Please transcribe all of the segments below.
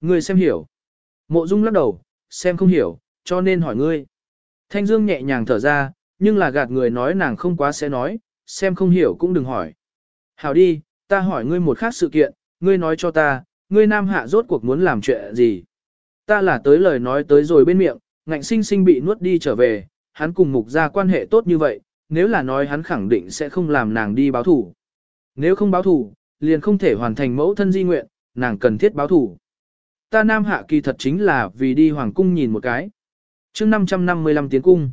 Ngươi xem hiểu. Mộ Dung lắc đầu, xem không hiểu, cho nên hỏi ngươi. Thanh Dương nhẹ nhàng thở ra, nhưng là gạt người nói nàng không quá sẽ nói, xem không hiểu cũng đừng hỏi. Hảo đi, ta hỏi ngươi một khác sự kiện, ngươi nói cho ta, ngươi nam hạ rốt cuộc muốn làm chuyện gì. Ta là tới lời nói tới rồi bên miệng, ngạnh sinh sinh bị nuốt đi trở về, hắn cùng mục ra quan hệ tốt như vậy, nếu là nói hắn khẳng định sẽ không làm nàng đi báo thủ. Nếu không báo thủ, liền không thể hoàn thành mẫu thân di nguyện, nàng cần thiết báo thủ. Ta nam hạ kỳ thật chính là vì đi hoàng cung nhìn một cái. chương 555 tiến cung.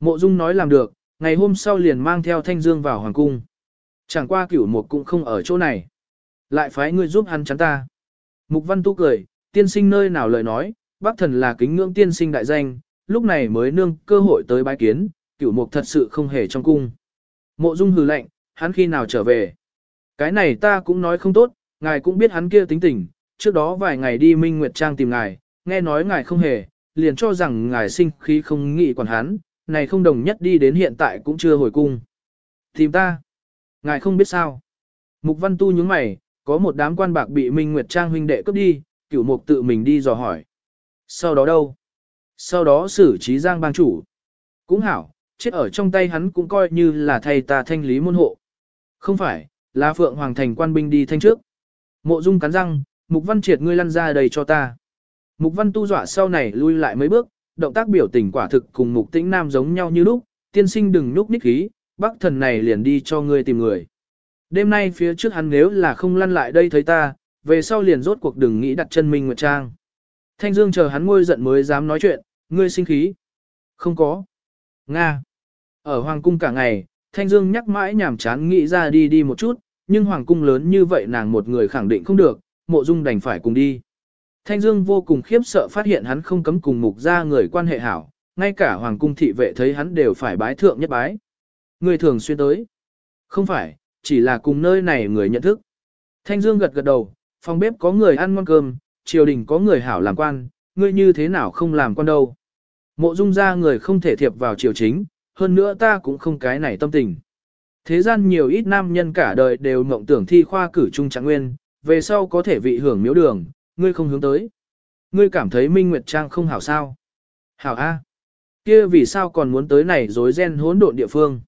Mộ Dung nói làm được, ngày hôm sau liền mang theo Thanh Dương vào hoàng cung. Chẳng qua cửu mục cũng không ở chỗ này. Lại phái người giúp hắn chắn ta. Mục văn tu cười, tiên sinh nơi nào lời nói, bác thần là kính ngưỡng tiên sinh đại danh, lúc này mới nương cơ hội tới bái kiến, cửu mục thật sự không hề trong cung. Mộ dung hừ lạnh, hắn khi nào trở về. Cái này ta cũng nói không tốt, ngài cũng biết hắn kia tính tình, trước đó vài ngày đi Minh Nguyệt Trang tìm ngài, nghe nói ngài không hề, liền cho rằng ngài sinh khí không nghĩ quản hắn, này không đồng nhất đi đến hiện tại cũng chưa hồi cung. Tìm ta. Ngài không biết sao. Mục văn tu nhướng mày, có một đám quan bạc bị Minh Nguyệt Trang huynh đệ cướp đi, cửu mục tự mình đi dò hỏi. Sau đó đâu? Sau đó xử trí giang bang chủ. Cũng hảo, chết ở trong tay hắn cũng coi như là thầy ta thanh lý môn hộ. Không phải, là Phượng Hoàng Thành quan binh đi thanh trước. Mộ Dung cắn răng, Mục Văn Triệt ngươi lăn ra đây cho ta. Mục Văn tu dọa sau này lui lại mấy bước, động tác biểu tình quả thực cùng Mục Tĩnh Nam giống nhau như lúc, tiên sinh đừng núp ních khí, bác thần này liền đi cho ngươi tìm người. Đêm nay phía trước hắn nếu là không lăn lại đây thấy ta, về sau liền rốt cuộc đừng nghĩ đặt chân mình Nguyệt Trang. Thanh Dương chờ hắn ngôi giận mới dám nói chuyện, ngươi sinh khí. Không có. Nga. Ở Hoàng cung cả ngày, Thanh Dương nhắc mãi nhảm chán nghĩ ra đi đi một chút, nhưng Hoàng cung lớn như vậy nàng một người khẳng định không được, mộ dung đành phải cùng đi. Thanh Dương vô cùng khiếp sợ phát hiện hắn không cấm cùng mục ra người quan hệ hảo, ngay cả Hoàng cung thị vệ thấy hắn đều phải bái thượng nhất bái. Người thường xuyên tới. Không phải, chỉ là cùng nơi này người nhận thức. Thanh Dương gật gật đầu, phòng bếp có người ăn ngon cơm, triều đình có người hảo làm quan, ngươi như thế nào không làm quan đâu. Mộ dung ra người không thể thiệp vào triều chính, hơn nữa ta cũng không cái này tâm tình. Thế gian nhiều ít nam nhân cả đời đều mộng tưởng thi khoa cử trung trạng nguyên, về sau có thể vị hưởng miếu đường, ngươi không hướng tới. Ngươi cảm thấy Minh Nguyệt Trang không hảo sao? Hảo A. kia vì sao còn muốn tới này dối ren hỗn độn địa phương?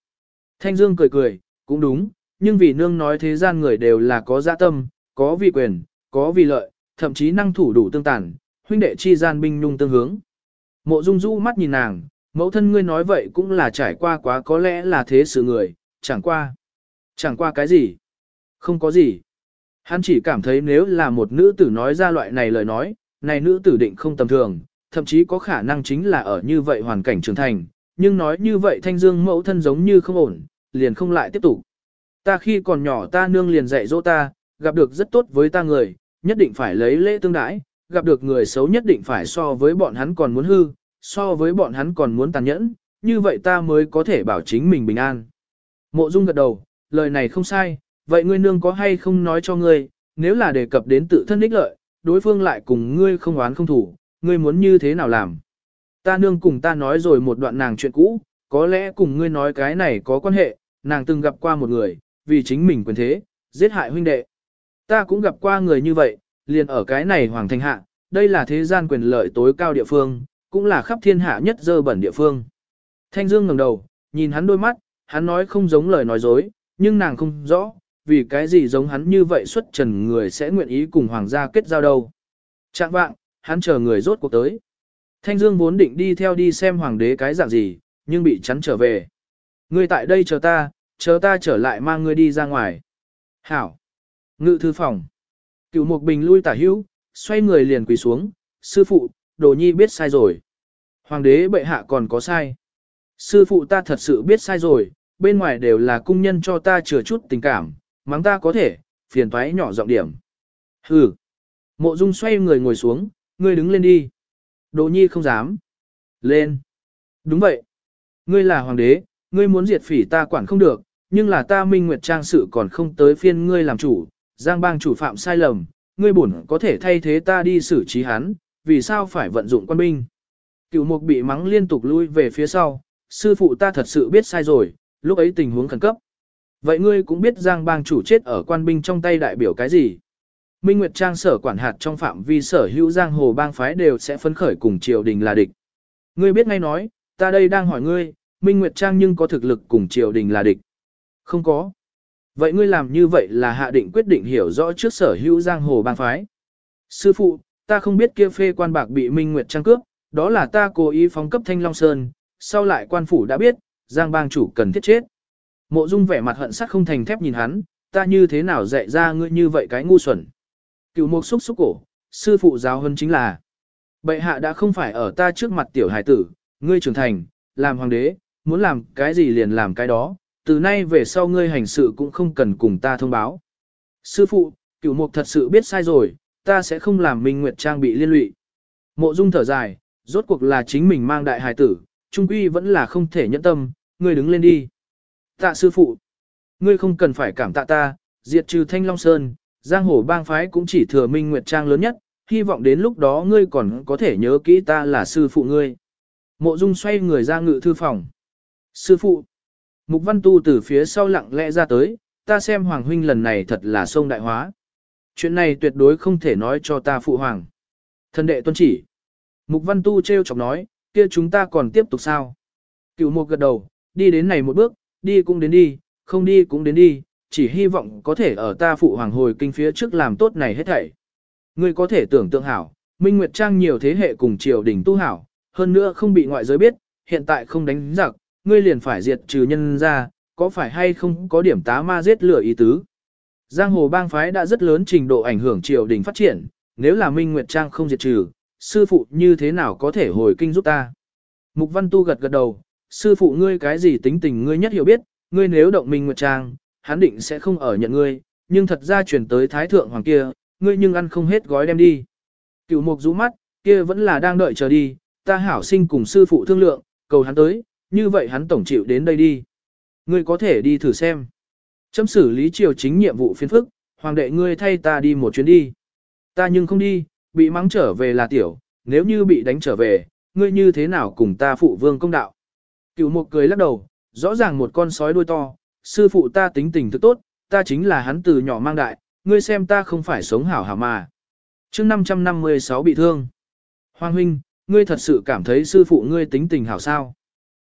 Thanh Dương cười cười, cũng đúng, nhưng vì nương nói thế gian người đều là có dạ tâm, có vị quyền, có vì lợi, thậm chí năng thủ đủ tương tàn, huynh đệ chi gian binh nhung tương hướng. Mộ Dung Du mắt nhìn nàng, mẫu thân ngươi nói vậy cũng là trải qua quá có lẽ là thế sự người, chẳng qua. Chẳng qua cái gì? Không có gì. Hắn chỉ cảm thấy nếu là một nữ tử nói ra loại này lời nói, này nữ tử định không tầm thường, thậm chí có khả năng chính là ở như vậy hoàn cảnh trưởng thành, nhưng nói như vậy thanh dương mẫu thân giống như không ổn, liền không lại tiếp tục. Ta khi còn nhỏ ta nương liền dạy dỗ ta, gặp được rất tốt với ta người, nhất định phải lấy lễ tương đãi, gặp được người xấu nhất định phải so với bọn hắn còn muốn hư, so với bọn hắn còn muốn tàn nhẫn, như vậy ta mới có thể bảo chính mình bình an. Mộ Dung gật đầu, lời này không sai, vậy ngươi nương có hay không nói cho ngươi, nếu là đề cập đến tự thân ích lợi, đối phương lại cùng ngươi không oán không thủ, ngươi muốn như thế nào làm? Ta nương cùng ta nói rồi một đoạn nàng chuyện cũ, có lẽ cùng ngươi nói cái này có quan hệ, nàng từng gặp qua một người, vì chính mình quyền thế, giết hại huynh đệ. Ta cũng gặp qua người như vậy, liền ở cái này hoàng thành hạ, đây là thế gian quyền lợi tối cao địa phương, cũng là khắp thiên hạ nhất dơ bẩn địa phương. Thanh Dương ngẩng đầu, nhìn hắn đôi mắt, hắn nói không giống lời nói dối, nhưng nàng không rõ, vì cái gì giống hắn như vậy xuất trần người sẽ nguyện ý cùng hoàng gia kết giao đâu. Trạng vạng, hắn chờ người rốt cuộc tới. Thanh Dương vốn định đi theo đi xem hoàng đế cái dạng gì, nhưng bị chắn trở về. Ngươi tại đây chờ ta, chờ ta trở lại mang ngươi đi ra ngoài. Hảo. Ngự thư phòng. Cựu Mục Bình lui tả hữu, xoay người liền quỳ xuống, sư phụ, đồ nhi biết sai rồi. Hoàng đế bệ hạ còn có sai. Sư phụ ta thật sự biết sai rồi, bên ngoài đều là cung nhân cho ta chừa chút tình cảm, mắng ta có thể, phiền toái nhỏ giọng điểm. Hừ. Mộ Dung xoay người ngồi xuống, ngươi đứng lên đi. Đồ nhi không dám. Lên. Đúng vậy. Ngươi là hoàng đế, ngươi muốn diệt phỉ ta quản không được, nhưng là ta minh nguyệt trang sự còn không tới phiên ngươi làm chủ, giang bang chủ phạm sai lầm, ngươi bổn có thể thay thế ta đi xử trí hắn, vì sao phải vận dụng quân binh. Cựu mục bị mắng liên tục lui về phía sau, sư phụ ta thật sự biết sai rồi, lúc ấy tình huống khẩn cấp. Vậy ngươi cũng biết giang bang chủ chết ở quan binh trong tay đại biểu cái gì? Minh Nguyệt Trang sở quản hạt trong phạm vi sở hữu giang hồ bang phái đều sẽ phấn khởi cùng triều đình là địch. Ngươi biết ngay nói, ta đây đang hỏi ngươi, Minh Nguyệt Trang nhưng có thực lực cùng triều đình là địch. Không có. Vậy ngươi làm như vậy là hạ định quyết định hiểu rõ trước sở hữu giang hồ bang phái. Sư phụ, ta không biết kia phê quan bạc bị Minh Nguyệt Trang cướp, đó là ta cố ý phóng cấp Thanh Long Sơn, sau lại quan phủ đã biết, giang bang chủ cần thiết chết. Mộ Dung vẻ mặt hận sắc không thành thép nhìn hắn, ta như thế nào dạy ra ngươi như vậy cái ngu xuẩn. Cựu mục xúc xúc cổ, sư phụ giáo hơn chính là. Bệ hạ đã không phải ở ta trước mặt tiểu hải tử, ngươi trưởng thành, làm hoàng đế, muốn làm cái gì liền làm cái đó, từ nay về sau ngươi hành sự cũng không cần cùng ta thông báo. Sư phụ, cựu mục thật sự biết sai rồi, ta sẽ không làm Minh Nguyệt Trang bị liên lụy. Mộ Dung thở dài, rốt cuộc là chính mình mang đại hài tử, trung quy vẫn là không thể nhẫn tâm, ngươi đứng lên đi. Tạ sư phụ, ngươi không cần phải cảm tạ ta, diệt trừ Thanh Long Sơn, giang hồ bang phái cũng chỉ thừa Minh Nguyệt Trang lớn nhất, hy vọng đến lúc đó ngươi còn có thể nhớ kỹ ta là sư phụ ngươi. Mộ Dung xoay người ra ngự thư phòng. Sư phụ, Mục Văn Tu từ phía sau lặng lẽ ra tới, ta xem Hoàng Huynh lần này thật là sông đại hóa. Chuyện này tuyệt đối không thể nói cho ta phụ hoàng. Thân đệ tuân chỉ. Mục Văn Tu treo chọc nói, kia chúng ta còn tiếp tục sao? Cựu Mục gật đầu, đi đến này một bước, đi cũng đến đi, không đi cũng đến đi, chỉ hy vọng có thể ở ta phụ hoàng hồi kinh phía trước làm tốt này hết thảy. Ngươi có thể tưởng tượng hảo, Minh Nguyệt Trang nhiều thế hệ cùng triều đình tu hảo, hơn nữa không bị ngoại giới biết, hiện tại không đánh giặc, ngươi liền phải diệt trừ nhân ra, có phải hay không có điểm tá ma giết lửa ý tứ. Giang hồ bang phái đã rất lớn trình độ ảnh hưởng triều đình phát triển, nếu là Minh Nguyệt Trang không diệt trừ, sư phụ như thế nào có thể hồi kinh giúp ta. Mục Văn Tu gật gật đầu, sư phụ ngươi cái gì tính tình ngươi nhất hiểu biết, ngươi nếu động Minh Nguyệt Trang, hắn định sẽ không ở nhận ngươi, nhưng thật ra chuyển tới Thái Thượng Hoàng kia, ngươi nhưng ăn không hết gói đem đi. Cựu mục rũ mắt, kia vẫn là đang đợi chờ đi, ta hảo sinh cùng sư phụ thương lượng, cầu hắn tới, như vậy hắn tổng chịu đến đây đi. Ngươi có thể đi thử xem. Chấm xử lý triều chính nhiệm vụ phiên phức, hoàng đệ ngươi thay ta đi một chuyến đi. Ta nhưng không đi, bị mắng trở về là tiểu, nếu như bị đánh trở về, ngươi như thế nào cùng ta phụ vương công đạo. Cựu mục cười lắc đầu, rõ ràng một con sói đuôi to, sư phụ ta tính tình thức tốt, ta chính là hắn từ nhỏ mang đại, ngươi xem ta không phải sống hảo hảo mà. chương 556 bị thương. Hoàng huynh, ngươi thật sự cảm thấy sư phụ ngươi tính tình hảo sao?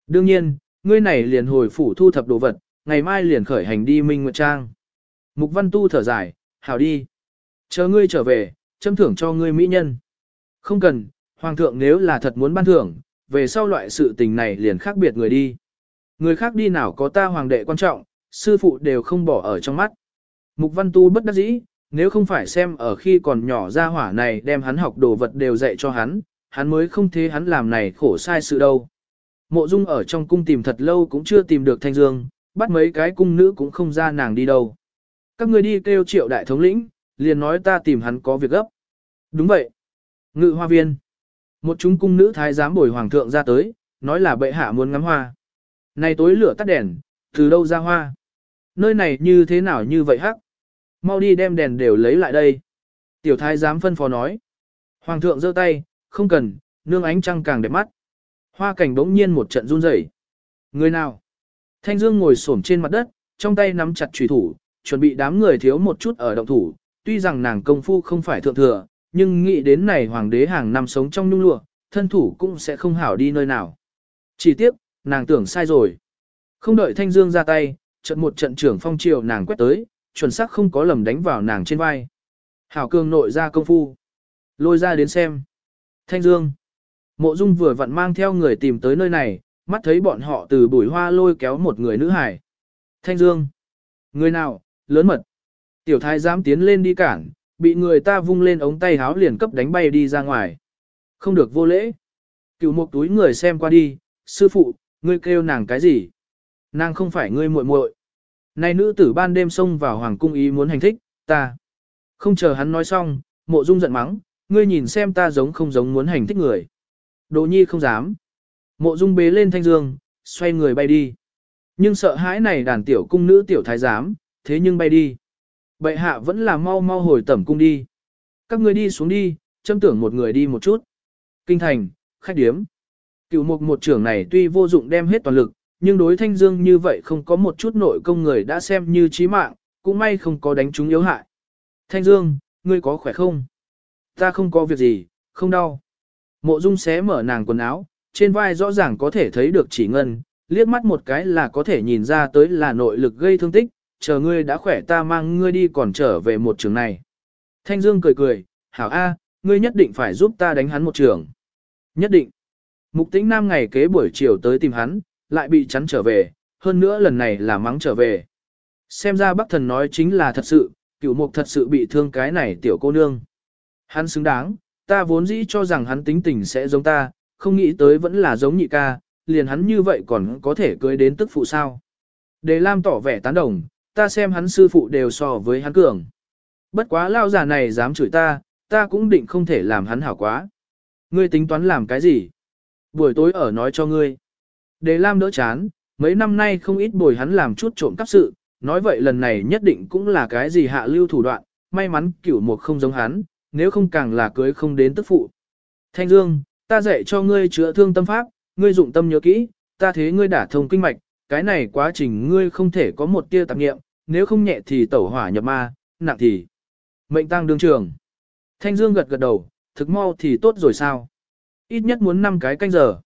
Đương nhiên, ngươi này liền hồi phủ thu thập đồ vật, ngày mai liền khởi hành đi Minh Nguyệt Trang. Mục Văn Tu thở dài, hảo đi. Chờ ngươi trở về, châm thưởng cho ngươi mỹ nhân. Không cần, Hoàng thượng nếu là thật muốn ban thưởng, về sau loại sự tình này liền khác biệt người đi. Người khác đi nào có ta hoàng đệ quan trọng, sư phụ đều không bỏ ở trong mắt. Mục Văn Tu bất đắc dĩ, nếu không phải xem ở khi còn nhỏ ra hỏa này đem hắn học đồ vật đều dạy cho hắn, hắn mới không thế hắn làm này khổ sai sự đâu. Mộ Dung ở trong cung tìm thật lâu cũng chưa tìm được Thanh Dương, bắt mấy cái cung nữ cũng không ra nàng đi đâu. Các người đi kêu triệu đại thống lĩnh, liền nói ta tìm hắn có việc gấp. Đúng vậy. Ngự hoa viên. Một chúng cung nữ thái giám bồi hoàng thượng ra tới, nói là bệ hạ muốn ngắm hoa. Này tối lửa tắt đèn, từ đâu ra hoa? Nơi này như thế nào như vậy hắc? Mau đi đem đèn đều lấy lại đây. Tiểu thái giám phân phó nói. Hoàng thượng giơ tay, không cần, nương ánh trăng càng đẹp mắt. Hoa cảnh đống nhiên một trận run rẩy. Người nào? Thanh Dương ngồi xổm trên mặt đất, trong tay nắm chặt chùy thủ, chuẩn bị đám người thiếu một chút ở động thủ. Tuy rằng nàng công phu không phải thượng thừa, nhưng nghĩ đến này hoàng đế hàng năm sống trong nhung lụa, thân thủ cũng sẽ không hảo đi nơi nào. Chỉ tiếc, nàng tưởng sai rồi. Không đợi Thanh Dương ra tay, trận một trận trưởng phong triều nàng quét tới, chuẩn xác không có lầm đánh vào nàng trên vai. Hảo cường nội ra công phu. Lôi ra đến xem. Thanh Dương. Mộ Dung vừa vặn mang theo người tìm tới nơi này, mắt thấy bọn họ từ bụi hoa lôi kéo một người nữ hải. Thanh Dương. Người nào, lớn mật. Tiểu thái dám tiến lên đi cản, bị người ta vung lên ống tay háo liền cấp đánh bay đi ra ngoài. Không được vô lễ. Cựu một túi người xem qua đi, sư phụ, ngươi kêu nàng cái gì? Nàng không phải ngươi muội muội. Này nữ tử ban đêm xông vào hoàng cung ý muốn hành thích, ta. Không chờ hắn nói xong, mộ dung giận mắng, ngươi nhìn xem ta giống không giống muốn hành thích người. Đồ nhi không dám. Mộ dung bế lên thanh dương, xoay người bay đi. Nhưng sợ hãi này đàn tiểu cung nữ tiểu thái giám, thế nhưng bay đi. Bệ hạ vẫn là mau mau hồi tẩm cung đi. Các người đi xuống đi, châm tưởng một người đi một chút. Kinh thành, khách điếm. Cựu mục một trưởng này tuy vô dụng đem hết toàn lực, nhưng đối thanh dương như vậy không có một chút nội công người đã xem như chí mạng, cũng may không có đánh chúng yếu hại. Thanh dương, ngươi có khỏe không? Ta không có việc gì, không đau. Mộ dung xé mở nàng quần áo, trên vai rõ ràng có thể thấy được chỉ ngân, liếc mắt một cái là có thể nhìn ra tới là nội lực gây thương tích, chờ ngươi đã khỏe ta mang ngươi đi còn trở về một trường này. Thanh Dương cười cười, hảo A, ngươi nhất định phải giúp ta đánh hắn một trường. Nhất định. Mục tĩnh nam ngày kế buổi chiều tới tìm hắn, lại bị chắn trở về, hơn nữa lần này là mắng trở về. Xem ra bác thần nói chính là thật sự, cựu mục thật sự bị thương cái này tiểu cô nương. Hắn xứng đáng, ta vốn dĩ cho rằng hắn tính tình sẽ giống ta, không nghĩ tới vẫn là giống nhị ca, liền hắn như vậy còn có thể cưới đến tức phụ sao. Đề Lam tỏ vẻ tán đồng, ta xem hắn sư phụ đều so với hắn cường. Bất quá lao giả này dám chửi ta, ta cũng định không thể làm hắn hảo quá. Ngươi tính toán làm cái gì? Buổi tối ở nói cho ngươi. Đề Lam đỡ chán, mấy năm nay không ít bồi hắn làm chút trộm cắp sự, nói vậy lần này nhất định cũng là cái gì hạ lưu thủ đoạn, may mắn cửu mục không giống hắn, nếu không càng là cưới không đến tức phụ. Thanh Dương, ta dạy cho ngươi chữa thương tâm pháp, ngươi dụng tâm nhớ kỹ, ta thế ngươi đả thông kinh mạch, cái này quá trình ngươi không thể có một tia tạp nghiệm, nếu không nhẹ thì tẩu hỏa nhập ma, nặng thì mệnh tăng đương trường. Thanh Dương gật gật đầu, thực mau thì tốt rồi sao? Ít nhất muốn 5 cái canh giờ.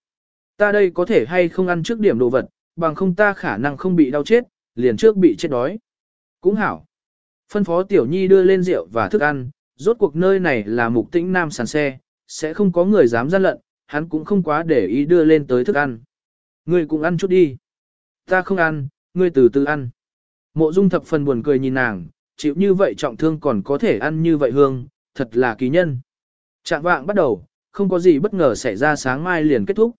Ta đây có thể hay không ăn trước điểm đồ vật, bằng không ta khả năng không bị đau chết, liền trước bị chết đói. Cũng hảo. Phân phó Tiểu Nhi đưa lên rượu và thức ăn, rốt cuộc nơi này là mục tĩnh nam sàn xe, sẽ không có người dám gian lận, hắn cũng không quá để ý đưa lên tới thức ăn. Ngươi cũng ăn chút đi. Ta không ăn, ngươi từ từ ăn. Mộ dung thập phần buồn cười nhìn nàng, chịu như vậy trọng thương còn có thể ăn như vậy hương, thật là kỳ nhân. Trạng vạng bắt đầu, không có gì bất ngờ xảy ra sáng mai liền kết thúc.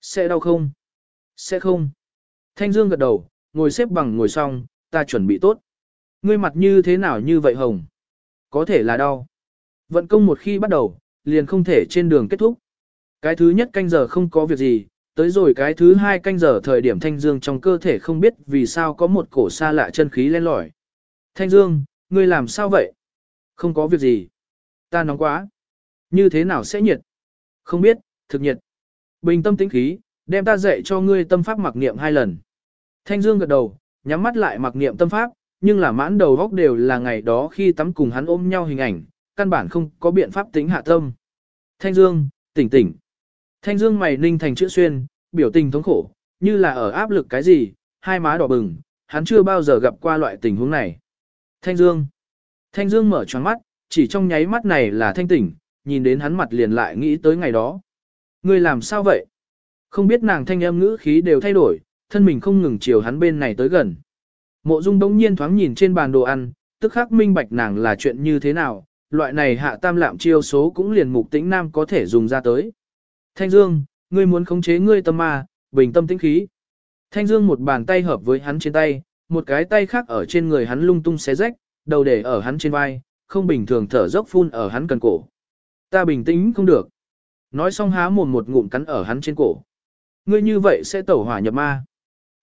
Sẽ đau không? Sẽ không. Thanh Dương gật đầu, ngồi xếp bằng ngồi xong, ta chuẩn bị tốt. Ngươi mặt như thế nào như vậy hồng? Có thể là đau. Vận công một khi bắt đầu, liền không thể trên đường kết thúc. Cái thứ nhất canh giờ không có việc gì, tới rồi cái thứ hai canh giờ thời điểm Thanh Dương trong cơ thể không biết vì sao có một cổ xa lạ chân khí len lỏi. Thanh Dương, ngươi làm sao vậy? Không có việc gì. Ta nóng quá. Như thế nào sẽ nhiệt? Không biết, thực nhiệt. Bình tâm tĩnh khí, đem ta dạy cho ngươi tâm pháp mặc niệm hai lần. Thanh Dương gật đầu, nhắm mắt lại mặc niệm tâm pháp, nhưng là mãn đầu góc đều là ngày đó khi tắm cùng hắn ôm nhau hình ảnh, căn bản không có biện pháp tính hạ tâm. Thanh Dương, tỉnh tỉnh. Thanh Dương mày ninh thành chữ xuyên, biểu tình thống khổ, như là ở áp lực cái gì, hai má đỏ bừng, hắn chưa bao giờ gặp qua loại tình huống này. Thanh Dương. Thanh Dương mở choáng mắt, chỉ trong nháy mắt này là thanh tỉnh, nhìn đến hắn mặt liền lại nghĩ tới ngày đó. Ngươi làm sao vậy? Không biết nàng thanh âm ngữ khí đều thay đổi, thân mình không ngừng chiều hắn bên này tới gần. Mộ Dung đống nhiên thoáng nhìn trên bàn đồ ăn, tức khắc minh bạch nàng là chuyện như thế nào, loại này hạ tam lạm chiêu số cũng liền mục tĩnh nam có thể dùng ra tới. Thanh Dương, ngươi muốn khống chế ngươi tâm ma, bình tâm tĩnh khí. Thanh Dương một bàn tay hợp với hắn trên tay, một cái tay khác ở trên người hắn lung tung xé rách, đầu để ở hắn trên vai, không bình thường thở dốc phun ở hắn cần cổ. Ta bình tĩnh không được. Nói xong há mồm một ngụm cắn ở hắn trên cổ. Ngươi như vậy sẽ tẩu hỏa nhập ma.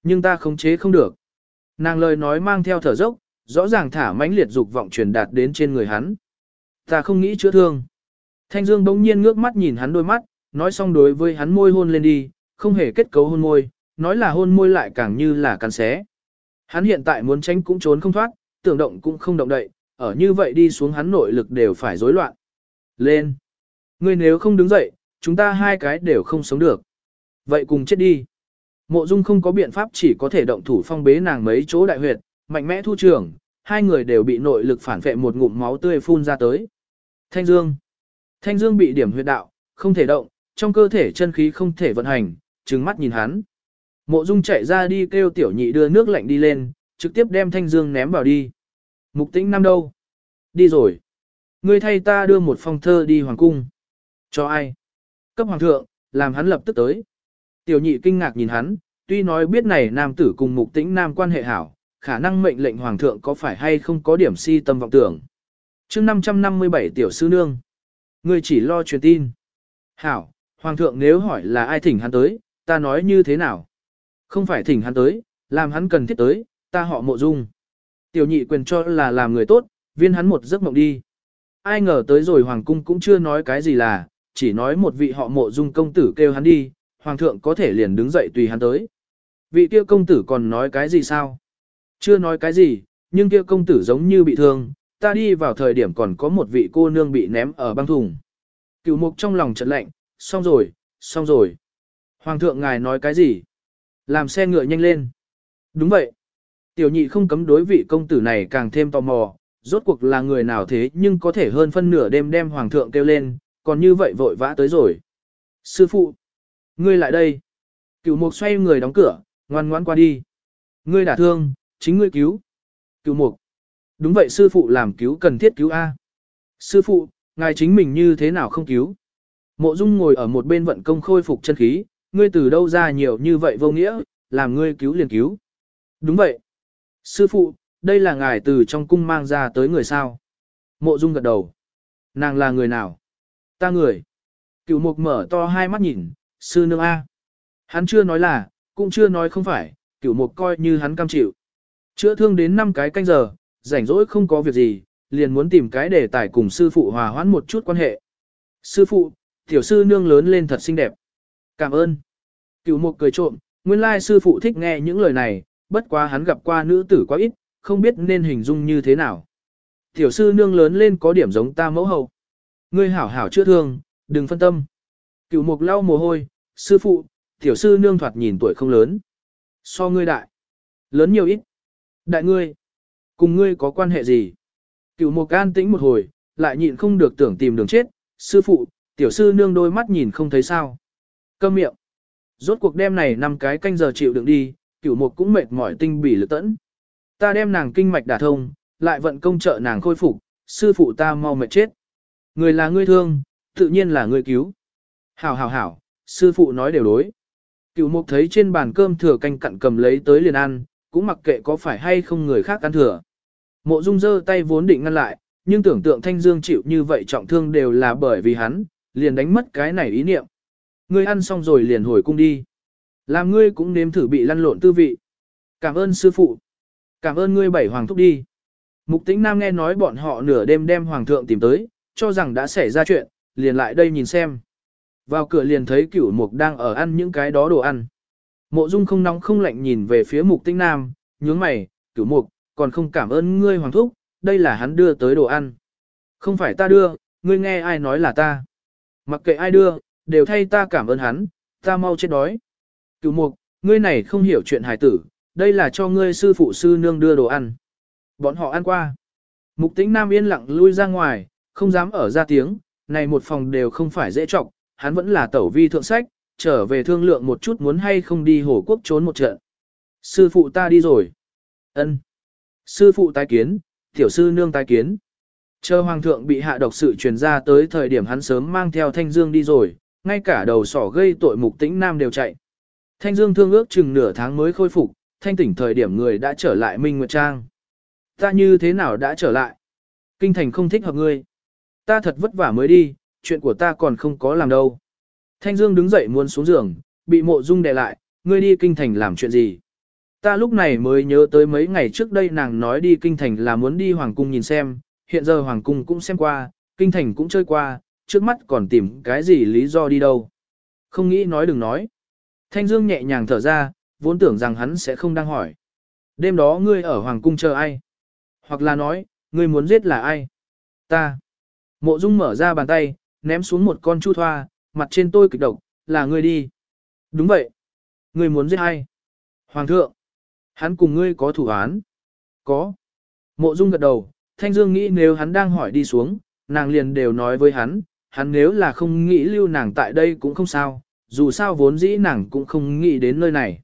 Nhưng ta khống chế không được. Nàng lời nói mang theo thở dốc, rõ ràng thả mãnh liệt dục vọng truyền đạt đến trên người hắn. Ta không nghĩ chữa thương. Thanh Dương bỗng nhiên ngước mắt nhìn hắn đôi mắt, nói xong đối với hắn môi hôn lên đi, không hề kết cấu hôn môi, nói là hôn môi lại càng như là cắn xé. Hắn hiện tại muốn tránh cũng trốn không thoát, tưởng động cũng không động đậy, ở như vậy đi xuống hắn nội lực đều phải rối loạn. Lên! Ngươi nếu không đứng dậy, chúng ta hai cái đều không sống được. Vậy cùng chết đi. Mộ Dung không có biện pháp chỉ có thể động thủ phong bế nàng mấy chỗ đại huyệt, mạnh mẽ thu trường, hai người đều bị nội lực phản vệ một ngụm máu tươi phun ra tới. Thanh Dương. Thanh Dương bị điểm huyệt đạo, không thể động, trong cơ thể chân khí không thể vận hành, trừng mắt nhìn hắn. Mộ Dung chạy ra đi kêu tiểu nhị đưa nước lạnh đi lên, trực tiếp đem Thanh Dương ném vào đi. Mục Tĩnh năm đâu? Đi rồi. Ngươi thay ta đưa một phong thơ đi hoàng cung. Cho ai? Cấp hoàng thượng, làm hắn lập tức tới. Tiểu nhị kinh ngạc nhìn hắn, tuy nói biết này nam tử cùng mục tĩnh nam quan hệ hảo, khả năng mệnh lệnh hoàng thượng có phải hay không có điểm si tâm vọng tưởng. chương 557 tiểu sư nương. Ngươi chỉ lo truyền tin. Hảo, hoàng thượng nếu hỏi là ai thỉnh hắn tới, ta nói như thế nào? Không phải thỉnh hắn tới, làm hắn cần thiết tới, ta họ mộ dung. Tiểu nhị quyền cho là làm người tốt, viên hắn một giấc mộng đi. Ai ngờ tới rồi hoàng cung cũng chưa nói cái gì là, chỉ nói một vị họ mộ dung công tử kêu hắn đi, hoàng thượng có thể liền đứng dậy tùy hắn tới. Vị kia công tử còn nói cái gì sao? Chưa nói cái gì, nhưng kia công tử giống như bị thương, ta đi vào thời điểm còn có một vị cô nương bị ném ở băng thùng. Cửu mục trong lòng chợt lạnh, xong rồi, xong rồi. Hoàng thượng ngài nói cái gì? Làm xe ngựa nhanh lên. Đúng vậy. Tiểu nhị không cấm đối vị công tử này càng thêm tò mò, rốt cuộc là người nào thế nhưng có thể hơn phân nửa đêm đem hoàng thượng kêu lên, còn như vậy vội vã tới rồi. Sư phụ, ngươi lại đây. Cửu mục xoay người đóng cửa, ngoan ngoãn qua đi. Ngươi đả thương, chính ngươi cứu. Cửu mục. Đúng vậy sư phụ làm cứu cần thiết cứu A. Sư phụ, ngài chính mình như thế nào không cứu? Mộ Dung ngồi ở một bên vận công khôi phục chân khí, ngươi từ đâu ra nhiều như vậy vô nghĩa, làm ngươi cứu liền cứu. Đúng vậy. Sư phụ, đây là ngài từ trong cung mang ra tới người sao? Mộ Dung gật đầu. Nàng là người nào? Ta người. Cửu mục mở to hai mắt nhìn, sư nương A. Hắn chưa nói là, cũng chưa nói không phải, cửu mục coi như hắn cam chịu. Chữa thương đến 5 cái canh giờ, rảnh rỗi không có việc gì, liền muốn tìm cái để tải cùng sư phụ hòa hoãn một chút quan hệ. Sư phụ, tiểu sư nương lớn lên thật xinh đẹp. Cảm ơn. Cửu mục cười trộm, nguyên lai sư phụ thích nghe những lời này, bất quá hắn gặp qua nữ tử quá ít, không biết nên hình dung như thế nào. Tiểu sư nương lớn lên có điểm giống ta mẫu hậu. Ngươi hảo hảo chữa thương, đừng phân tâm. Cửu mục lau mồ hôi, sư phụ, tiểu sư nương thoạt nhìn tuổi không lớn. So ngươi đại. Lớn nhiều ít. Đại ngươi. Cùng ngươi có quan hệ gì? Cửu mục an tĩnh một hồi, lại nhịn không được tưởng tìm đường chết. Sư phụ, tiểu sư nương đôi mắt nhìn không thấy sao. Câm miệng. Rốt cuộc đêm này năm cái canh giờ chịu đựng đi, cửu mục cũng mệt mỏi tinh bỉ lực tẫn. Ta đem nàng kinh mạch đả thông, lại vận công trợ nàng khôi phục, sư phụ ta mau mệt chết. Người là ngươi thương, tự nhiên là ngươi cứu. Hảo hảo hảo, sư phụ nói đều đối. Cửu mục thấy trên bàn cơm thừa canh cặn cầm lấy tới liền ăn, cũng mặc kệ có phải hay không người khác ăn thừa. Mộ dung giơ tay vốn định ngăn lại, nhưng tưởng tượng thanh dương chịu như vậy trọng thương đều là bởi vì hắn, liền đánh mất cái này ý niệm. Ngươi ăn xong rồi liền hồi cung đi. Làm ngươi cũng nếm thử bị lăn lộn tư vị. Cảm ơn sư phụ. Cảm ơn ngươi bảy hoàng thúc đi. Mục tĩnh nam nghe nói bọn họ nửa đêm đem hoàng thượng tìm tới, cho rằng đã xảy ra chuyện, liền lại đây nhìn xem. Vào cửa liền thấy cửu mục đang ở ăn những cái đó đồ ăn. Mộ dung không nóng không lạnh nhìn về phía mục tĩnh nam, nhướng mày, cửu mục, còn không cảm ơn ngươi hoàng thúc, đây là hắn đưa tới đồ ăn. Không phải ta đưa, ngươi nghe ai nói là ta. Mặc kệ ai đưa, đều thay ta cảm ơn hắn, ta mau chết đói. Cửu mục, ngươi này không hiểu chuyện hài tử, đây là cho ngươi sư phụ sư nương đưa đồ ăn. Bọn họ ăn qua. Mục tĩnh nam yên lặng lui ra ngoài, không dám ở ra tiếng, này một phòng đều không phải dễ trọng, hắn vẫn là tẩu vi thượng sách, trở về thương lượng một chút muốn hay không đi hồ quốc trốn một trận. Sư phụ ta đi rồi. ân Sư phụ tái kiến, tiểu sư nương tái kiến. Chờ hoàng thượng bị hạ độc sự truyền ra tới thời điểm hắn sớm mang theo thanh dương đi rồi, ngay cả đầu sỏ gây tội mục tĩnh nam đều chạy. Thanh dương thương ước chừng nửa tháng mới khôi phục, thanh tỉnh thời điểm người đã trở lại Minh Nguyệt Trang. Ta như thế nào đã trở lại? Kinh thành không thích hợp ngươi. Ta thật vất vả mới đi, chuyện của ta còn không có làm đâu. Thanh Dương đứng dậy muốn xuống giường, bị mộ dung đè lại, ngươi đi kinh thành làm chuyện gì? Ta lúc này mới nhớ tới mấy ngày trước đây nàng nói đi kinh thành là muốn đi hoàng cung nhìn xem, hiện giờ hoàng cung cũng xem qua, kinh thành cũng chơi qua, trước mắt còn tìm cái gì lý do đi đâu. Không nghĩ nói đừng nói. Thanh Dương nhẹ nhàng thở ra, vốn tưởng rằng hắn sẽ không đang hỏi. Đêm đó ngươi ở hoàng cung chờ ai? Hoặc là nói, ngươi muốn giết là ai? Ta. Mộ Dung mở ra bàn tay, ném xuống một con chu thoa, mặt trên tôi kịch độc, là ngươi đi. Đúng vậy. Ngươi muốn giết ai? Hoàng thượng. Hắn cùng ngươi có thủ án. Có. Mộ Dung gật đầu, Thanh Dương nghĩ nếu hắn đang hỏi đi xuống, nàng liền đều nói với hắn, hắn nếu là không nghĩ lưu nàng tại đây cũng không sao, dù sao vốn dĩ nàng cũng không nghĩ đến nơi này.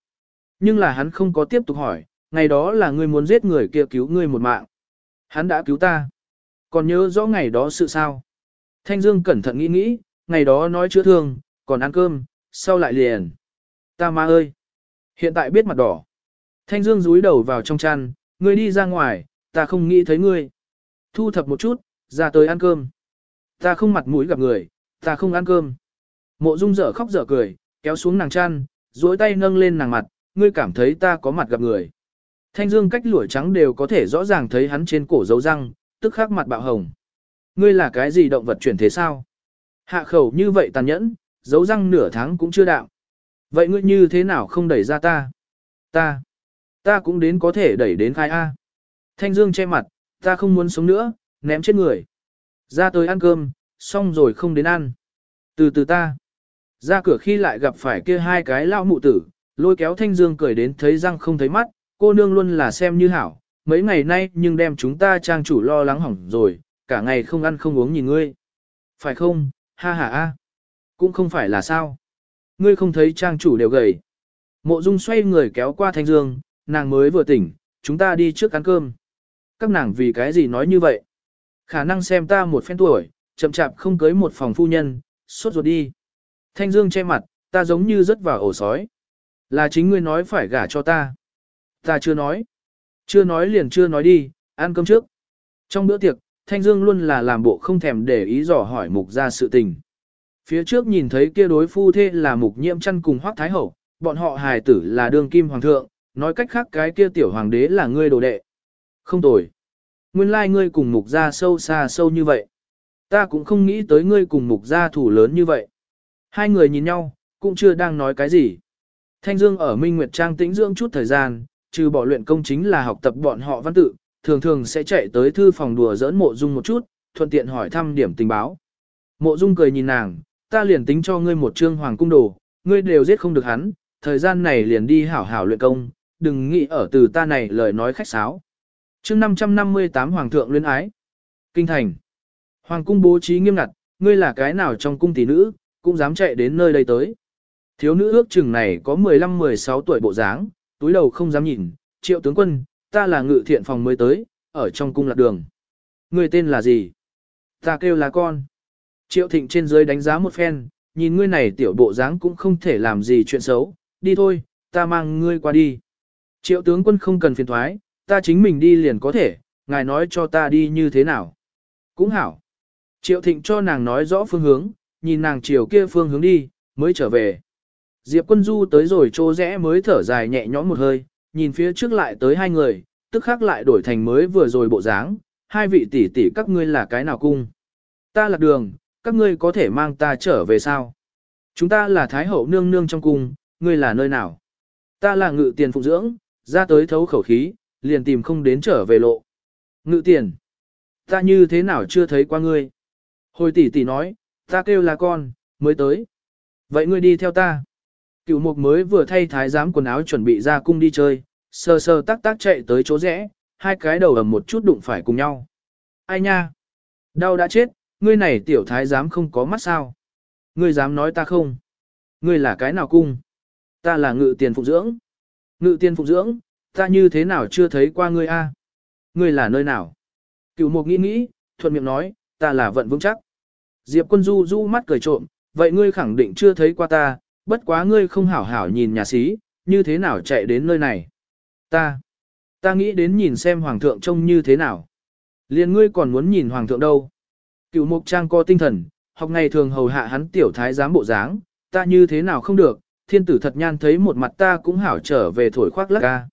Nhưng là hắn không có tiếp tục hỏi, ngày đó là ngươi muốn giết người kia cứu ngươi một mạng. Hắn đã cứu ta. Còn nhớ rõ ngày đó sự sao? Thanh Dương cẩn thận nghĩ nghĩ, ngày đó nói chữa thương, còn ăn cơm, sau lại liền. Ta ma ơi! Hiện tại biết mặt đỏ. Thanh Dương rúi đầu vào trong chăn, ngươi đi ra ngoài, ta không nghĩ thấy ngươi. Thu thập một chút, ra tới ăn cơm. Ta không mặt mũi gặp người, ta không ăn cơm. Mộ Dung dở khóc dở cười, kéo xuống nàng chăn, duỗi tay nâng lên nàng mặt, ngươi cảm thấy ta có mặt gặp người. Thanh Dương cách lưỡi trắng đều có thể rõ ràng thấy hắn trên cổ dấu răng, tức khắc mặt bạo hồng. Ngươi là cái gì động vật chuyển thế sao? Hạ khẩu như vậy tàn nhẫn, dấu răng nửa tháng cũng chưa đạo. Vậy ngươi như thế nào không đẩy ra ta? Ta, ta cũng đến có thể đẩy đến khai A. Thanh Dương che mặt, ta không muốn sống nữa, ném chết người. Ra tới ăn cơm, xong rồi không đến ăn. Từ từ ta. Ra cửa khi lại gặp phải kia hai cái lao mụ tử, lôi kéo thanh dương cười đến thấy răng không thấy mắt, cô nương luôn là xem như hảo, mấy ngày nay nhưng đem chúng ta trang chủ lo lắng hỏng rồi, cả ngày không ăn không uống nhìn ngươi. Phải không, ha ha a, Cũng không phải là sao. Ngươi không thấy trang chủ đều gầy. Mộ dung xoay người kéo qua thanh dương, nàng mới vừa tỉnh, chúng ta đi trước ăn cơm. Các nàng vì cái gì nói như vậy? Khả năng xem ta một phen tuổi, chậm chạp không cưới một phòng phu nhân, sốt ruột đi. Thanh dương che mặt, ta giống như rớt vào ổ sói. Là chính ngươi nói phải gả cho ta. Ta chưa nói. Chưa nói liền chưa nói đi, ăn cơm trước. Trong bữa tiệc, Thanh Dương luôn là làm bộ không thèm để ý dò hỏi mục ra sự tình. Phía trước nhìn thấy kia đối phu thê là mục nhiễm chăn cùng hoác thái hậu, bọn họ hài tử là đương kim hoàng thượng, nói cách khác cái kia tiểu hoàng đế là ngươi đồ đệ. Không tồi. Nguyên lai like ngươi cùng mục gia sâu xa sâu như vậy. Ta cũng không nghĩ tới ngươi cùng mục gia thủ lớn như vậy. Hai người nhìn nhau, cũng chưa đang nói cái gì. Thanh Dương ở Minh Nguyệt Trang tĩnh dưỡng chút thời gian, trừ bỏ luyện công chính là học tập bọn họ văn tự, thường thường sẽ chạy tới thư phòng đùa giỡn mộ dung một chút, thuận tiện hỏi thăm điểm tình báo. Mộ dung cười nhìn nàng, ta liền tính cho ngươi một trương hoàng cung đồ, ngươi đều giết không được hắn, thời gian này liền đi hảo hảo luyện công, đừng nghĩ ở từ ta này lời nói khách sáo chương 558 Hoàng thượng luyến ái. Kinh thành. Hoàng cung bố trí nghiêm ngặt, ngươi là cái nào trong cung tỷ nữ, cũng dám chạy đến nơi đây tới. Thiếu nữ ước chừng này có 15-16 tuổi bộ dáng, túi đầu không dám nhìn, triệu tướng quân, ta là ngự thiện phòng mới tới, ở trong cung lạc đường. ngươi tên là gì? Ta kêu là con. Triệu thịnh trên dưới đánh giá một phen, nhìn ngươi này tiểu bộ dáng cũng không thể làm gì chuyện xấu, đi thôi, ta mang ngươi qua đi. Triệu tướng quân không cần phiền thoái, ta chính mình đi liền có thể, ngài nói cho ta đi như thế nào. Cũng hảo. Triệu thịnh cho nàng nói rõ phương hướng, nhìn nàng chiều kia phương hướng đi, mới trở về. Diệp quân du tới rồi trô rẽ mới thở dài nhẹ nhõm một hơi, nhìn phía trước lại tới hai người, tức khắc lại đổi thành mới vừa rồi bộ dáng, hai vị tỷ tỷ các ngươi là cái nào cung. Ta là đường, các ngươi có thể mang ta trở về sao? Chúng ta là Thái Hậu nương nương trong cung, ngươi là nơi nào? Ta là ngự tiền phụng dưỡng, ra tới thấu khẩu khí, liền tìm không đến trở về lộ. Ngự tiền. Ta như thế nào chưa thấy qua ngươi? Hồi tỷ tỷ nói, ta kêu là con, mới tới. Vậy ngươi đi theo ta. Cựu mục mới vừa thay thái giám quần áo chuẩn bị ra cung đi chơi, sờ sờ tác tác chạy tới chỗ rẽ, hai cái đầu ầm một chút đụng phải cùng nhau. Ai nha? Đau đã chết, ngươi này tiểu thái giám không có mắt sao? Ngươi dám nói ta không? Ngươi là cái nào cung? Ta là ngự tiền phụ dưỡng. Ngự tiền phụ dưỡng, ta như thế nào chưa thấy qua ngươi a? Ngươi là nơi nào? Cựu mục nghĩ nghĩ, thuận miệng nói, ta là vận vững chắc. Diệp quân du du mắt cười trộm, vậy ngươi khẳng định chưa thấy qua ta, bất quá ngươi không hảo hảo nhìn nhà sĩ, như thế nào chạy đến nơi này. Ta, ta nghĩ đến nhìn xem hoàng thượng trông như thế nào. Liên ngươi còn muốn nhìn hoàng thượng đâu. Cựu mục trang có tinh thần, học ngày thường hầu hạ hắn tiểu thái giám bộ dáng, ta như thế nào không được, thiên tử thật nhan thấy một mặt ta cũng hảo trở về thổi khoác lắc ca.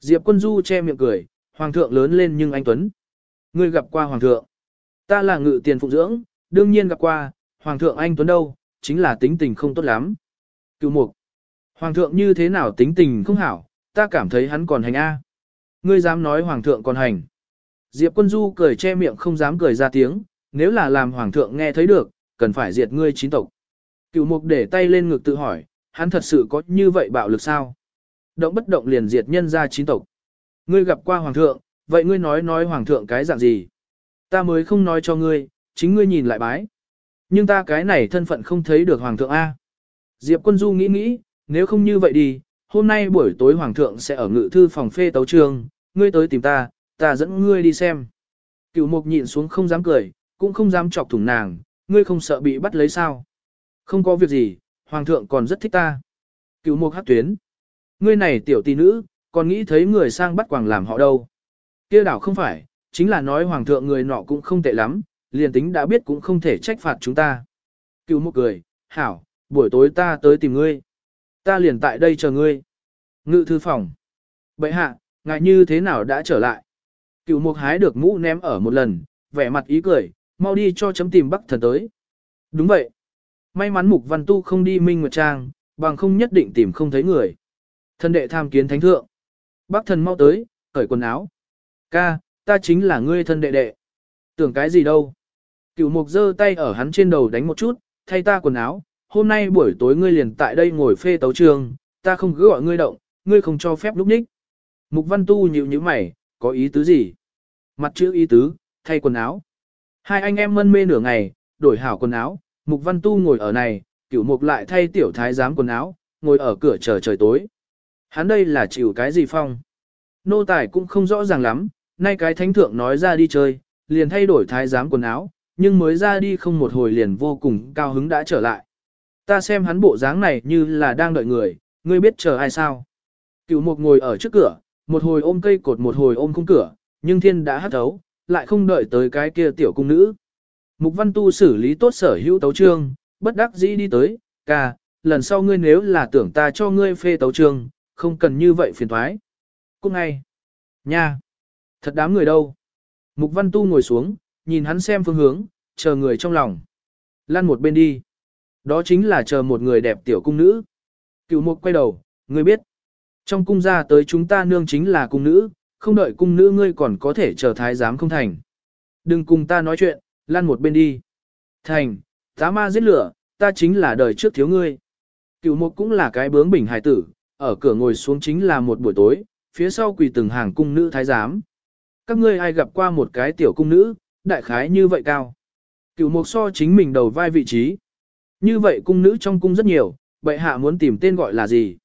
Diệp quân du che miệng cười, hoàng thượng lớn lên nhưng anh Tuấn. Ngươi gặp qua hoàng thượng. Ta là ngự tiền phụng dưỡng, đương nhiên gặp qua, hoàng thượng anh Tuấn đâu, chính là tính tình không tốt lắm. Cựu mục. Hoàng thượng như thế nào tính tình không hảo, ta cảm thấy hắn còn hành A. Ngươi dám nói hoàng thượng còn hành. Diệp quân du cười che miệng không dám cười ra tiếng, nếu là làm hoàng thượng nghe thấy được, cần phải diệt ngươi chín tộc. Cựu mục để tay lên ngực tự hỏi, hắn thật sự có như vậy bạo lực sao? Động bất động liền diệt nhân ra chín tộc. Ngươi gặp qua hoàng thượng, vậy ngươi nói nói hoàng thượng cái dạng gì? Ta mới không nói cho ngươi, chính ngươi nhìn lại bái. Nhưng ta cái này thân phận không thấy được hoàng thượng A. Diệp quân du nghĩ nghĩ, nếu không như vậy đi, hôm nay buổi tối hoàng thượng sẽ ở ngự thư phòng phê tấu trường, ngươi tới tìm ta, ta dẫn ngươi đi xem. Cựu mục nhịn xuống không dám cười, cũng không dám chọc thủng nàng, ngươi không sợ bị bắt lấy sao. Không có việc gì, hoàng thượng còn rất thích ta. Cựu mục hát tuyến. Ngươi này tiểu tỷ nữ, còn nghĩ thấy người sang bắt quàng làm họ đâu. kia đảo không phải, chính là nói hoàng thượng người nọ cũng không tệ lắm, liền tính đã biết cũng không thể trách phạt chúng ta. Cựu một cười, hảo, buổi tối ta tới tìm ngươi. Ta liền tại đây chờ ngươi. Ngự thư phòng. Bậy hạ, ngại như thế nào đã trở lại? Cựu mục hái được mũ ném ở một lần, vẻ mặt ý cười, mau đi cho chấm tìm bắc thần tới. Đúng vậy. May mắn mục văn tu không đi minh nguyệt trang, bằng không nhất định tìm không thấy người. Thân đệ tham kiến thánh thượng. Bắc thần mau tới, cởi quần áo. Ca, ta chính là ngươi thân đệ đệ. Tưởng cái gì đâu. Cựu mục giơ tay ở hắn trên đầu đánh một chút, thay ta quần áo, hôm nay buổi tối ngươi liền tại đây ngồi phê tấu trường, ta không cứ gọi ngươi động, ngươi không cho phép lúc ních. Mục văn tu nhịu như mày, có ý tứ gì? Mặt chữ ý tứ, thay quần áo. Hai anh em mân mê nửa ngày, đổi hảo quần áo, mục văn tu ngồi ở này, cựu mục lại thay tiểu thái giám quần áo, ngồi ở cửa chờ trời tối. Hắn đây là chịu cái gì phong? Nô tài cũng không rõ ràng lắm, nay cái thánh thượng nói ra đi chơi, liền thay đổi thái giám quần áo, nhưng mới ra đi không một hồi liền vô cùng cao hứng đã trở lại. Ta xem hắn bộ dáng này như là đang đợi người, ngươi biết chờ ai sao? cựu mục ngồi ở trước cửa, một hồi ôm cây cột một hồi ôm khung cửa, nhưng thiên đã hắt thấu, lại không đợi tới cái kia tiểu cung nữ. Mục văn tu xử lý tốt sở hữu tấu trương, bất đắc dĩ đi tới, ca, lần sau ngươi nếu là tưởng ta cho ngươi phê tấu trương, không cần như vậy phiền thoái. Cũng ngay, nha, thật đám người đâu. Mục văn tu ngồi xuống, nhìn hắn xem phương hướng, chờ người trong lòng. Lăn một bên đi. Đó chính là chờ một người đẹp tiểu cung nữ. Cựu mục quay đầu, ngươi biết. Trong cung gia tới chúng ta nương chính là cung nữ, không đợi cung nữ ngươi còn có thể chờ thái giám không thành. Đừng cùng ta nói chuyện, lăn một bên đi. Thành, tá ma giết lửa, ta chính là đời trước thiếu ngươi. Cựu mục cũng là cái bướng bỉnh hài tử, ở cửa ngồi xuống chính là một buổi tối, phía sau quỳ từng hàng cung nữ thái giám. Các ngươi ai gặp qua một cái tiểu cung nữ, đại khái như vậy cao. Cựu mục so chính mình đầu vai vị trí. Như vậy cung nữ trong cung rất nhiều, bệ hạ muốn tìm tên gọi là gì?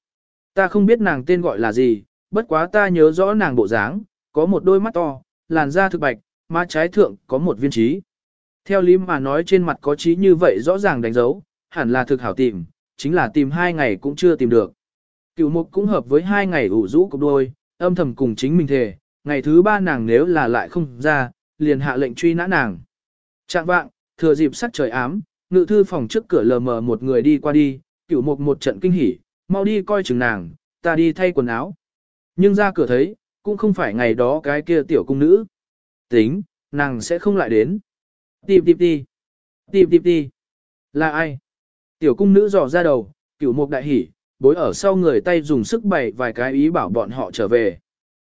Ta không biết nàng tên gọi là gì, bất quá ta nhớ rõ nàng bộ dáng, có một đôi mắt to, làn da thực bạch, má trái thượng có một viên trí. Theo lý mà nói trên mặt có trí như vậy rõ ràng đánh dấu, hẳn là thực hảo tìm, chính là tìm hai ngày cũng chưa tìm được. Cựu mục cũng hợp với hai ngày ủ rũ cục đôi, âm thầm cùng chính mình thề, ngày thứ ba nàng nếu là lại không ra, liền hạ lệnh truy nã nàng. Trạng vạng, thừa dịp sắc trời ám, ngự thư phòng trước cửa lờ mờ một người đi qua đi, cựu mục một trận kinh hỉ, mau đi coi chừng nàng, ta đi thay quần áo. Nhưng ra cửa thấy, cũng không phải ngày đó cái kia tiểu cung nữ. Tính, nàng sẽ không lại đến. Tìm tìm đi. Tìm tìm đi. Là ai? Tiểu cung nữ dò ra đầu, cửu mục đại hỉ, bối ở sau người tay dùng sức bày vài cái ý bảo bọn họ trở về.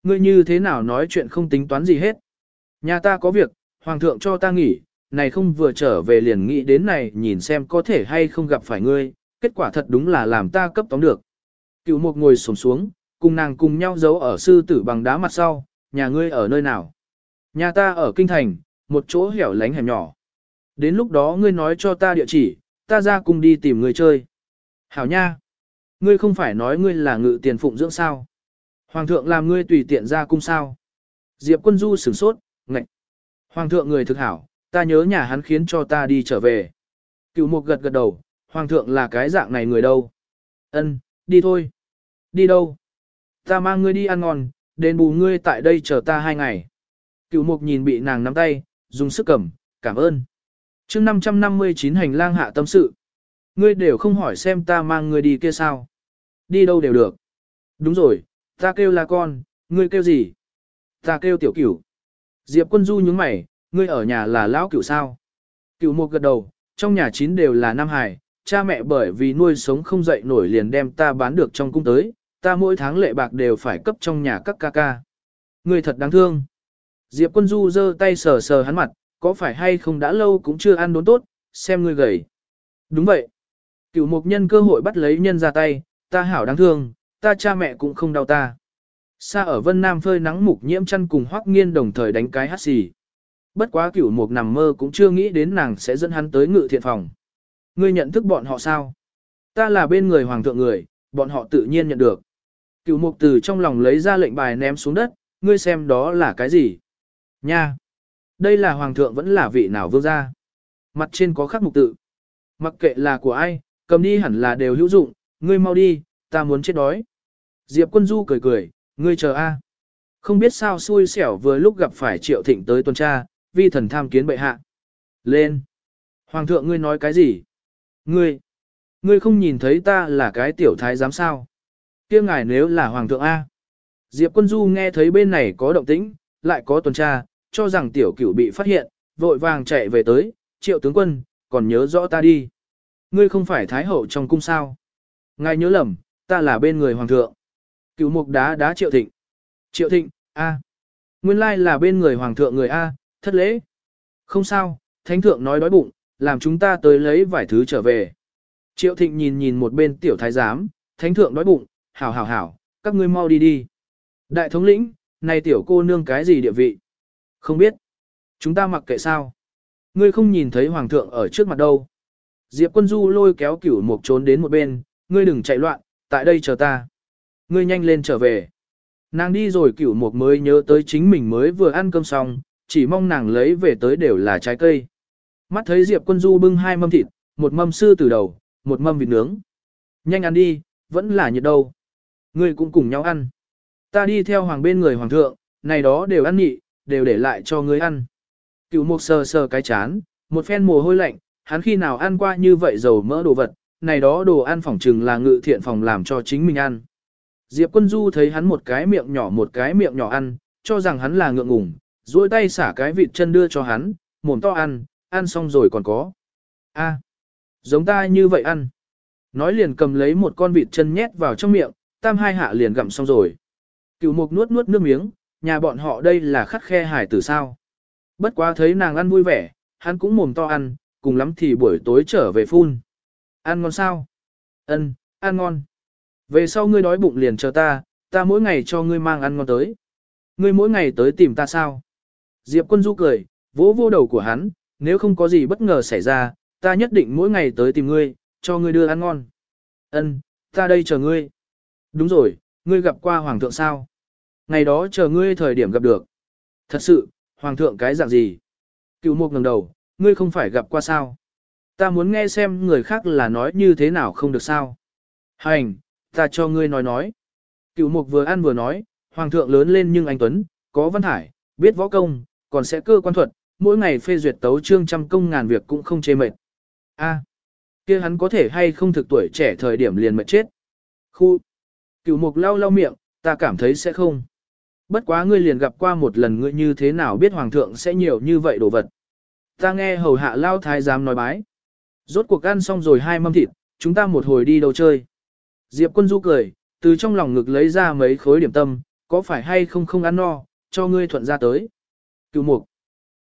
Ngươi như thế nào nói chuyện không tính toán gì hết. Nhà ta có việc, hoàng thượng cho ta nghỉ, này không vừa trở về liền nghĩ đến này nhìn xem có thể hay không gặp phải ngươi, kết quả thật đúng là làm ta cấp tóm được. Cựu mục ngồi sổm xuống, cùng nàng cùng nhau giấu ở sư tử bằng đá mặt sau, nhà ngươi ở nơi nào? Nhà ta ở Kinh Thành, một chỗ hẻo lánh hẻm nhỏ. Đến lúc đó ngươi nói cho ta địa chỉ, ta ra cùng đi tìm người chơi. Hảo nha! Ngươi không phải nói ngươi là ngự tiền phụng dưỡng sao? Hoàng thượng làm ngươi tùy tiện ra cung sao? Diệp quân du sửng sốt, ngạch. Hoàng thượng người thực hảo, ta nhớ nhà hắn khiến cho ta đi trở về. Cựu mục gật gật đầu, hoàng thượng là cái dạng này người đâu. Ân, đi thôi. Đi đâu? Ta mang ngươi đi ăn ngon, đền bù ngươi tại đây chờ ta hai ngày. Cựu mục nhìn bị nàng nắm tay, dùng sức cầm, cảm ơn. chương 559 hành lang hạ tâm sự. Ngươi đều không hỏi xem ta mang ngươi đi kia sao. Đi đâu đều được. Đúng rồi, ta kêu là con, ngươi kêu gì? Ta kêu tiểu cửu. Diệp quân du nhướng mày, ngươi ở nhà là lão cửu sao? Cửu một gật đầu, trong nhà chín đều là nam hài, cha mẹ bởi vì nuôi sống không dậy nổi liền đem ta bán được trong cung tới, ta mỗi tháng lệ bạc đều phải cấp trong nhà các ca ca. Ngươi thật đáng thương. Diệp quân du giơ tay sờ sờ hắn mặt, có phải hay không đã lâu cũng chưa ăn đốn tốt, xem ngươi gầy. Đúng vậy. Cửu mục nhân cơ hội bắt lấy nhân ra tay, ta hảo đáng thương, ta cha mẹ cũng không đau ta. Xa ở Vân Nam phơi nắng mục nhiễm chăn cùng hoắc nghiên đồng thời đánh cái hát xì. Bất quá cửu mục nằm mơ cũng chưa nghĩ đến nàng sẽ dẫn hắn tới ngự thiện phòng. Ngươi nhận thức bọn họ sao? Ta là bên người hoàng thượng người, bọn họ tự nhiên nhận được. Cửu mục từ trong lòng lấy ra lệnh bài ném xuống đất, ngươi xem đó là cái gì? Nha! Đây là hoàng thượng vẫn là vị nào vương gia? Mặt trên có khắc mục tự. Mặc kệ là của ai, cầm đi hẳn là đều hữu dụng, ngươi mau đi, ta muốn chết đói. Diệp quân du cười cười, ngươi chờ a. Không biết sao xui xẻo vừa lúc gặp phải triệu thịnh tới tuần tra, vi thần tham kiến bệ hạ. Lên! Hoàng thượng ngươi nói cái gì? Ngươi! Ngươi không nhìn thấy ta là cái tiểu thái giám sao? kia ngài nếu là hoàng thượng A. Diệp quân du nghe thấy bên này có động tĩnh, lại có tuần tra, cho rằng tiểu cửu bị phát hiện, vội vàng chạy về tới, triệu tướng quân, còn nhớ rõ ta đi. Ngươi không phải thái hậu trong cung sao? Ngài nhớ lầm, ta là bên người hoàng thượng. Cửu mục đá đá triệu thịnh. Triệu thịnh, A. Nguyên lai là bên người hoàng thượng người A, thất lễ. Không sao, thánh thượng nói đói bụng, làm chúng ta tới lấy vài thứ trở về. Triệu thịnh nhìn nhìn một bên tiểu thái giám, thánh thượng đói bụng, hảo hảo hảo, các ngươi mau đi đi. Đại thống lĩnh, này tiểu cô nương cái gì địa vị? Không biết. Chúng ta mặc kệ sao? Ngươi không nhìn thấy hoàng thượng ở trước mặt đâu. Diệp quân du lôi kéo cửu mục trốn đến một bên, ngươi đừng chạy loạn, tại đây chờ ta. Ngươi nhanh lên trở về. Nàng đi rồi cửu mục mới nhớ tới chính mình mới vừa ăn cơm xong, chỉ mong nàng lấy về tới đều là trái cây. Mắt thấy Diệp quân du bưng hai mâm thịt, một mâm sư từ đầu, một mâm vịt nướng. Nhanh ăn đi, vẫn là nhiệt đâu. Ngươi cũng cùng nhau ăn. Ta đi theo hoàng bên người hoàng thượng, này đó đều ăn nhị, đều để lại cho ngươi ăn. Cửu mục sờ sờ cái chán, một phen mồ hôi lạnh, hắn khi nào ăn qua như vậy dầu mỡ đồ vật, này đó đồ ăn phỏng trừng là ngự thiện phòng làm cho chính mình ăn. Diệp quân du thấy hắn một cái miệng nhỏ một cái miệng nhỏ ăn, cho rằng hắn là ngượng ngùng, duỗi tay xả cái vịt chân đưa cho hắn, mồm to ăn, ăn xong rồi còn có. a giống ta như vậy ăn. Nói liền cầm lấy một con vịt chân nhét vào trong miệng, tam hai hạ liền gặm xong rồi. Cửu mục nuốt nuốt nước miếng, nhà bọn họ đây là khắc khe hải tử sao. Bất quá thấy nàng ăn vui vẻ, hắn cũng mồm to ăn, cùng lắm thì buổi tối trở về phun. Ăn ngon sao? Ân, ăn ngon. Về sau ngươi đói bụng liền chờ ta, ta mỗi ngày cho ngươi mang ăn ngon tới. Ngươi mỗi ngày tới tìm ta sao? Diệp quân du cười, vỗ vô đầu của hắn, nếu không có gì bất ngờ xảy ra, ta nhất định mỗi ngày tới tìm ngươi, cho ngươi đưa ăn ngon. Ân, ta đây chờ ngươi. Đúng rồi, ngươi gặp qua hoàng thượng sao? Ngày đó chờ ngươi thời điểm gặp được. Thật sự, hoàng thượng cái dạng gì? Cựu mục ngẩng đầu, ngươi không phải gặp qua sao? Ta muốn nghe xem người khác là nói như thế nào không được sao? Hành, ta cho ngươi nói nói. Cựu mục vừa ăn vừa nói, hoàng thượng lớn lên nhưng anh Tuấn, có văn hải, biết võ công, còn sẽ cơ quan thuật, mỗi ngày phê duyệt tấu trương trăm công ngàn việc cũng không chê mệt. A, kia hắn có thể hay không thực tuổi trẻ thời điểm liền mệt chết. Khu, cựu mục lau lau miệng, ta cảm thấy sẽ không. Bất quá ngươi liền gặp qua một lần ngươi như thế nào biết hoàng thượng sẽ nhiều như vậy đồ vật. Ta nghe hầu hạ lao thái giám nói bái. Rốt cuộc ăn xong rồi hai mâm thịt, chúng ta một hồi đi đâu chơi. Diệp quân du cười, từ trong lòng ngực lấy ra mấy khối điểm tâm, có phải hay không không ăn no, cho ngươi thuận ra tới. Cựu mục,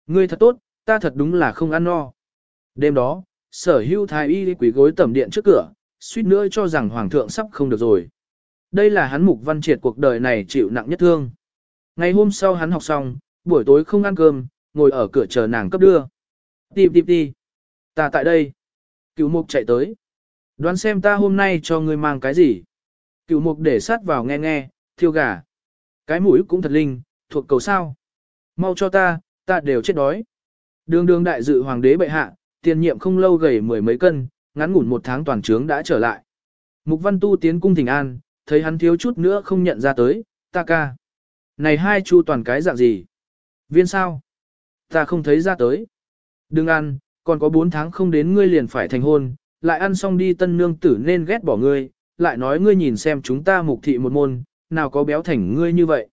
ngươi thật tốt, ta thật đúng là không ăn no. Đêm đó, sở hưu thái y quỷ gối tẩm điện trước cửa, suýt nữa cho rằng hoàng thượng sắp không được rồi. Đây là hắn mục văn triệt cuộc đời này chịu nặng nhất thương. Ngày hôm sau hắn học xong, buổi tối không ăn cơm, ngồi ở cửa chờ nàng cấp đưa. Tìm tìm tìm. Ta tại đây. Cựu mục chạy tới. Đoán xem ta hôm nay cho ngươi mang cái gì. Cựu mục để sát vào nghe nghe, thiêu gà. Cái mũi cũng thật linh, thuộc cầu sao. Mau cho ta, ta đều chết đói. Đường đường đại dự hoàng đế bệ hạ, tiền nhiệm không lâu gầy mười mấy cân, ngắn ngủn một tháng toàn trướng đã trở lại. Mục văn tu tiến cung thỉnh an, thấy hắn thiếu chút nữa không nhận ra tới, ta ca. Này hai chu toàn cái dạng gì? Viên sao? Ta không thấy ra tới. Đừng ăn, còn có bốn tháng không đến ngươi liền phải thành hôn, lại ăn xong đi tân nương tử nên ghét bỏ ngươi, lại nói ngươi nhìn xem chúng ta mục thị một môn, nào có béo thành ngươi như vậy.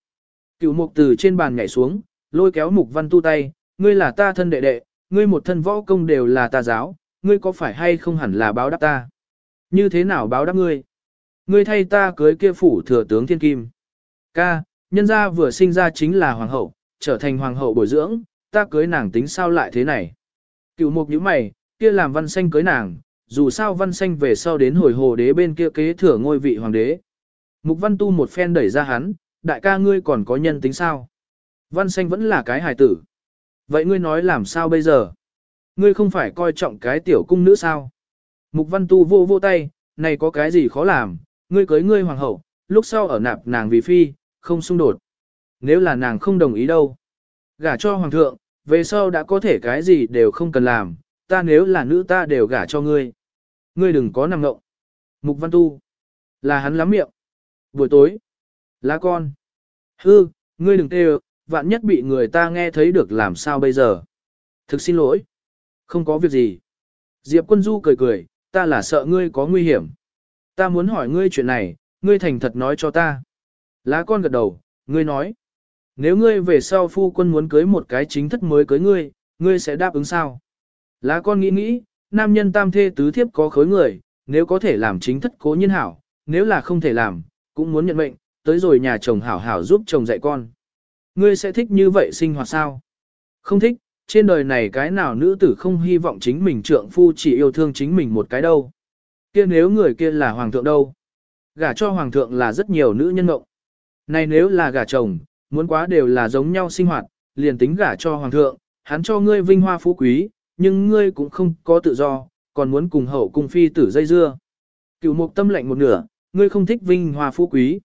Cựu mục từ trên bàn nhảy xuống, lôi kéo mục văn tu tay, ngươi là ta thân đệ đệ, ngươi một thân võ công đều là ta giáo, ngươi có phải hay không hẳn là báo đáp ta. Như thế nào báo đáp ngươi? Ngươi thay ta cưới kia phủ thừa tướng thiên kim. Ca, nhân gia vừa sinh ra chính là hoàng hậu, trở thành hoàng hậu bồi dưỡng, ta cưới nàng tính sao lại thế này. Cựu mục như mày, kia làm văn xanh cưới nàng, dù sao văn xanh về sau đến hồi hồ đế bên kia kế thừa ngôi vị hoàng đế. Mục văn tu một phen đẩy ra hắn, đại ca ngươi còn có nhân tính sao? Văn xanh vẫn là cái hài tử. Vậy ngươi nói làm sao bây giờ? Ngươi không phải coi trọng cái tiểu cung nữ sao? Mục văn tu vô vô tay, này có cái gì khó làm, ngươi cưới ngươi hoàng hậu, lúc sau ở nạp nàng vì phi, không xung đột. Nếu là nàng không đồng ý đâu. Gả cho hoàng thượng, về sau đã có thể cái gì đều không cần làm, ta nếu là nữ ta đều gả cho ngươi. Ngươi đừng có nằm ngộng. Mục văn tu. Là hắn lắm miệng. Buổi tối. Lá con. Hư, ngươi đừng tê vạn nhất bị người ta nghe thấy được làm sao bây giờ. Thực xin lỗi. Không có việc gì. Diệp quân du cười cười, ta là sợ ngươi có nguy hiểm. Ta muốn hỏi ngươi chuyện này, ngươi thành thật nói cho ta. Lá con gật đầu, ngươi nói. Nếu ngươi về sau phu quân muốn cưới một cái chính thất mới cưới ngươi, ngươi sẽ đáp ứng sao? Lá con nghĩ nghĩ, nam nhân tam thê tứ thiếp có khối người, nếu có thể làm chính thất cố nhiên hảo, nếu là không thể làm, cũng muốn nhận mệnh, tới rồi nhà chồng hảo hảo giúp chồng dạy con. Ngươi sẽ thích như vậy sinh hoạt sao? Không thích, trên đời này cái nào nữ tử không hy vọng chính mình trượng phu chỉ yêu thương chính mình một cái đâu. kia nếu người kia là hoàng thượng đâu? Gả cho hoàng thượng là rất nhiều nữ nhân ngộng. Này nếu là gả chồng, muốn quá đều là giống nhau sinh hoạt, liền tính gả cho hoàng thượng, hắn cho ngươi vinh hoa phú quý, nhưng ngươi cũng không có tự do, còn muốn cùng hậu cung phi tử dây dưa. Cựu mục tâm lệnh một nửa, ngươi không thích vinh hoa phú quý.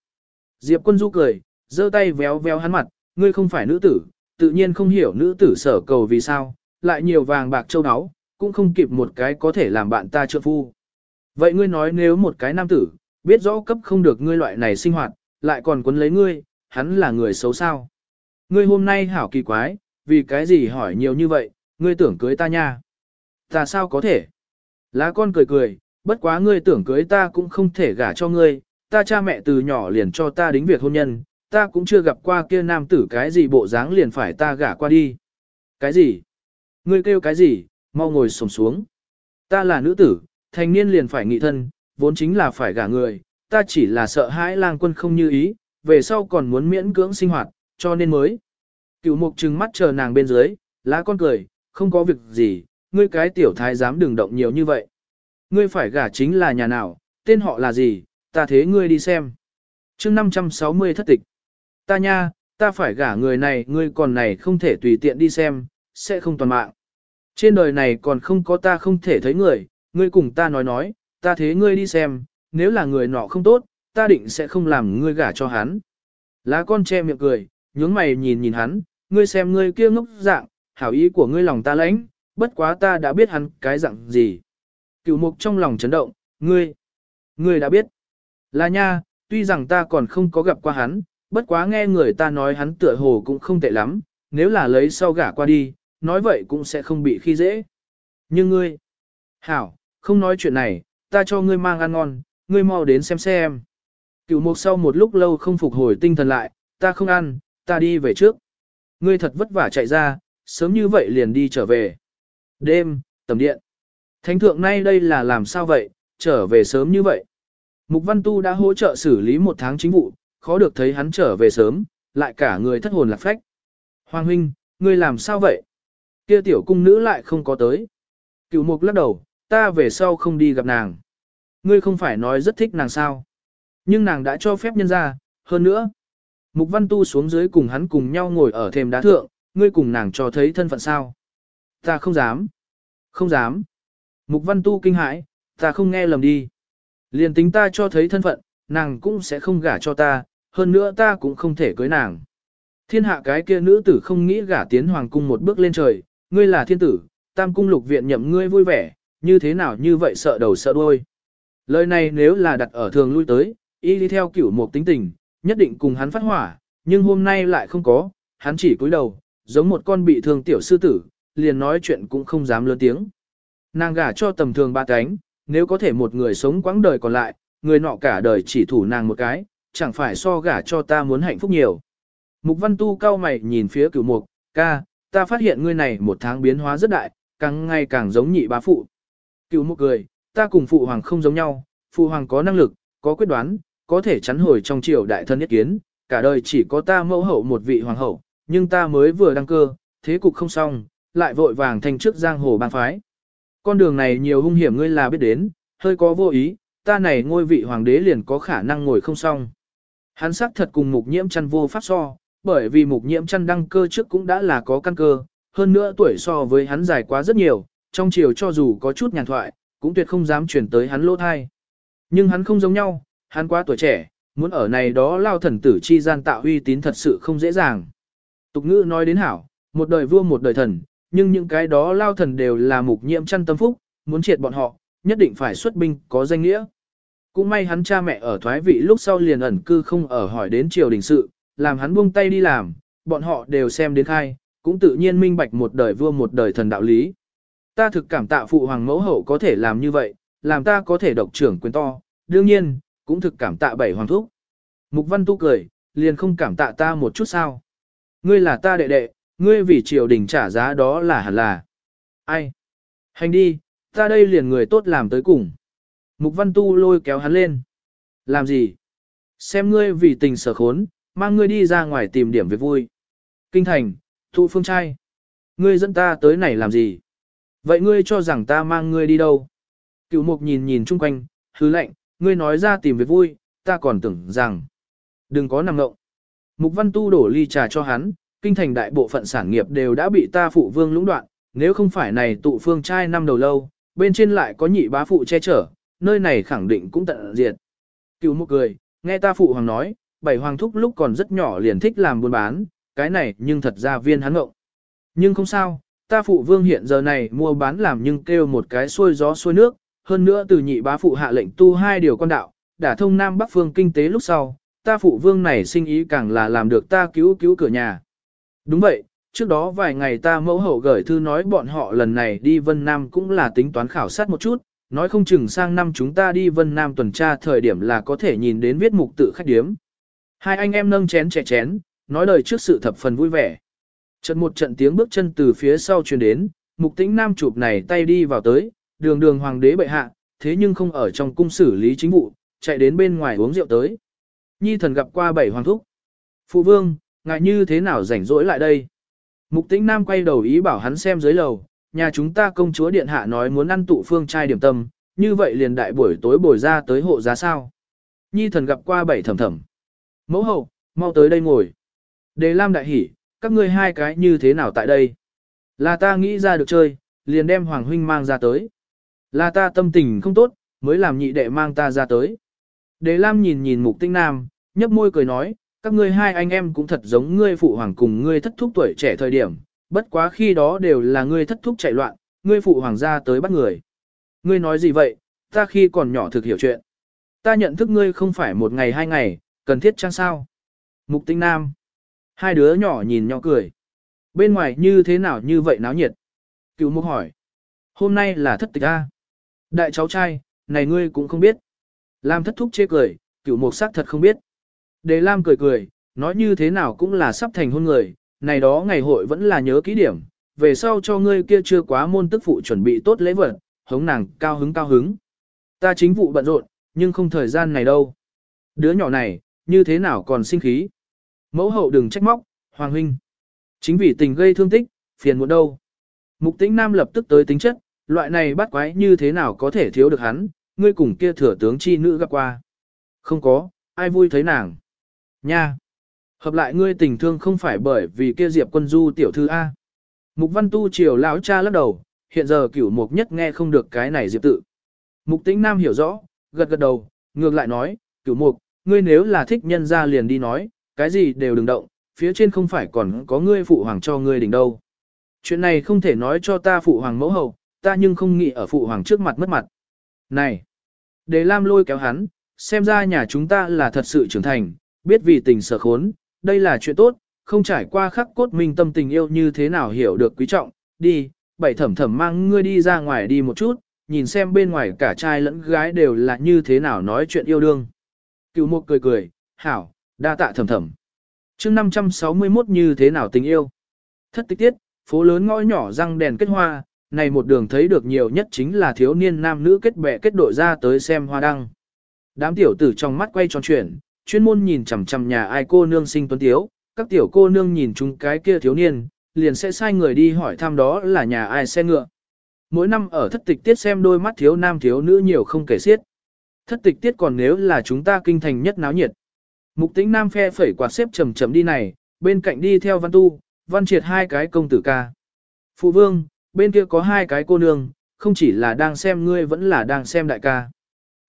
Diệp quân du cười, giơ tay véo véo hắn mặt, ngươi không phải nữ tử, tự nhiên không hiểu nữ tử sở cầu vì sao, lại nhiều vàng bạc châu áo, cũng không kịp một cái có thể làm bạn ta trợ phu. Vậy ngươi nói nếu một cái nam tử, biết rõ cấp không được ngươi loại này sinh hoạt, lại còn quấn lấy ngươi, hắn là người xấu sao. Ngươi hôm nay hảo kỳ quái, vì cái gì hỏi nhiều như vậy, ngươi tưởng cưới ta nha. Ta sao có thể? Lá con cười cười, bất quá ngươi tưởng cưới ta cũng không thể gả cho ngươi, ta cha mẹ từ nhỏ liền cho ta đính việc hôn nhân, ta cũng chưa gặp qua kia nam tử cái gì bộ dáng liền phải ta gả qua đi. Cái gì? Ngươi kêu cái gì? Mau ngồi xổm xuống. Ta là nữ tử, thành niên liền phải nghị thân, vốn chính là phải gả người, ta chỉ là sợ hãi lang quân không như ý, về sau còn muốn miễn cưỡng sinh hoạt, cho nên mới. Cựu mục trừng mắt chờ nàng bên dưới, lá con cười, không có việc gì, ngươi cái tiểu thái dám đừng động nhiều như vậy. Ngươi phải gả chính là nhà nào, tên họ là gì, ta thế ngươi đi xem. chương 560 thất tịch. Ta nha, ta phải gả người này, ngươi còn này không thể tùy tiện đi xem, sẽ không toàn mạng. Trên đời này còn không có ta không thể thấy người, ngươi cùng ta nói nói, ta thế ngươi đi xem, nếu là người nọ không tốt, ta định sẽ không làm ngươi gả cho hắn. Lá con che miệng cười, nhướng mày nhìn nhìn hắn, ngươi xem ngươi kia ngốc dạng, hảo ý của ngươi lòng ta lãnh, bất quá ta đã biết hắn cái dạng gì. Cửu mục trong lòng chấn động, ngươi, ngươi đã biết. Là nha, tuy rằng ta còn không có gặp qua hắn, bất quá nghe người ta nói hắn tựa hồ cũng không tệ lắm, nếu là lấy sau gả qua đi, nói vậy cũng sẽ không bị khi dễ. Nhưng ngươi, hảo, không nói chuyện này, ta cho ngươi mang ăn ngon, ngươi mau đến xem xem. Cửu mục sau một lúc lâu không phục hồi tinh thần lại, ta không ăn, ta đi về trước. Ngươi thật vất vả chạy ra, sớm như vậy liền đi trở về. Đêm, tầm điện. Thánh thượng nay đây là làm sao vậy, trở về sớm như vậy. Mục Văn Tu đã hỗ trợ xử lý một tháng chính vụ, khó được thấy hắn trở về sớm, lại cả người thất hồn lạc phách. Hoàng huynh, ngươi làm sao vậy? Kia tiểu cung nữ lại không có tới. Cửu mục lắc đầu, ta về sau không đi gặp nàng. Ngươi không phải nói rất thích nàng sao? Nhưng nàng đã cho phép nhân ra, hơn nữa. Mục Văn Tu xuống dưới cùng hắn cùng nhau ngồi ở thềm đá thượng, ngươi cùng nàng cho thấy thân phận sao? Ta không dám. Không dám. Mục Văn Tu kinh hãi, ta không nghe lầm đi. Liền tính ta cho thấy thân phận, nàng cũng sẽ không gả cho ta, hơn nữa ta cũng không thể cưới nàng. Thiên hạ cái kia nữ tử không nghĩ gả tiến hoàng cung một bước lên trời, ngươi là thiên tử, tam cung lục viện nhậm ngươi vui vẻ, như thế nào như vậy sợ đầu sợ đuôi. Lời này nếu là đặt ở thường lui tới, y đi theo cửu một tính tình, nhất định cùng hắn phát hỏa, nhưng hôm nay lại không có, hắn chỉ cúi đầu, giống một con bị thương tiểu sư tử, liền nói chuyện cũng không dám lớn tiếng. Nàng gả cho tầm thường ba cánh, nếu có thể một người sống quãng đời còn lại, người nọ cả đời chỉ thủ nàng một cái, chẳng phải so gả cho ta muốn hạnh phúc nhiều. Mục văn tu cao mày nhìn phía cửu mục, ca, ta phát hiện ngươi này một tháng biến hóa rất đại, càng ngày càng giống nhị bá phụ. Cửu mục cười, ta cùng phụ hoàng không giống nhau, phụ hoàng có năng lực, có quyết đoán, có thể chắn hồi trong triều đại thân nhất kiến, cả đời chỉ có ta mẫu hậu một vị hoàng hậu, nhưng ta mới vừa đăng cơ, thế cục không xong, lại vội vàng thành trước giang hồ bang phái. Con đường này nhiều hung hiểm ngươi là biết đến, hơi có vô ý, ta này ngôi vị hoàng đế liền có khả năng ngồi không xong. Hắn sắc thật cùng mục nhiễm chăn vô pháp so, bởi vì mục nhiễm chăn đăng cơ trước cũng đã là có căn cơ, hơn nữa tuổi so với hắn dài quá rất nhiều, trong chiều cho dù có chút nhàn thoại, cũng tuyệt không dám chuyển tới hắn lỗ thai. Nhưng hắn không giống nhau, hắn quá tuổi trẻ, muốn ở này đó lao thần tử chi gian tạo uy tín thật sự không dễ dàng. Tục ngữ nói đến hảo, một đời vua một đời thần, nhưng những cái đó lao thần đều là mục nhiễm chăn tâm phúc, muốn triệt bọn họ, nhất định phải xuất binh có danh nghĩa. Cũng may hắn cha mẹ ở thoái vị lúc sau liền ẩn cư không ở hỏi đến triều đình sự, làm hắn buông tay đi làm, bọn họ đều xem đến khai, cũng tự nhiên minh bạch một đời vua một đời thần đạo lý. Ta thực cảm tạ phụ hoàng mẫu hậu có thể làm như vậy, làm ta có thể độc trưởng quyền to, đương nhiên, cũng thực cảm tạ bảy hoàng thúc. Mục văn tu cười, liền không cảm tạ ta một chút sao. Ngươi là ta đệ đệ, ngươi vì triều đình trả giá đó là hẳn là. Ai? Hành đi, ta đây liền người tốt làm tới cùng. Mục văn tu lôi kéo hắn lên. Làm gì? Xem ngươi vì tình sở khốn, mang ngươi đi ra ngoài tìm điểm việc vui. Kinh thành, thụ phương trai. Ngươi dẫn ta tới này làm gì? Vậy ngươi cho rằng ta mang ngươi đi đâu? Cựu mục nhìn nhìn chung quanh, hứ lệnh, ngươi nói ra tìm việc vui, ta còn tưởng rằng. Đừng có nằm ngộng. Mục văn tu đổ ly trà cho hắn, kinh thành đại bộ phận sản nghiệp đều đã bị ta phụ vương lũng đoạn, nếu không phải này tụ phương trai năm đầu lâu, bên trên lại có nhị bá phụ che chở, nơi này khẳng định cũng tận diệt. Cựu một cười, nghe ta phụ hoàng nói, bảy hoàng thúc lúc còn rất nhỏ liền thích làm buôn bán, cái này nhưng thật ra viên hắn ngộng. Nhưng không sao, ta phụ vương hiện giờ này mua bán làm nhưng kêu một cái xuôi gió xuôi nước, hơn nữa từ nhị bá phụ hạ lệnh tu hai điều con đạo, đả thông Nam Bắc phương kinh tế lúc sau, ta phụ vương này sinh ý càng là làm được ta cứu cứu cửa nhà. Đúng vậy, trước đó vài ngày ta mẫu hậu gửi thư nói bọn họ lần này đi Vân Nam cũng là tính toán khảo sát một chút, nói không chừng sang năm chúng ta đi Vân Nam tuần tra thời điểm là có thể nhìn đến viết mục tự khách điếm. Hai anh em nâng chén trẻ chén, nói lời trước sự thập phần vui vẻ. Trận một trận tiếng bước chân từ phía sau truyền đến, mục tĩnh nam chụp này tay đi vào tới, đường đường hoàng đế bệ hạ, thế nhưng không ở trong cung xử lý chính vụ, chạy đến bên ngoài uống rượu tới. Nhi thần gặp qua bảy hoàng thúc. Phụ vương, ngại như thế nào rảnh rỗi lại đây? Mục tĩnh nam quay đầu ý bảo hắn xem dưới lầu, nhà chúng ta công chúa điện hạ nói muốn ăn tụ phương trai điểm tâm, như vậy liền đại buổi tối bồi ra tới hộ giá sao. Nhi thần gặp qua bảy thẩm thẩm. Mẫu hậu, mau tới đây ngồi. Đề Lam đại hỉ, các ngươi hai cái như thế nào tại đây? Là ta nghĩ ra được chơi, liền đem Hoàng huynh mang ra tới. Là ta tâm tình không tốt, mới làm nhị đệ mang ta ra tới. Đế Lam nhìn nhìn mục tinh nam, nhấp môi cười nói, các ngươi hai anh em cũng thật giống ngươi phụ hoàng cùng ngươi thất thúc tuổi trẻ thời điểm, bất quá khi đó đều là ngươi thất thúc chạy loạn, ngươi phụ hoàng ra tới bắt người. Ngươi nói gì vậy, ta khi còn nhỏ thực hiểu chuyện. Ta nhận thức ngươi không phải một ngày hai ngày, cần thiết chăng sao? Mục tinh nam. Hai đứa nhỏ nhìn nhỏ cười. Bên ngoài như thế nào như vậy náo nhiệt? Cựu mục hỏi. Hôm nay là thất tịch A. Đại cháu trai, này ngươi cũng không biết. Lam thất thúc chê cười, cửu mục sắc thật không biết. Đề Lam cười cười, nói như thế nào cũng là sắp thành hôn người, này đó ngày hội vẫn là nhớ kỹ điểm, về sau cho ngươi kia chưa quá môn tức phụ chuẩn bị tốt lễ vật, hống nàng cao hứng cao hứng. Ta chính vụ bận rộn, nhưng không thời gian này đâu. Đứa nhỏ này, như thế nào còn sinh khí. Mẫu hậu đừng trách móc, Hoàng huynh. Chính vì tình gây thương tích, phiền muộn đâu. Mục tĩnh nam lập tức tới tính chất, loại này bắt quái như thế nào có thể thiếu được hắn, ngươi cùng kia thừa tướng chi nữ gặp qua. Không có, ai vui thấy nàng. Nha! Hợp lại ngươi tình thương không phải bởi vì kia diệp quân du tiểu thư A. Mục văn tu triều lão cha lắc đầu, hiện giờ cửu mục nhất nghe không được cái này diệp tự. Mục tĩnh nam hiểu rõ, gật gật đầu, ngược lại nói, cửu mục, ngươi nếu là thích nhân ra liền đi nói, cái gì đều đừng động, phía trên không phải còn có ngươi phụ hoàng cho ngươi đỉnh đâu. Chuyện này không thể nói cho ta phụ hoàng mẫu hậu, ta nhưng không nghĩ ở phụ hoàng trước mặt mất mặt. Này! Đề Lam lôi kéo hắn, xem ra nhà chúng ta là thật sự trưởng thành, biết vì tình sở khốn, đây là chuyện tốt, không trải qua khắc cốt minh tâm tình yêu như thế nào hiểu được quý trọng, đi, bảy thẩm thẩm mang ngươi đi ra ngoài đi một chút, nhìn xem bên ngoài cả trai lẫn gái đều là như thế nào nói chuyện yêu đương. Cựu mục cười cười, hảo, đa tạ thẩm thẩm. chương 561 như thế nào tình yêu. Thất tích tiết, phố lớn ngõ nhỏ răng đèn kết hoa, này một đường thấy được nhiều nhất chính là thiếu niên nam nữ kết bè kết đội ra tới xem hoa đăng. Đám tiểu tử trong mắt quay tròn chuyển, chuyên môn nhìn chằm chằm nhà ai cô nương sinh tuấn tiếu, các tiểu cô nương nhìn chúng cái kia thiếu niên, liền sẽ sai người đi hỏi thăm đó là nhà ai xe ngựa. Mỗi năm ở thất tịch tiết xem đôi mắt thiếu nam thiếu nữ nhiều không kể xiết. Thất tịch tiết còn nếu là chúng ta kinh thành nhất náo nhiệt. Mục tính nam phe phẩy quạt xếp chầm chầm đi này, bên cạnh đi theo văn tu, văn triệt hai cái công tử ca. Phụ vương, bên kia có hai cái cô nương, không chỉ là đang xem ngươi vẫn là đang xem đại ca.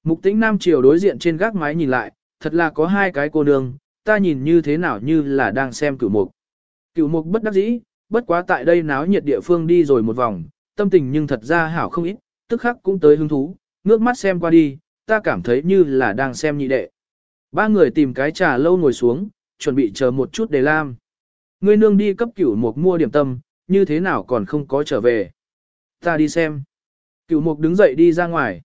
Mục tĩnh nam chiều đối diện trên gác mái nhìn lại, thật là có hai cái cô nương, ta nhìn như thế nào như là đang xem cửu mục. Cửu mục bất đắc dĩ, bất quá tại đây náo nhiệt địa phương đi rồi một vòng, tâm tình nhưng thật ra hảo không ít, tức khắc cũng tới hứng thú, ngước mắt xem qua đi, ta cảm thấy như là đang xem nhị đệ. Ba người tìm cái trà lâu ngồi xuống, chuẩn bị chờ một chút để làm. Ngươi nương đi cấp cửu mục mua điểm tâm, như thế nào còn không có trở về. Ta đi xem. Cựu mục đứng dậy đi ra ngoài.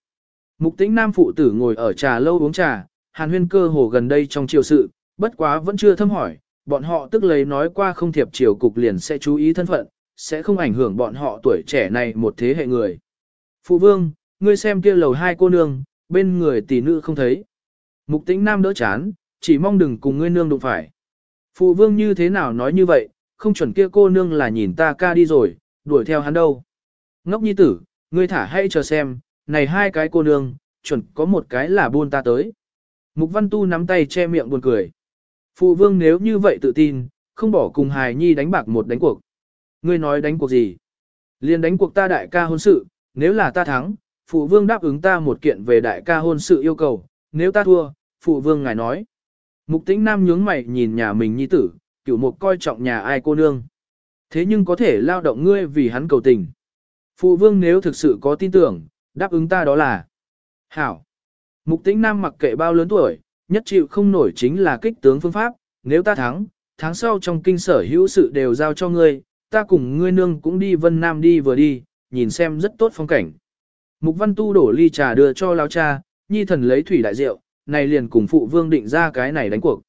Mục tĩnh nam phụ tử ngồi ở trà lâu uống trà, hàn huyên cơ hồ gần đây trong triều sự, bất quá vẫn chưa thâm hỏi, bọn họ tức lấy nói qua không thiệp triều cục liền sẽ chú ý thân phận, sẽ không ảnh hưởng bọn họ tuổi trẻ này một thế hệ người. Phụ vương, ngươi xem kia lầu hai cô nương, bên người tỷ nữ không thấy. Mục tĩnh nam đỡ chán, chỉ mong đừng cùng ngươi nương đụng phải. Phụ vương như thế nào nói như vậy, không chuẩn kia cô nương là nhìn ta ca đi rồi, đuổi theo hắn đâu. Ngốc nhi tử, ngươi thả hay chờ xem, này hai cái cô nương, chuẩn có một cái là buôn ta tới. Mục Văn Tu nắm tay che miệng buồn cười. Phụ vương nếu như vậy tự tin, không bỏ cùng hài nhi đánh bạc một đánh cuộc. Ngươi nói đánh cuộc gì? Liên đánh cuộc ta đại ca hôn sự, nếu là ta thắng, phụ vương đáp ứng ta một kiện về đại ca hôn sự yêu cầu, nếu ta thua, phụ vương ngài nói. Mục tĩnh nam nhướng mày nhìn nhà mình nhi tử, cửu mục coi trọng nhà ai cô nương. Thế nhưng có thể lao động ngươi vì hắn cầu tình. Phụ vương nếu thực sự có tin tưởng, đáp ứng ta đó là Hảo. Mục tĩnh nam mặc kệ bao lớn tuổi, nhất chịu không nổi chính là kích tướng phương pháp, nếu ta thắng, tháng sau trong kinh sở hữu sự đều giao cho ngươi, ta cùng ngươi nương cũng đi vân nam đi vừa đi, nhìn xem rất tốt phong cảnh. Mục văn tu đổ ly trà đưa cho lao cha, nhi thần lấy thủy đại rượu, này liền cùng phụ vương định ra cái này đánh cuộc.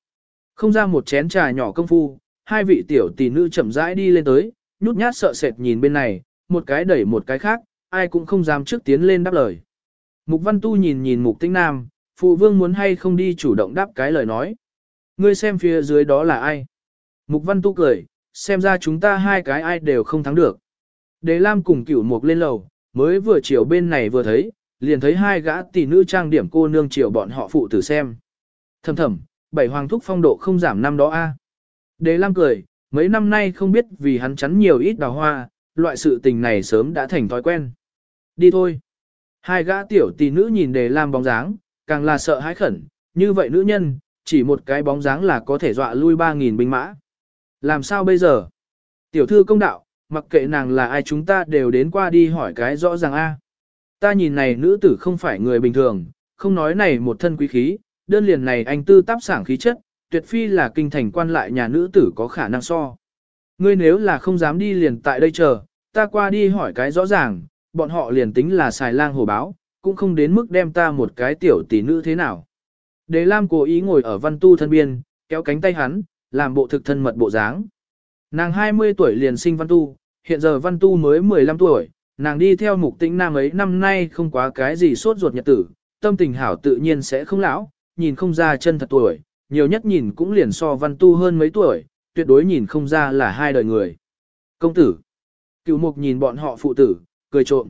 Không ra một chén trà nhỏ công phu, hai vị tiểu tỷ nữ chậm rãi đi lên tới, nhút nhát sợ sệt nhìn bên này, một cái đẩy một cái khác, ai cũng không dám trước tiến lên đáp lời. Mục văn tu nhìn nhìn mục tinh nam, phụ vương muốn hay không đi chủ động đáp cái lời nói. Ngươi xem phía dưới đó là ai? Mục văn tu cười, xem ra chúng ta hai cái ai đều không thắng được. Đế Lam cùng cửu mục lên lầu, mới vừa chiều bên này vừa thấy, liền thấy hai gã tỷ nữ trang điểm cô nương chiều bọn họ phụ tử xem. Thầm thầm, bảy hoàng thúc phong độ không giảm năm đó a. À. Đế Lam cười, mấy năm nay không biết vì hắn chắn nhiều ít đào hoa, loại sự tình này sớm đã thành thói quen. Đi thôi. Hai gã tiểu tỷ nữ nhìn Đề Lam bóng dáng, càng là sợ hãi khẩn, như vậy nữ nhân, chỉ một cái bóng dáng là có thể dọa lui 3.000 binh mã. Làm sao bây giờ? Tiểu thư công đạo, mặc kệ nàng là ai chúng ta đều đến qua đi hỏi cái rõ ràng a. Ta nhìn này nữ tử không phải người bình thường, không nói này một thân quý khí, đơn liền này anh tư táp sảng khí chất, tuyệt phi là kinh thành quan lại nhà nữ tử có khả năng so. Ngươi nếu là không dám đi liền tại đây chờ, ta qua đi hỏi cái rõ ràng, bọn họ liền tính là xài lang hồ báo, cũng không đến mức đem ta một cái tiểu tỷ nữ thế nào. Đề Lam cố ý ngồi ở văn tu thân biên, kéo cánh tay hắn, làm bộ thực thân mật bộ dáng. Nàng 20 tuổi liền sinh văn tu, hiện giờ văn tu mới 15 tuổi, nàng đi theo mục tĩnh nam ấy năm nay không quá cái gì sốt ruột nhật tử, tâm tình hảo tự nhiên sẽ không lão, nhìn không ra chân thật tuổi, nhiều nhất nhìn cũng liền so văn tu hơn mấy tuổi, tuyệt đối nhìn không ra là hai đời người. Công tử, cựu mục nhìn bọn họ phụ tử, cười trộm.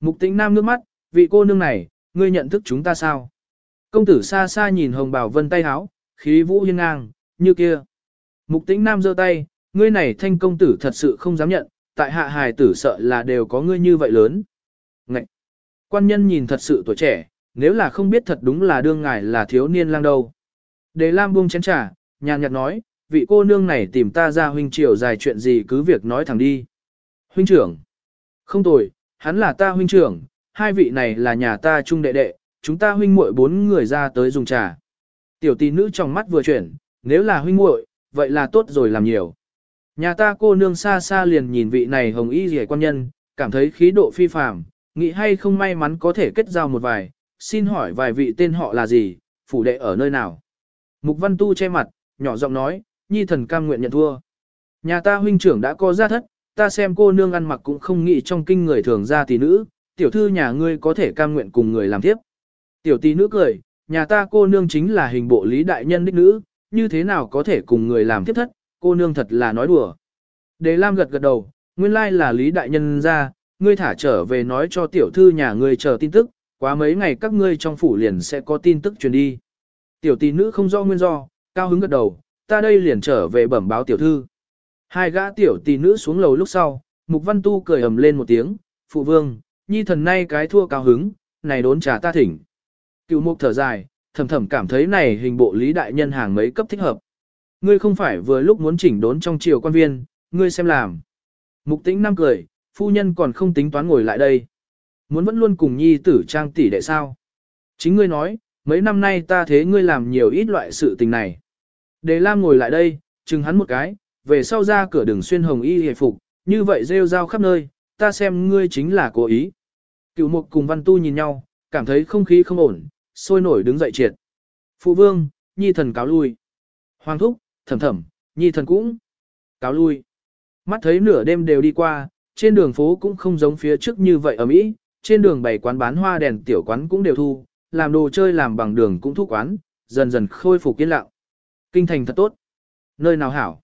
Mục tĩnh nam nước mắt, vị cô nương này, ngươi nhận thức chúng ta sao? Công tử xa xa nhìn hồng bảo vân tay háo, khí vũ hiên ngang, như kia. Mục tĩnh nam giơ tay, ngươi này thanh công tử thật sự không dám nhận, tại hạ hài tử sợ là đều có ngươi như vậy lớn. Ngậy! Quan nhân nhìn thật sự tuổi trẻ, nếu là không biết thật đúng là đương ngài là thiếu niên lang đâu. Đề Lam buông chén trà, nhàn nhạt nói, vị cô nương này tìm ta ra huynh triều dài chuyện gì cứ việc nói thẳng đi. Huynh trưởng! Không tồi, hắn là ta huynh trưởng, hai vị này là nhà ta trung đệ đệ, chúng ta huynh muội bốn người ra tới dùng trà. Tiểu tỷ nữ trong mắt vừa chuyển, nếu là huynh muội, vậy là tốt rồi làm nhiều. Nhà ta cô nương xa xa liền nhìn vị này hồng y rẻ quan nhân, cảm thấy khí độ phi phàm, nghĩ hay không may mắn có thể kết giao một vài, xin hỏi vài vị tên họ là gì, phủ đệ ở nơi nào. Mục văn tu che mặt, nhỏ giọng nói, nhi thần cam nguyện nhận thua. Nhà ta huynh trưởng đã có gia thất, ta xem cô nương ăn mặc cũng không nghĩ trong kinh người thường ra tỷ nữ, tiểu thư nhà ngươi có thể cam nguyện cùng người làm tiếp. Tiểu tỷ nữ cười, nhà ta cô nương chính là hình bộ lý đại nhân đích nữ, như thế nào có thể cùng người làm tiếp thất, cô nương thật là nói đùa. Đề Lam gật gật đầu, nguyên lai là lý đại nhân ra, ngươi thả trở về nói cho tiểu thư nhà ngươi chờ tin tức, quá mấy ngày các ngươi trong phủ liền sẽ có tin tức truyền đi. Tiểu tỷ nữ không rõ nguyên do, cao hứng gật đầu, ta đây liền trở về bẩm báo tiểu thư. Hai gã tiểu tỷ nữ xuống lầu lúc sau, Mục Văn Tu cười ầm lên một tiếng, phụ vương, nhi thần nay cái thua cao hứng, này đốn trà ta thỉnh. Cựu mục thở dài, thầm thầm cảm thấy này hình bộ lý đại nhân hàng mấy cấp thích hợp. Ngươi không phải vừa lúc muốn chỉnh đốn trong triều quan viên, ngươi xem làm. Mục tĩnh năm cười, phu nhân còn không tính toán ngồi lại đây. Muốn vẫn luôn cùng nhi tử trang tỷ đệ sao. Chính ngươi nói, mấy năm nay ta thế ngươi làm nhiều ít loại sự tình này. Đề Lam ngồi lại đây, chừng hắn một cái, về sau ra cửa đường xuyên hồng y hề phục, như vậy rêu rao khắp nơi, ta xem ngươi chính là cố ý. Cựu mục cùng văn tu nhìn nhau, cảm thấy không khí không ổn, sôi nổi đứng dậy triệt. Phụ vương, nhi thần cáo lui. Hoàng thúc, thầm thầm, nhi thần cũng cáo lui. Mắt thấy nửa đêm đều đi qua, trên đường phố cũng không giống phía trước như vậy ở Mỹ, trên đường bày quán bán hoa đèn tiểu quán cũng đều thu, làm đồ chơi làm bằng đường cũng thu quán, dần dần khôi phục yên lặng. Kinh thành thật tốt. Nơi nào hảo?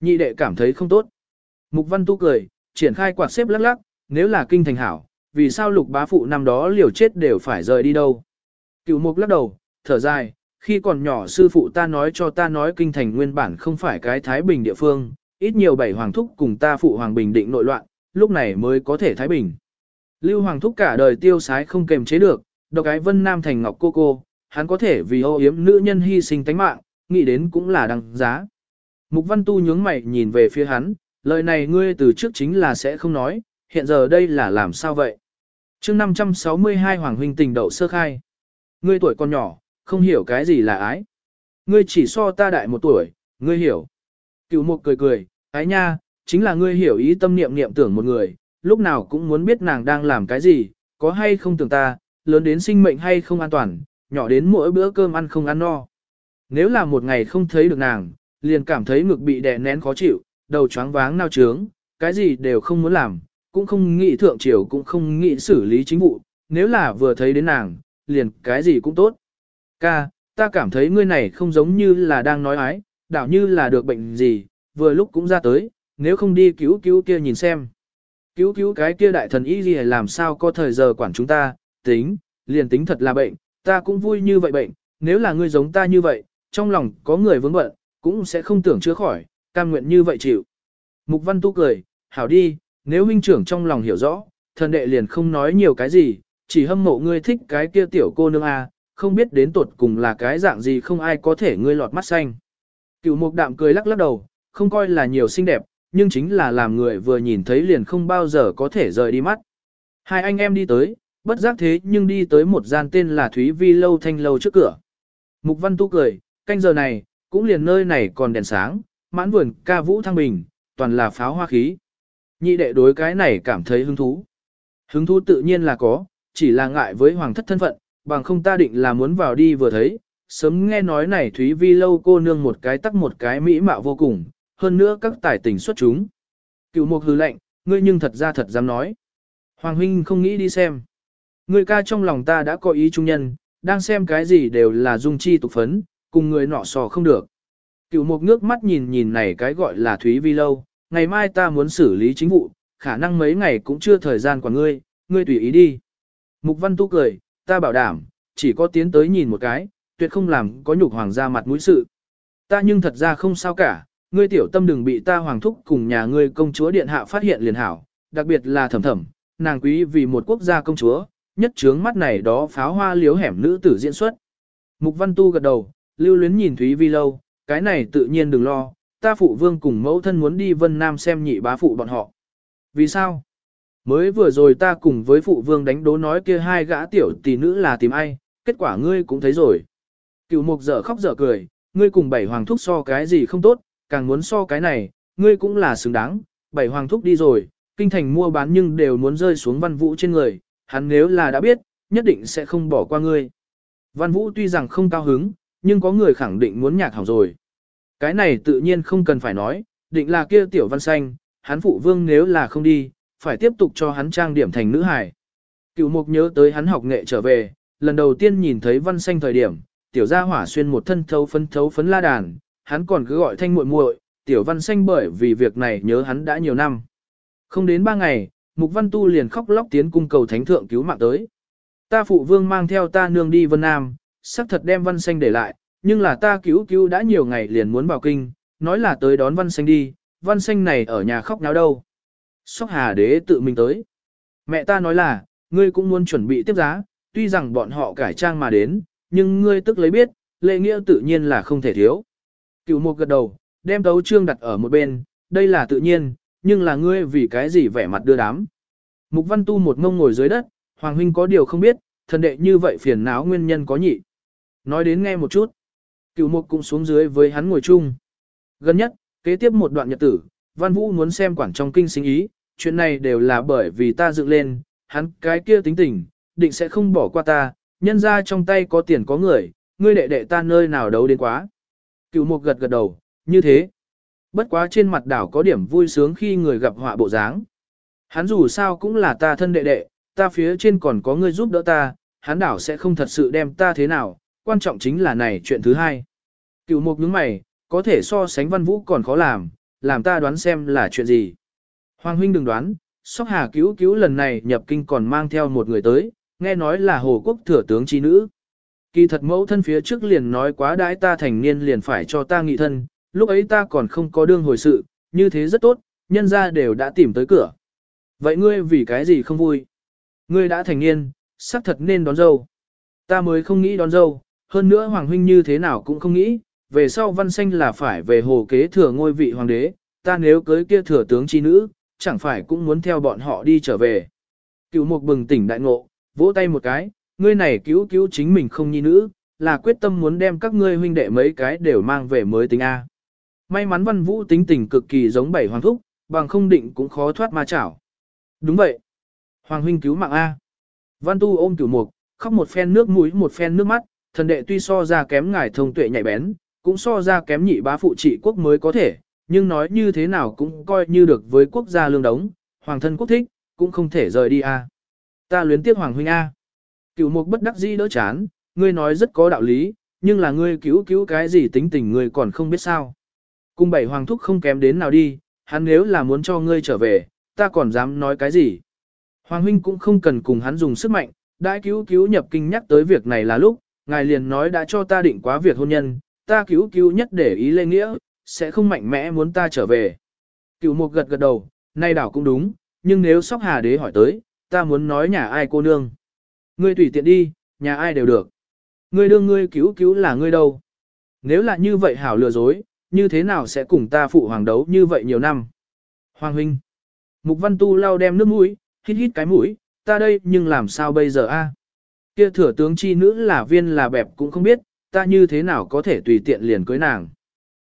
Nhị đệ cảm thấy không tốt. Mục văn tu cười, triển khai quạt xếp lắc lắc, nếu là kinh thành hảo, vì sao lục bá phụ năm đó liều chết đều phải rời đi đâu. Cựu mục lắc đầu, thở dài, khi còn nhỏ sư phụ ta nói cho ta nói kinh thành nguyên bản không phải cái Thái Bình địa phương, ít nhiều bảy hoàng thúc cùng ta phụ hoàng bình định nội loạn, lúc này mới có thể Thái Bình. Lưu hoàng thúc cả đời tiêu sái không kềm chế được, độc cái vân nam thành ngọc cô cô, hắn có thể vì ô yếm nữ nhân hy sinh tánh mạng, nghĩ đến cũng là đăng giá. Mục văn tu nhướng mày nhìn về phía hắn, lời này ngươi từ trước chính là sẽ không nói, hiện giờ đây là làm sao vậy? chương 562 Hoàng huynh tình đậu sơ khai. Ngươi tuổi còn nhỏ, không hiểu cái gì là ái. Ngươi chỉ so ta đại một tuổi, ngươi hiểu. Cựu mục cười cười, ái nha, chính là ngươi hiểu ý tâm niệm niệm tưởng một người, lúc nào cũng muốn biết nàng đang làm cái gì, có hay không tưởng ta, lớn đến sinh mệnh hay không an toàn, nhỏ đến mỗi bữa cơm ăn không ăn no. Nếu là một ngày không thấy được nàng, liền cảm thấy ngực bị đè nén khó chịu, đầu choáng váng nao trướng, cái gì đều không muốn làm, cũng không nghĩ thượng triều cũng không nghĩ xử lý chính vụ, nếu là vừa thấy đến nàng, liền cái gì cũng tốt. Ca, ta cảm thấy ngươi này không giống như là đang nói ái, đảo như là được bệnh gì, vừa lúc cũng ra tới, nếu không đi cứu cứu kia nhìn xem. Cứu cứu cái kia đại thần y gì làm sao có thời giờ quản chúng ta, tính, liền tính thật là bệnh, ta cũng vui như vậy bệnh, nếu là ngươi giống ta như vậy, trong lòng có người vướng bận, cũng sẽ không tưởng chữa khỏi, cam nguyện như vậy chịu. Mục văn tu cười, hảo đi, nếu huynh trưởng trong lòng hiểu rõ, thần đệ liền không nói nhiều cái gì, chỉ hâm mộ ngươi thích cái kia tiểu cô nương a, không biết đến tuột cùng là cái dạng gì không ai có thể ngươi lọt mắt xanh. Cựu mục đạm cười lắc lắc đầu, không coi là nhiều xinh đẹp, nhưng chính là làm người vừa nhìn thấy liền không bao giờ có thể rời đi mắt. Hai anh em đi tới, bất giác thế nhưng đi tới một gian tên là Thúy Vi Lâu Thanh Lâu trước cửa. Mục Văn Tu cười, canh giờ này, cũng liền nơi này còn đèn sáng, mãn vườn ca vũ thăng bình, toàn là pháo hoa khí. Nhị đệ đối cái này cảm thấy hứng thú. Hứng thú tự nhiên là có, chỉ là ngại với hoàng thất thân phận, bằng không ta định là muốn vào đi vừa thấy. Sớm nghe nói này Thúy Vi lâu cô nương một cái tắc một cái mỹ mạo vô cùng, hơn nữa các tài tình xuất chúng. Cựu mục hư lệnh, ngươi nhưng thật ra thật dám nói. Hoàng huynh không nghĩ đi xem. Người ca trong lòng ta đã có ý trung nhân, đang xem cái gì đều là dung chi tục phấn, cùng người nọ sò không được. Cựu mục nước mắt nhìn nhìn này cái gọi là Thúy Vi lâu, ngày mai ta muốn xử lý chính vụ, khả năng mấy ngày cũng chưa thời gian của ngươi, ngươi tùy ý đi. Mục văn tu cười, ta bảo đảm, chỉ có tiến tới nhìn một cái, tuyệt không làm có nhục hoàng gia mặt mũi sự. Ta nhưng thật ra không sao cả, ngươi tiểu tâm đừng bị ta hoàng thúc cùng nhà ngươi công chúa điện hạ phát hiện liền hảo, đặc biệt là thẩm thẩm, nàng quý vì một quốc gia công chúa, nhất trướng mắt này đó pháo hoa liếu hẻm nữ tử diễn xuất. Mục văn tu gật đầu, lưu luyến nhìn Thúy Vi lâu, cái này tự nhiên đừng lo, ta phụ vương cùng mẫu thân muốn đi Vân Nam xem nhị bá phụ bọn họ. Vì sao? Mới vừa rồi ta cùng với phụ vương đánh đố nói kia hai gã tiểu tỷ nữ là tìm ai, kết quả ngươi cũng thấy rồi. Cựu mục dở khóc dở cười, ngươi cùng bảy hoàng thúc so cái gì không tốt, càng muốn so cái này, ngươi cũng là xứng đáng, bảy hoàng thúc đi rồi, kinh thành mua bán nhưng đều muốn rơi xuống văn vũ trên người, hắn nếu là đã biết, nhất định sẽ không bỏ qua ngươi. Văn vũ tuy rằng không cao hứng, nhưng có người khẳng định muốn nhạc hỏng rồi. Cái này tự nhiên không cần phải nói, định là kia tiểu văn xanh, hắn phụ vương nếu là không đi, phải tiếp tục cho hắn trang điểm thành nữ hải. Cựu mục nhớ tới hắn học nghệ trở về, lần đầu tiên nhìn thấy văn xanh thời điểm, tiểu gia hỏa xuyên một thân thấu phấn thấu phấn la đàn, hắn còn cứ gọi thanh muội muội, tiểu văn xanh bởi vì việc này nhớ hắn đã nhiều năm. Không đến ba ngày, mục văn tu liền khóc lóc tiến cung cầu thánh thượng cứu mạng tới. Ta phụ vương mang theo ta nương đi vân nam, sắc thật đem văn xanh để lại, nhưng là ta cứu cứu đã nhiều ngày liền muốn vào kinh, nói là tới đón văn xanh đi, văn xanh này ở nhà khóc náo đâu. Sóc hà đế tự mình tới. Mẹ ta nói là, ngươi cũng muốn chuẩn bị tiếp giá, tuy rằng bọn họ cải trang mà đến, nhưng ngươi tức lấy biết, lệ nghĩa tự nhiên là không thể thiếu. Cựu mục gật đầu, đem tấu trương đặt ở một bên, đây là tự nhiên, nhưng là ngươi vì cái gì vẻ mặt đưa đám. Mục văn tu một ngông ngồi dưới đất, Hoàng huynh có điều không biết, thần đệ như vậy phiền não nguyên nhân có nhị. Nói đến nghe một chút. Cựu mục cũng xuống dưới với hắn ngồi chung. Gần nhất, kế tiếp một đoạn nhật tử, Văn Vũ muốn xem quản trong kinh sinh ý, chuyện này đều là bởi vì ta dựng lên, hắn cái kia tính tình, định sẽ không bỏ qua ta, nhân ra trong tay có tiền có người, ngươi đệ đệ ta nơi nào đấu đến quá. Cựu mục gật gật đầu, như thế. Bất quá trên mặt đảo có điểm vui sướng khi người gặp họa bộ dáng. Hắn dù sao cũng là ta thân đệ đệ, ta phía trên còn có người giúp đỡ ta, hắn đảo sẽ không thật sự đem ta thế nào, quan trọng chính là này chuyện thứ hai. Cựu mục nhướng mày, có thể so sánh văn vũ còn khó làm, làm ta đoán xem là chuyện gì. Hoàng huynh đừng đoán, sóc hà cứu cứu lần này nhập kinh còn mang theo một người tới, nghe nói là hồ quốc thừa tướng chi nữ. Kỳ thật mẫu thân phía trước liền nói quá đãi ta thành niên liền phải cho ta nghị thân, lúc ấy ta còn không có đương hồi sự, như thế rất tốt, nhân ra đều đã tìm tới cửa. Vậy ngươi vì cái gì không vui? Ngươi đã thành niên, xác thật nên đón dâu. Ta mới không nghĩ đón dâu, hơn nữa Hoàng huynh như thế nào cũng không nghĩ, về sau văn xanh là phải về hồ kế thừa ngôi vị hoàng đế, ta nếu cưới kia thừa tướng chi nữ, chẳng phải cũng muốn theo bọn họ đi trở về. Cựu mục bừng tỉnh đại ngộ, vỗ tay một cái, ngươi này cứu cứu chính mình không nhi nữ, là quyết tâm muốn đem các ngươi huynh đệ mấy cái đều mang về mới tính A. May mắn văn vũ tính tình cực kỳ giống bảy hoàng thúc, bằng không định cũng khó thoát ma chảo. Đúng vậy. Hoàng huynh cứu mạng A. Văn tu ôm cửu mục, khóc một phen nước mũi một phen nước mắt, thần đệ tuy so ra kém ngài thông tuệ nhạy bén, cũng so ra kém nhị bá phụ trị quốc mới có thể, nhưng nói như thế nào cũng coi như được với quốc gia lương đống, hoàng thân quốc thích, cũng không thể rời đi a. Ta luyến tiếc hoàng huynh a. Cửu mục bất đắc dĩ đỡ chán, ngươi nói rất có đạo lý, nhưng là ngươi cứu cứu cái gì tính tình ngươi còn không biết sao. Cung bảy hoàng thúc không kém đến nào đi, hắn nếu là muốn cho ngươi trở về, ta còn dám nói cái gì. Hoàng huynh cũng không cần cùng hắn dùng sức mạnh, đã cứu cứu nhập kinh nhắc tới việc này là lúc, ngài liền nói đã cho ta định quá việc hôn nhân, ta cứu cứu nhất để ý lê nghĩa, sẽ không mạnh mẽ muốn ta trở về. Cựu mục gật gật đầu, nay đảo cũng đúng, nhưng nếu sóc hà đế hỏi tới, ta muốn nói nhà ai cô nương. Ngươi tùy tiện đi, nhà ai đều được. Ngươi đương ngươi cứu cứu là ngươi đâu. Nếu là như vậy hảo lừa dối, như thế nào sẽ cùng ta phụ hoàng đấu như vậy nhiều năm. Hoàng huynh. Mục văn tu lau đem nước mũi, hít hít cái mũi, ta đây nhưng làm sao bây giờ a? À? Kia thừa tướng chi nữ là viên là bẹp cũng không biết, ta như thế nào có thể tùy tiện liền cưới nàng.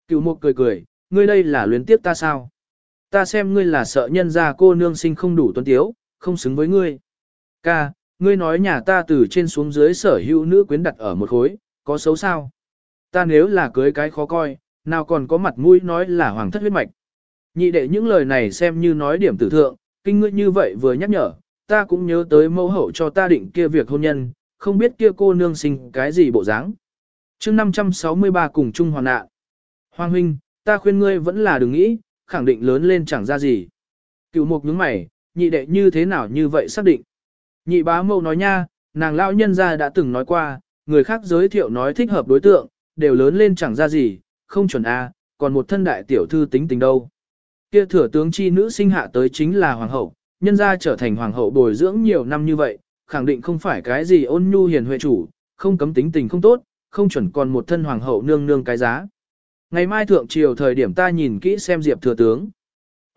Cựu mục cười cười, ngươi đây là luyến tiếp ta sao? Ta xem ngươi là sợ nhân ra cô nương sinh không đủ tuấn tiếu, không xứng với ngươi. Ca, ngươi nói nhà ta từ trên xuống dưới sở hữu nữ quyến đặt ở một khối, có xấu sao? Ta nếu là cưới cái khó coi, nào còn có mặt mũi nói là hoàng thất huyết mạch. Nhị đệ những lời này xem như nói điểm tử thượng, kinh ngươi như vậy vừa nhắc nhở, ta cũng nhớ tới mẫu hậu cho ta định kia việc hôn nhân, không biết kia cô nương sinh cái gì bộ dáng. chương 563 cùng chung hoàn nạn. Hoàng huynh, ta khuyên ngươi vẫn là đừng nghĩ, khẳng định lớn lên chẳng ra gì. Cựu mục nhướng mày, nhị đệ như thế nào như vậy xác định. Nhị bá mâu nói nha, nàng lão nhân gia đã từng nói qua, người khác giới thiệu nói thích hợp đối tượng, đều lớn lên chẳng ra gì, không chuẩn a, còn một thân đại tiểu thư tính tình đâu. Kia thừa tướng chi nữ sinh hạ tới chính là hoàng hậu, nhân gia trở thành hoàng hậu bồi dưỡng nhiều năm như vậy, khẳng định không phải cái gì ôn nhu hiền huệ chủ, không cấm tính tình không tốt, không chuẩn còn một thân hoàng hậu nương nương cái giá. Ngày mai thượng triều thời điểm ta nhìn kỹ xem diệp thừa tướng.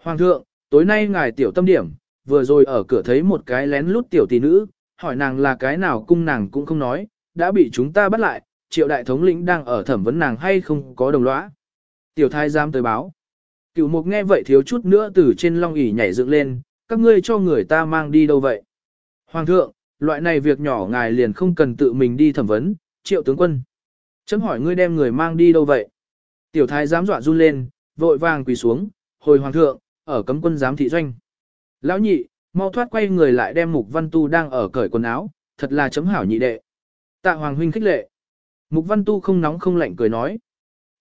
Hoàng thượng, tối nay ngài tiểu tâm điểm, vừa rồi ở cửa thấy một cái lén lút tiểu tỷ nữ, hỏi nàng là cái nào cung nàng cũng không nói, đã bị chúng ta bắt lại, triệu đại thống lĩnh đang ở thẩm vấn nàng hay không có đồng lõa. Tiểu thái giam tới báo. cựu mục nghe vậy thiếu chút nữa từ trên long ỷ nhảy dựng lên, các ngươi cho người ta mang đi đâu vậy? Hoàng thượng, loại này việc nhỏ ngài liền không cần tự mình đi thẩm vấn, triệu tướng quân. Chấm hỏi ngươi đem người mang đi đâu vậy? Tiểu thái giám dọa run lên, vội vàng quỳ xuống, hồi hoàng thượng, ở cấm quân giám thị doanh. Lão nhị, mau thoát quay người lại đem mục văn tu đang ở cởi quần áo, thật là chấm hảo nhị đệ. Tạ hoàng huynh khích lệ. Mục văn tu không nóng không lạnh cười nói.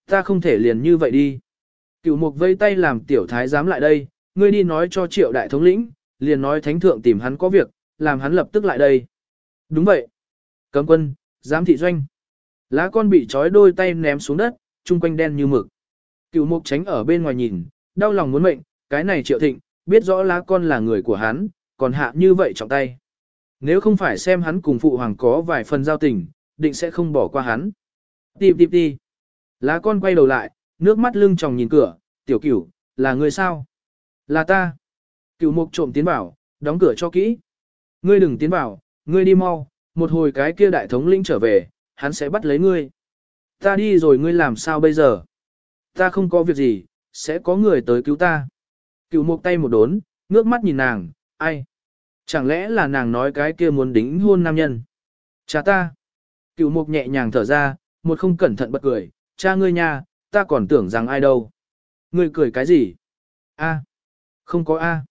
Ta không thể liền như vậy đi. Cựu mục vây tay làm tiểu thái giám lại đây, ngươi đi nói cho triệu đại thống lĩnh, liền nói thánh thượng tìm hắn có việc, làm hắn lập tức lại đây. Đúng vậy. Cấm quân, giám thị doanh. Lá con bị trói đôi tay ném xuống đất, chung quanh đen như mực. Cựu mục tránh ở bên ngoài nhìn, đau lòng muốn mệnh, cái này triệu thịnh, biết rõ lá con là người của hắn, còn hạ như vậy trọng tay. Nếu không phải xem hắn cùng phụ hoàng có vài phần giao tình, định sẽ không bỏ qua hắn. Tìm tìm đi. Lá con quay đầu lại, nước mắt lưng tròng nhìn cửa, tiểu cửu, là người sao? Là ta. Cửu mục trộm tiến vào, đóng cửa cho kỹ. Ngươi đừng tiến vào, ngươi đi mau, một hồi cái kia đại thống lĩnh trở về, hắn sẽ bắt lấy ngươi. Ta đi rồi ngươi làm sao bây giờ? Ta không có việc gì, sẽ có người tới cứu ta. Cửu mục tay một đốn, ngước mắt nhìn nàng, ai? Chẳng lẽ là nàng nói cái kia muốn đính hôn nam nhân? Cha ta. Cửu mục nhẹ nhàng thở ra, một không cẩn thận bật cười, cha ngươi nha, ta còn tưởng rằng ai đâu. Ngươi cười cái gì? A. Không có A.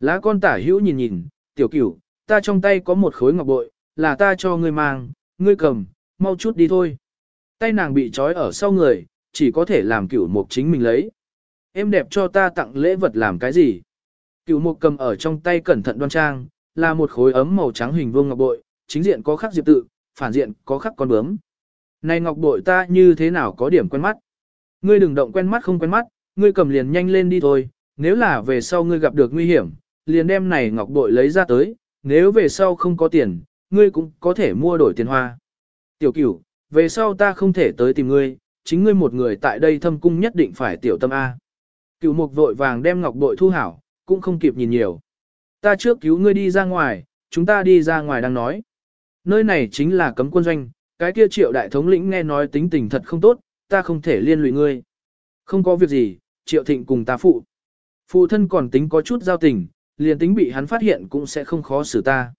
Lá con tả hữu nhìn nhìn, tiểu cửu, ta trong tay có một khối ngọc bội, là ta cho ngươi mang, ngươi cầm, mau chút đi thôi. Tay nàng bị trói ở sau người, chỉ có thể làm cửu mục chính mình lấy em đẹp cho ta tặng lễ vật làm cái gì? Cựu mục cầm ở trong tay cẩn thận đoan trang, là một khối ấm màu trắng hình vuông ngọc bội, chính diện có khắc diệp tự, phản diện có khắc con bướm. Này ngọc bội ta như thế nào có điểm quen mắt? Ngươi đừng động quen mắt không quen mắt, ngươi cầm liền nhanh lên đi thôi, nếu là về sau ngươi gặp được nguy hiểm, liền đem này ngọc bội lấy ra tới, nếu về sau không có tiền, ngươi cũng có thể mua đổi tiền hoa. Tiểu cửu, về sau ta không thể tới tìm ngươi, chính ngươi một người tại đây thâm cung nhất định phải tiểu tâm A. Cửu mục vội vàng đem ngọc bội thu hảo, cũng không kịp nhìn nhiều. Ta trước cứu ngươi đi ra ngoài, chúng ta đi ra ngoài đang nói. Nơi này chính là cấm quân doanh, cái kia triệu đại thống lĩnh nghe nói tính tình thật không tốt, ta không thể liên lụy ngươi. Không có việc gì, triệu thịnh cùng ta phụ. Phụ thân còn tính có chút giao tình, liền tính bị hắn phát hiện cũng sẽ không khó xử ta.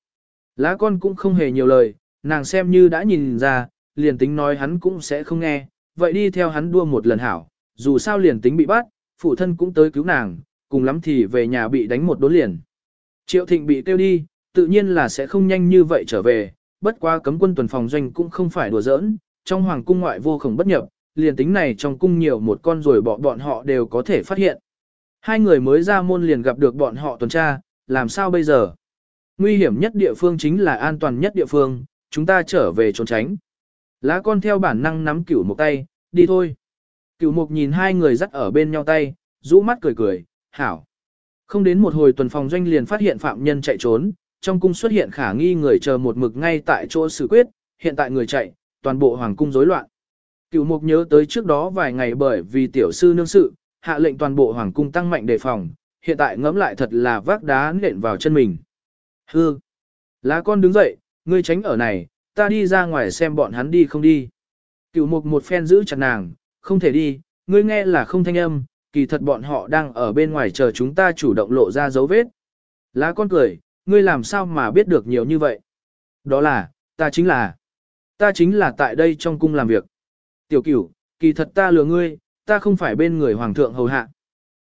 Lá con cũng không hề nhiều lời, nàng xem như đã nhìn ra, liền tính nói hắn cũng sẽ không nghe, vậy đi theo hắn đua một lần hảo, dù sao liền tính bị bắt, phụ thân cũng tới cứu nàng, cùng lắm thì về nhà bị đánh một đốn liền. Triệu thịnh bị tiêu đi, tự nhiên là sẽ không nhanh như vậy trở về, bất quá cấm quân tuần phòng doanh cũng không phải đùa giỡn, trong hoàng cung ngoại vô khổng bất nhập, liền tính này trong cung nhiều một con rồi bỏ bọn họ đều có thể phát hiện. Hai người mới ra môn liền gặp được bọn họ tuần tra, làm sao bây giờ? Nguy hiểm nhất địa phương chính là an toàn nhất địa phương, chúng ta trở về trốn tránh. Lá con theo bản năng nắm cửu một tay, đi thôi. Cửu mục nhìn hai người dắt ở bên nhau tay, rũ mắt cười cười, hảo. Không đến một hồi tuần phòng doanh liền phát hiện phạm nhân chạy trốn, trong cung xuất hiện khả nghi người chờ một mực ngay tại chỗ xử quyết, hiện tại người chạy, toàn bộ hoàng cung rối loạn. Cửu mục nhớ tới trước đó vài ngày bởi vì tiểu sư nương sự, hạ lệnh toàn bộ hoàng cung tăng mạnh đề phòng, hiện tại ngẫm lại thật là vác đá nện vào chân mình. Hư! Lá con đứng dậy, ngươi tránh ở này, ta đi ra ngoài xem bọn hắn đi không đi. Cửu mục một phen giữ chặt nàng, không thể đi, ngươi nghe là không thanh âm, kỳ thật bọn họ đang ở bên ngoài chờ chúng ta chủ động lộ ra dấu vết. Lá con cười, ngươi làm sao mà biết được nhiều như vậy? Đó là, ta chính là, ta chính là tại đây trong cung làm việc. Tiểu cửu, kỳ thật ta lừa ngươi, ta không phải bên người hoàng thượng hầu hạ.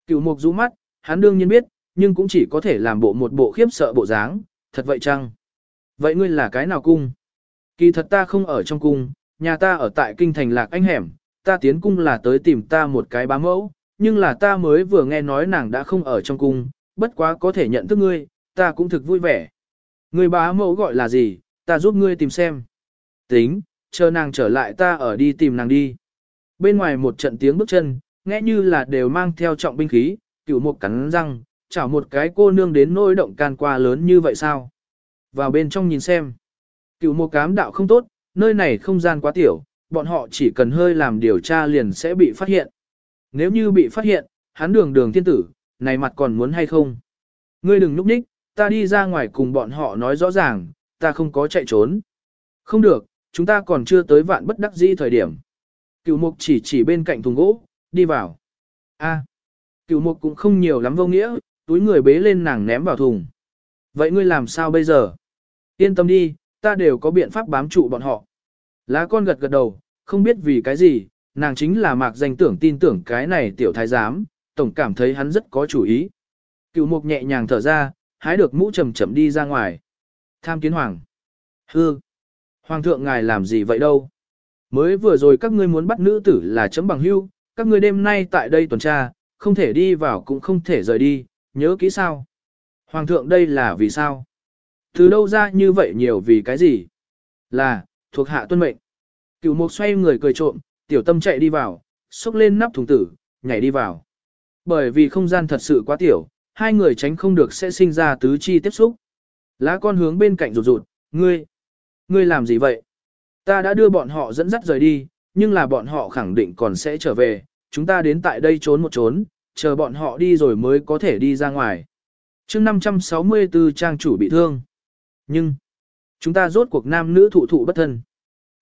Cửu mục rũ mắt, hắn đương nhiên biết, nhưng cũng chỉ có thể làm bộ một bộ khiếp sợ bộ dáng, thật vậy chăng? Vậy ngươi là cái nào cung? Kỳ thật ta không ở trong cung, nhà ta ở tại kinh thành lạc anh hẻm, ta tiến cung là tới tìm ta một cái bá mẫu, nhưng là ta mới vừa nghe nói nàng đã không ở trong cung, bất quá có thể nhận thức ngươi, ta cũng thực vui vẻ. Người bá mẫu gọi là gì, ta giúp ngươi tìm xem. Tính, chờ nàng trở lại ta ở đi tìm nàng đi. Bên ngoài một trận tiếng bước chân, nghe như là đều mang theo trọng binh khí, cửu một cắn răng, chảo một cái cô nương đến nỗi động can qua lớn như vậy sao. Vào bên trong nhìn xem. Cửu một cám đạo không tốt, nơi này không gian quá tiểu, bọn họ chỉ cần hơi làm điều tra liền sẽ bị phát hiện. Nếu như bị phát hiện, hắn đường đường thiên tử, này mặt còn muốn hay không? Ngươi đừng núp ních, ta đi ra ngoài cùng bọn họ nói rõ ràng, ta không có chạy trốn. Không được, chúng ta còn chưa tới vạn bất đắc dĩ thời điểm. Cửu mục chỉ chỉ bên cạnh thùng gỗ, đi vào. A, cửu mục cũng không nhiều lắm vô nghĩa, túi người bế lên nàng ném vào thùng. Vậy ngươi làm sao bây giờ? Yên tâm đi, ta đều có biện pháp bám trụ bọn họ. Lá con gật gật đầu, không biết vì cái gì, nàng chính là mạc danh tưởng tin tưởng cái này tiểu thái giám, tổng cảm thấy hắn rất có chủ ý. Cửu mục nhẹ nhàng thở ra, hái được mũ trầm chậm đi ra ngoài. Tham kiến hoàng. Hư. Hoàng thượng ngài làm gì vậy đâu? Mới vừa rồi các ngươi muốn bắt nữ tử là chấm bằng hưu, các ngươi đêm nay tại đây tuần tra, không thể đi vào cũng không thể rời đi, nhớ kỹ sao? Hoàng thượng đây là vì sao? Từ đâu ra như vậy nhiều vì cái gì? Là, thuộc hạ tuân mệnh. Cửu mục xoay người cười trộm, tiểu tâm chạy đi vào, xúc lên nắp thùng tử, nhảy đi vào. Bởi vì không gian thật sự quá tiểu, hai người tránh không được sẽ sinh ra tứ chi tiếp xúc. Lá con hướng bên cạnh rụt rụt, ngươi, ngươi làm gì vậy? Ta đã đưa bọn họ dẫn dắt rời đi, nhưng là bọn họ khẳng định còn sẽ trở về, chúng ta đến tại đây trốn một trốn, chờ bọn họ đi rồi mới có thể đi ra ngoài. chương 564 trang chủ bị thương. Nhưng, chúng ta rốt cuộc nam nữ thụ thụ bất thân.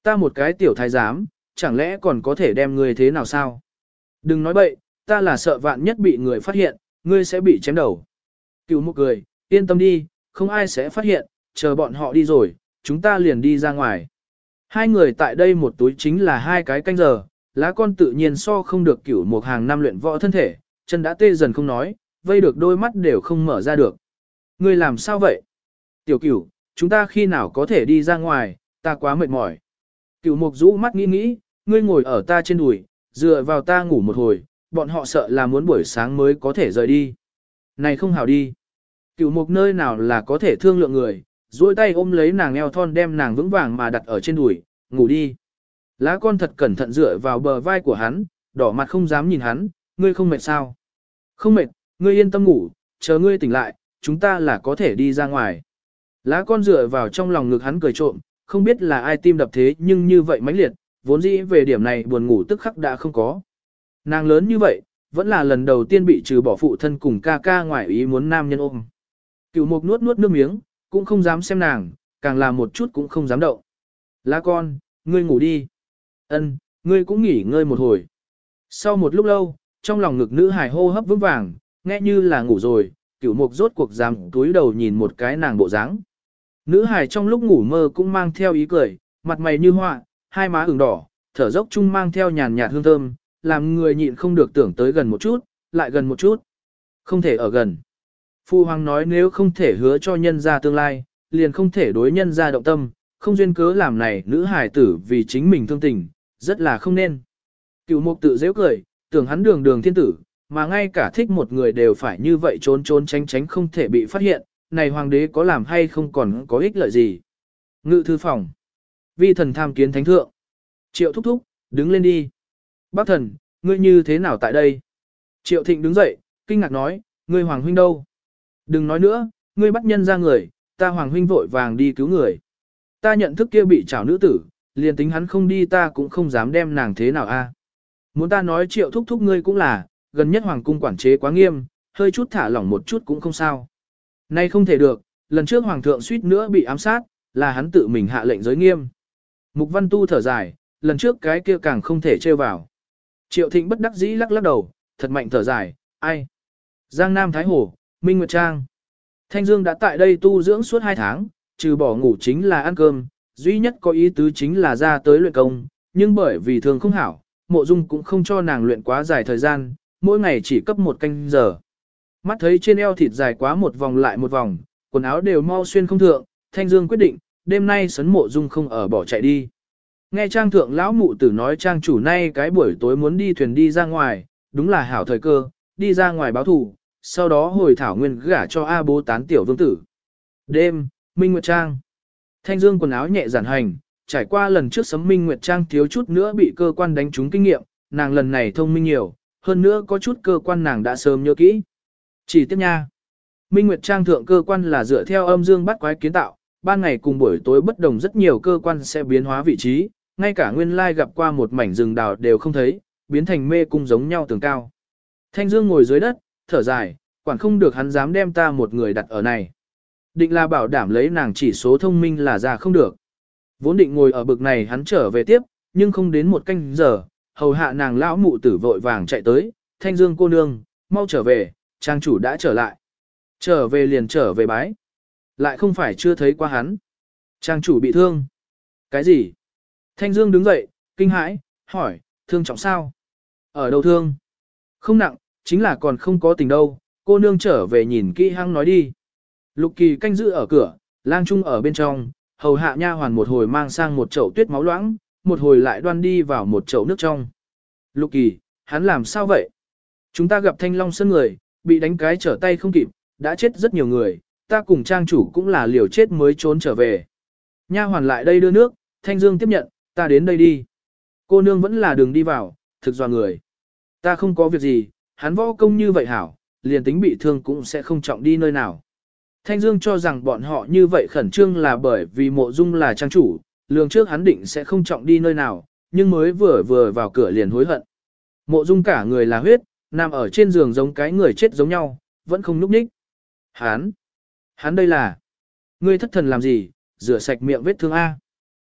Ta một cái tiểu thái giám, chẳng lẽ còn có thể đem ngươi thế nào sao? Đừng nói bậy, ta là sợ vạn nhất bị người phát hiện, ngươi sẽ bị chém đầu. Cựu một cười, yên tâm đi, không ai sẽ phát hiện, chờ bọn họ đi rồi, chúng ta liền đi ra ngoài. Hai người tại đây một túi chính là hai cái canh giờ, lá con tự nhiên so không được cửu một hàng năm luyện võ thân thể, chân đã tê dần không nói, vây được đôi mắt đều không mở ra được. Ngươi làm sao vậy? Tiểu cửu, chúng ta khi nào có thể đi ra ngoài, ta quá mệt mỏi. Cửu mục rũ mắt nghĩ nghĩ, ngươi ngồi ở ta trên đùi, dựa vào ta ngủ một hồi, bọn họ sợ là muốn buổi sáng mới có thể rời đi. Này không hảo đi. Cựu mục nơi nào là có thể thương lượng người, duỗi tay ôm lấy nàng eo thon đem nàng vững vàng mà đặt ở trên đùi, ngủ đi. Lá con thật cẩn thận dựa vào bờ vai của hắn, đỏ mặt không dám nhìn hắn, ngươi không mệt sao? Không mệt, ngươi yên tâm ngủ, chờ ngươi tỉnh lại, chúng ta là có thể đi ra ngoài. Lá con dựa vào trong lòng ngực hắn cười trộm, không biết là ai tim đập thế nhưng như vậy mãnh liệt, vốn dĩ về điểm này buồn ngủ tức khắc đã không có. Nàng lớn như vậy, vẫn là lần đầu tiên bị trừ bỏ phụ thân cùng ca ca ngoài ý muốn nam nhân ôm. Cửu mục nuốt nuốt nước miếng, cũng không dám xem nàng, càng là một chút cũng không dám động. Lá con, ngươi ngủ đi. Ân, ngươi cũng nghỉ ngơi một hồi. Sau một lúc lâu, trong lòng ngực nữ hài hô hấp vững vàng, nghe như là ngủ rồi, cửu mục rốt cuộc dám túi đầu nhìn một cái nàng bộ dáng. Nữ hài trong lúc ngủ mơ cũng mang theo ý cười, mặt mày như họa, hai má ửng đỏ, thở dốc chung mang theo nhàn nhạt hương thơm, làm người nhịn không được tưởng tới gần một chút, lại gần một chút. Không thể ở gần. Phu Hoàng nói nếu không thể hứa cho nhân ra tương lai, liền không thể đối nhân ra động tâm, không duyên cớ làm này nữ hài tử vì chính mình thương tình, rất là không nên. Cựu mục tự dễ cười, tưởng hắn đường đường thiên tử, mà ngay cả thích một người đều phải như vậy trốn trốn tránh tránh không thể bị phát hiện, này hoàng đế có làm hay không còn có ích lợi gì. Ngự thư phòng. Vi thần tham kiến thánh thượng. Triệu thúc thúc, đứng lên đi. Bác thần, ngươi như thế nào tại đây? Triệu thịnh đứng dậy, kinh ngạc nói, ngươi hoàng huynh đâu? Đừng nói nữa, ngươi bắt nhân ra người, ta hoàng huynh vội vàng đi cứu người. Ta nhận thức kia bị trảo nữ tử, liền tính hắn không đi ta cũng không dám đem nàng thế nào a. Muốn ta nói triệu thúc thúc ngươi cũng là, gần nhất hoàng cung quản chế quá nghiêm, hơi chút thả lỏng một chút cũng không sao. Nay không thể được, lần trước hoàng thượng suýt nữa bị ám sát, là hắn tự mình hạ lệnh giới nghiêm. Mục văn tu thở dài, lần trước cái kia càng không thể trêu vào. Triệu thịnh bất đắc dĩ lắc lắc đầu, thật mạnh thở dài, ai? Giang Nam Thái Hồ, Minh Nguyệt Trang. Thanh Dương đã tại đây tu dưỡng suốt 2 tháng, trừ bỏ ngủ chính là ăn cơm, duy nhất có ý tứ chính là ra tới luyện công, nhưng bởi vì thường không hảo, mộ dung cũng không cho nàng luyện quá dài thời gian, mỗi ngày chỉ cấp một canh giờ. Mắt thấy trên eo thịt dài quá một vòng lại một vòng, quần áo đều mau xuyên không thượng, Thanh Dương quyết định, đêm nay sấn mộ dung không ở bỏ chạy đi. Nghe trang thượng lão mụ tử nói trang chủ nay cái buổi tối muốn đi thuyền đi ra ngoài, đúng là hảo thời cơ, đi ra ngoài báo thù, sau đó hồi thảo nguyên gả cho A bố tán tiểu vương tử. Đêm, Minh Nguyệt Trang. Thanh Dương quần áo nhẹ giản hành, trải qua lần trước sấm Minh Nguyệt Trang thiếu chút nữa bị cơ quan đánh trúng kinh nghiệm, nàng lần này thông minh nhiều, hơn nữa có chút cơ quan nàng đã sớm nhớ kỹ. Chỉ tiếp nha. Minh Nguyệt Trang thượng cơ quan là dựa theo âm dương bắt quái kiến tạo, ban ngày cùng buổi tối bất đồng rất nhiều cơ quan sẽ biến hóa vị trí, ngay cả nguyên lai gặp qua một mảnh rừng đào đều không thấy, biến thành mê cung giống nhau tường cao. Thanh Dương ngồi dưới đất, thở dài, quản không được hắn dám đem ta một người đặt ở này. Định là bảo đảm lấy nàng chỉ số thông minh là ra không được. Vốn định ngồi ở bực này hắn trở về tiếp, nhưng không đến một canh giờ, hầu hạ nàng lão mụ tử vội vàng chạy tới, thanh dương cô nương, mau trở về, trang chủ đã trở lại. Trở về liền trở về bái. Lại không phải chưa thấy qua hắn. Trang chủ bị thương. Cái gì? Thanh dương đứng dậy, kinh hãi, hỏi, thương trọng sao? Ở đâu thương? Không nặng, chính là còn không có tình đâu, cô nương trở về nhìn kỹ hăng nói đi. Lục kỳ canh giữ ở cửa, lang trung ở bên trong, hầu hạ nha hoàn một hồi mang sang một chậu tuyết máu loãng, một hồi lại đoan đi vào một chậu nước trong. Lục kỳ, hắn làm sao vậy? Chúng ta gặp thanh long sân người, bị đánh cái trở tay không kịp, đã chết rất nhiều người, ta cùng trang chủ cũng là liều chết mới trốn trở về. Nha hoàn lại đây đưa nước, thanh dương tiếp nhận, ta đến đây đi. Cô nương vẫn là đường đi vào, thực dò người. Ta không có việc gì, hắn võ công như vậy hảo, liền tính bị thương cũng sẽ không trọng đi nơi nào. Thanh Dương cho rằng bọn họ như vậy khẩn trương là bởi vì mộ dung là trang chủ, lường trước hắn định sẽ không trọng đi nơi nào, nhưng mới vừa vừa vào cửa liền hối hận. Mộ dung cả người là huyết, nằm ở trên giường giống cái người chết giống nhau, vẫn không núp ních. Hán, hán đây là, ngươi thất thần làm gì, rửa sạch miệng vết thương A.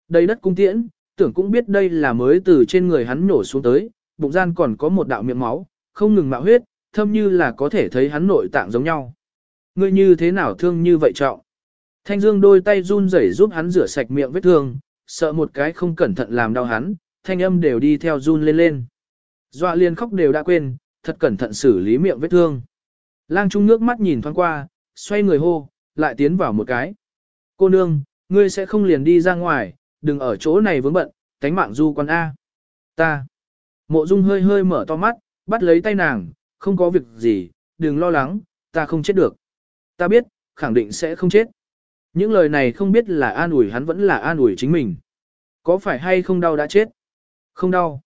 Đây đất cung tiễn, tưởng cũng biết đây là mới từ trên người hắn nổ xuống tới, bụng gian còn có một đạo miệng máu, không ngừng mạo huyết, thâm như là có thể thấy hắn nội tạng giống nhau. Ngươi như thế nào thương như vậy trọng? Thanh Dương đôi tay run rẩy giúp hắn rửa sạch miệng vết thương, sợ một cái không cẩn thận làm đau hắn, thanh âm đều đi theo run lên lên. Dọa liền khóc đều đã quên, thật cẩn thận xử lý miệng vết thương. Lang Trung nước mắt nhìn thoáng qua, xoay người hô, lại tiến vào một cái. Cô nương, ngươi sẽ không liền đi ra ngoài, đừng ở chỗ này vướng bận, tánh mạng du quan A. Ta. Mộ Dung hơi hơi mở to mắt, bắt lấy tay nàng, không có việc gì, đừng lo lắng, ta không chết được. Ta biết, khẳng định sẽ không chết. Những lời này không biết là an ủi hắn vẫn là an ủi chính mình. Có phải hay không đau đã chết? Không đau.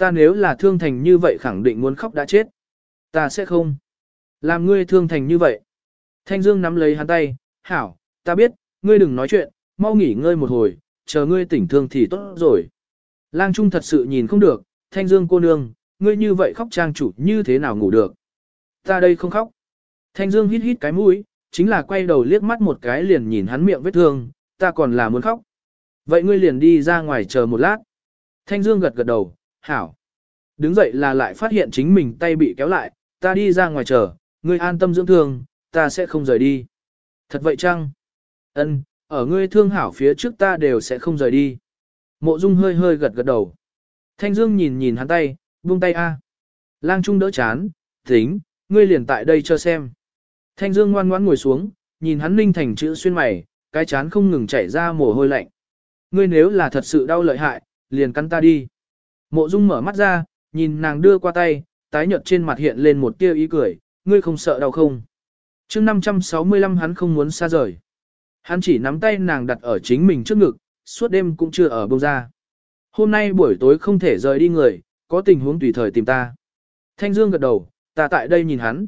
Ta nếu là thương thành như vậy khẳng định muốn khóc đã chết. Ta sẽ không. Làm ngươi thương thành như vậy. Thanh Dương nắm lấy hắn tay, hảo, ta biết, ngươi đừng nói chuyện, mau nghỉ ngơi một hồi, chờ ngươi tỉnh thương thì tốt rồi. Lang Trung thật sự nhìn không được, Thanh Dương cô nương, ngươi như vậy khóc trang chủ như thế nào ngủ được. Ta đây không khóc. Thanh Dương hít hít cái mũi, chính là quay đầu liếc mắt một cái liền nhìn hắn miệng vết thương, ta còn là muốn khóc. Vậy ngươi liền đi ra ngoài chờ một lát. Thanh Dương gật gật đầu, hảo. Đứng dậy là lại phát hiện chính mình tay bị kéo lại, ta đi ra ngoài chờ, ngươi an tâm dưỡng thương, ta sẽ không rời đi. Thật vậy chăng? Ân, ở ngươi thương hảo phía trước ta đều sẽ không rời đi. Mộ Dung hơi hơi gật gật đầu. Thanh Dương nhìn nhìn hắn tay, buông tay a. Lang Trung đỡ chán, tính, ngươi liền tại đây cho xem. Thanh Dương ngoan ngoãn ngồi xuống, nhìn hắn ninh thành chữ xuyên mày, cái chán không ngừng chảy ra mồ hôi lạnh. Ngươi nếu là thật sự đau lợi hại, liền cắn ta đi. Mộ Dung mở mắt ra, nhìn nàng đưa qua tay, tái nhợt trên mặt hiện lên một tia ý cười, ngươi không sợ đau không? Chương 565 hắn không muốn xa rời. Hắn chỉ nắm tay nàng đặt ở chính mình trước ngực, suốt đêm cũng chưa ở bông ra. Hôm nay buổi tối không thể rời đi người, có tình huống tùy thời tìm ta. Thanh Dương gật đầu, ta tại đây nhìn hắn.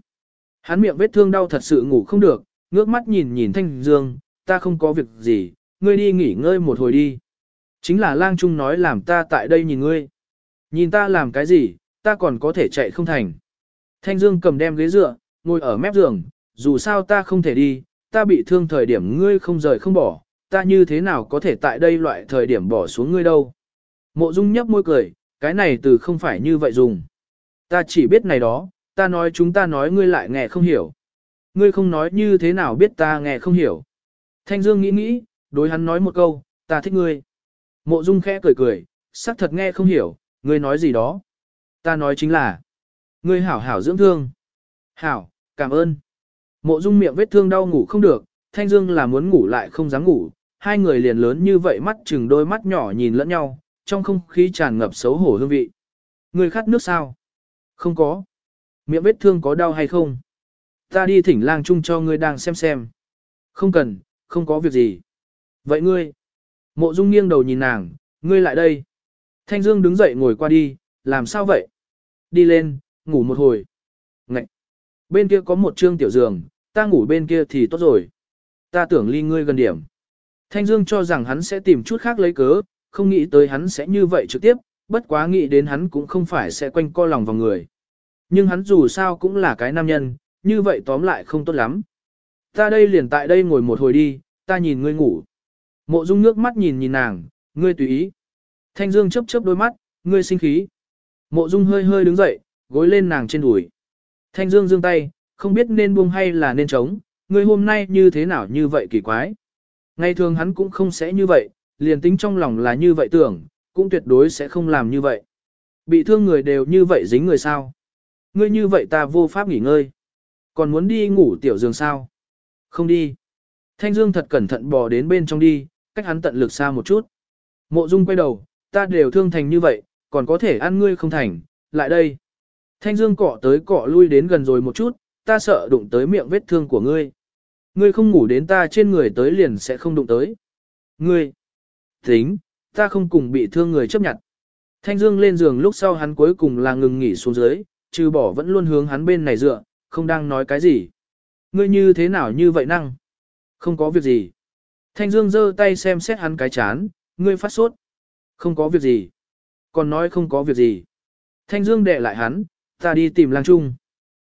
Hắn miệng vết thương đau thật sự ngủ không được, ngước mắt nhìn nhìn Thanh Dương, ta không có việc gì, ngươi đi nghỉ ngơi một hồi đi. Chính là lang trung nói làm ta tại đây nhìn ngươi. Nhìn ta làm cái gì, ta còn có thể chạy không thành. Thanh Dương cầm đem ghế dựa, ngồi ở mép giường, dù sao ta không thể đi, ta bị thương thời điểm ngươi không rời không bỏ, ta như thế nào có thể tại đây loại thời điểm bỏ xuống ngươi đâu. Mộ Dung nhấp môi cười, cái này từ không phải như vậy dùng. Ta chỉ biết này đó, ta nói chúng ta nói ngươi lại nghe không hiểu. Ngươi không nói như thế nào biết ta nghe không hiểu. Thanh Dương nghĩ nghĩ, đối hắn nói một câu, ta thích ngươi. Mộ Dung khẽ cười cười, xác thật nghe không hiểu, ngươi nói gì đó. Ta nói chính là, ngươi hảo hảo dưỡng thương. Hảo, cảm ơn. Mộ Dung miệng vết thương đau ngủ không được, Thanh Dương là muốn ngủ lại không dám ngủ, hai người liền lớn như vậy mắt chừng đôi mắt nhỏ nhìn lẫn nhau, trong không khí tràn ngập xấu hổ hương vị. Ngươi khát nước sao? Không có. Miệng vết thương có đau hay không? Ta đi thỉnh lang chung cho ngươi đang xem xem. Không cần, không có việc gì. Vậy ngươi? Mộ Dung nghiêng đầu nhìn nàng, ngươi lại đây. Thanh Dương đứng dậy ngồi qua đi, làm sao vậy? Đi lên, ngủ một hồi. Ngậy! Bên kia có một trương tiểu giường, ta ngủ bên kia thì tốt rồi. Ta tưởng ly ngươi gần điểm. Thanh Dương cho rằng hắn sẽ tìm chút khác lấy cớ, không nghĩ tới hắn sẽ như vậy trực tiếp, bất quá nghĩ đến hắn cũng không phải sẽ quanh co lòng vào người. Nhưng hắn dù sao cũng là cái nam nhân, như vậy tóm lại không tốt lắm. Ta đây liền tại đây ngồi một hồi đi, ta nhìn ngươi ngủ. Mộ Dung nước mắt nhìn nhìn nàng, ngươi tùy ý. Thanh Dương chớp chớp đôi mắt, ngươi sinh khí. Mộ Dung hơi hơi đứng dậy, gối lên nàng trên đùi. Thanh Dương giương tay, không biết nên buông hay là nên chống, ngươi hôm nay như thế nào như vậy kỳ quái. Ngày thường hắn cũng không sẽ như vậy, liền tính trong lòng là như vậy tưởng, cũng tuyệt đối sẽ không làm như vậy. Bị thương người đều như vậy dính người sao. Ngươi như vậy ta vô pháp nghỉ ngơi. Còn muốn đi ngủ tiểu giường sao? Không đi. Thanh Dương thật cẩn thận bò đến bên trong đi, cách hắn tận lực xa một chút. Mộ Dung quay đầu, ta đều thương thành như vậy, còn có thể ăn ngươi không thành, lại đây. Thanh Dương cọ tới cọ lui đến gần rồi một chút, ta sợ đụng tới miệng vết thương của ngươi. Ngươi không ngủ đến ta trên người tới liền sẽ không đụng tới. Ngươi, tính, ta không cùng bị thương người chấp nhận. Thanh Dương lên giường lúc sau hắn cuối cùng là ngừng nghỉ xuống dưới, trừ bỏ vẫn luôn hướng hắn bên này dựa, không đang nói cái gì. Ngươi như thế nào như vậy năng? Không có việc gì. Thanh Dương giơ tay xem xét hắn cái chán, ngươi phát sốt. Không có việc gì. Còn nói không có việc gì. Thanh Dương đệ lại hắn, ta đi tìm lang trung.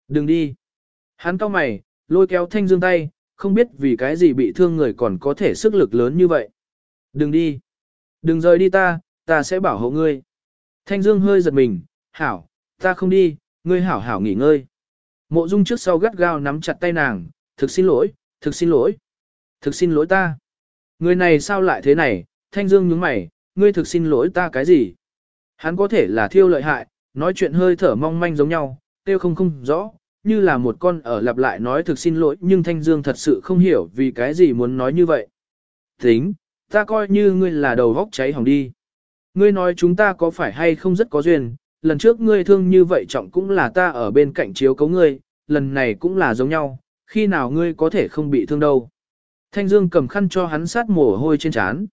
Đừng đi. Hắn cau mày, lôi kéo Thanh Dương tay, không biết vì cái gì bị thương người còn có thể sức lực lớn như vậy. Đừng đi. Đừng rời đi ta, ta sẽ bảo hộ ngươi. Thanh Dương hơi giật mình, hảo, ta không đi, ngươi hảo hảo nghỉ ngơi. Mộ Dung trước sau gắt gao nắm chặt tay nàng, thực xin lỗi, thực xin lỗi, thực xin lỗi ta. Người này sao lại thế này, Thanh Dương nhướng mày, ngươi thực xin lỗi ta cái gì? Hắn có thể là thiêu lợi hại, nói chuyện hơi thở mong manh giống nhau, tiêu không không rõ, như là một con ở lặp lại nói thực xin lỗi nhưng Thanh Dương thật sự không hiểu vì cái gì muốn nói như vậy. Tính, ta coi như ngươi là đầu vóc cháy hỏng đi. Ngươi nói chúng ta có phải hay không rất có duyên, lần trước ngươi thương như vậy trọng cũng là ta ở bên cạnh chiếu cấu ngươi, lần này cũng là giống nhau, khi nào ngươi có thể không bị thương đâu. Thanh Dương cầm khăn cho hắn sát mồ hôi trên trán.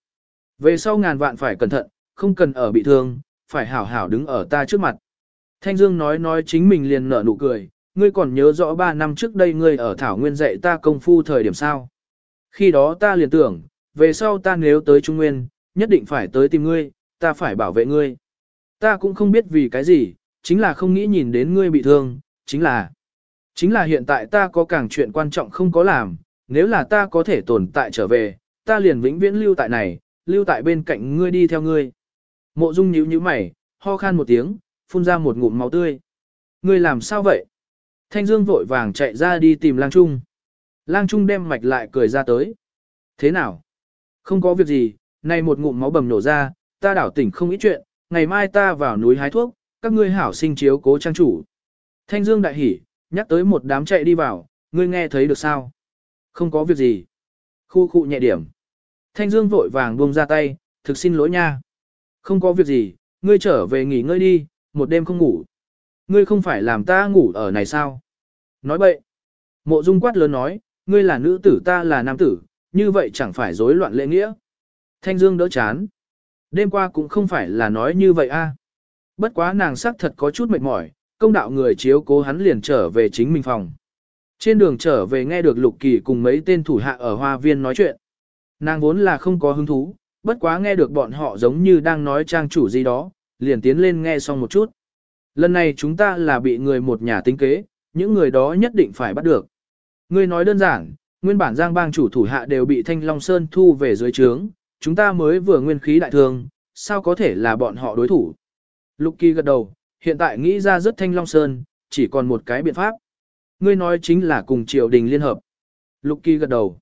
Về sau ngàn vạn phải cẩn thận, không cần ở bị thương, phải hảo hảo đứng ở ta trước mặt. Thanh Dương nói nói chính mình liền nở nụ cười, ngươi còn nhớ rõ 3 năm trước đây ngươi ở Thảo Nguyên dạy ta công phu thời điểm sao. Khi đó ta liền tưởng, về sau ta nếu tới Trung Nguyên, nhất định phải tới tìm ngươi, ta phải bảo vệ ngươi. Ta cũng không biết vì cái gì, chính là không nghĩ nhìn đến ngươi bị thương, chính là... Chính là hiện tại ta có càng chuyện quan trọng không có làm, nếu là ta có thể tồn tại trở về, ta liền vĩnh viễn lưu tại này, lưu tại bên cạnh ngươi đi theo ngươi. Mộ Dung nhíu nhíu mày, ho khan một tiếng, phun ra một ngụm máu tươi. Ngươi làm sao vậy? Thanh Dương vội vàng chạy ra đi tìm Lang Trung. Lang Trung đem mạch lại cười ra tới. Thế nào? Không có việc gì, Nay một ngụm máu bầm nổ ra, ta đảo tỉnh không ít chuyện, ngày mai ta vào núi hái thuốc, các ngươi hảo sinh chiếu cố trang chủ. Thanh Dương đại hỉ, nhắc tới một đám chạy đi vào, ngươi nghe thấy được sao? Không có việc gì. Khu khu nhẹ điểm. Thanh Dương vội vàng buông ra tay, thực xin lỗi nha. Không có việc gì, ngươi trở về nghỉ ngơi đi, một đêm không ngủ. Ngươi không phải làm ta ngủ ở này sao? Nói bậy. Mộ Dung quát lớn nói, ngươi là nữ tử ta là nam tử, như vậy chẳng phải rối loạn lễ nghĩa. Thanh Dương đỡ chán. Đêm qua cũng không phải là nói như vậy a. Bất quá nàng sắc thật có chút mệt mỏi, công đạo người chiếu cố hắn liền trở về chính mình phòng. Trên đường trở về nghe được Lục Kỳ cùng mấy tên thủ hạ ở hoa viên nói chuyện. Nàng vốn là không có hứng thú, bất quá nghe được bọn họ giống như đang nói trang chủ gì đó, liền tiến lên nghe xong một chút. Lần này chúng ta là bị người một nhà tính kế, những người đó nhất định phải bắt được. Ngươi nói đơn giản, nguyên bản giang bang chủ thủ hạ đều bị Thanh Long Sơn thu về dưới trướng, chúng ta mới vừa nguyên khí đại thương, sao có thể là bọn họ đối thủ. Lục Kỳ gật đầu, hiện tại nghĩ ra rất Thanh Long Sơn, chỉ còn một cái biện pháp. Ngươi nói chính là cùng triều đình liên hợp. Lục Kỳ gật đầu.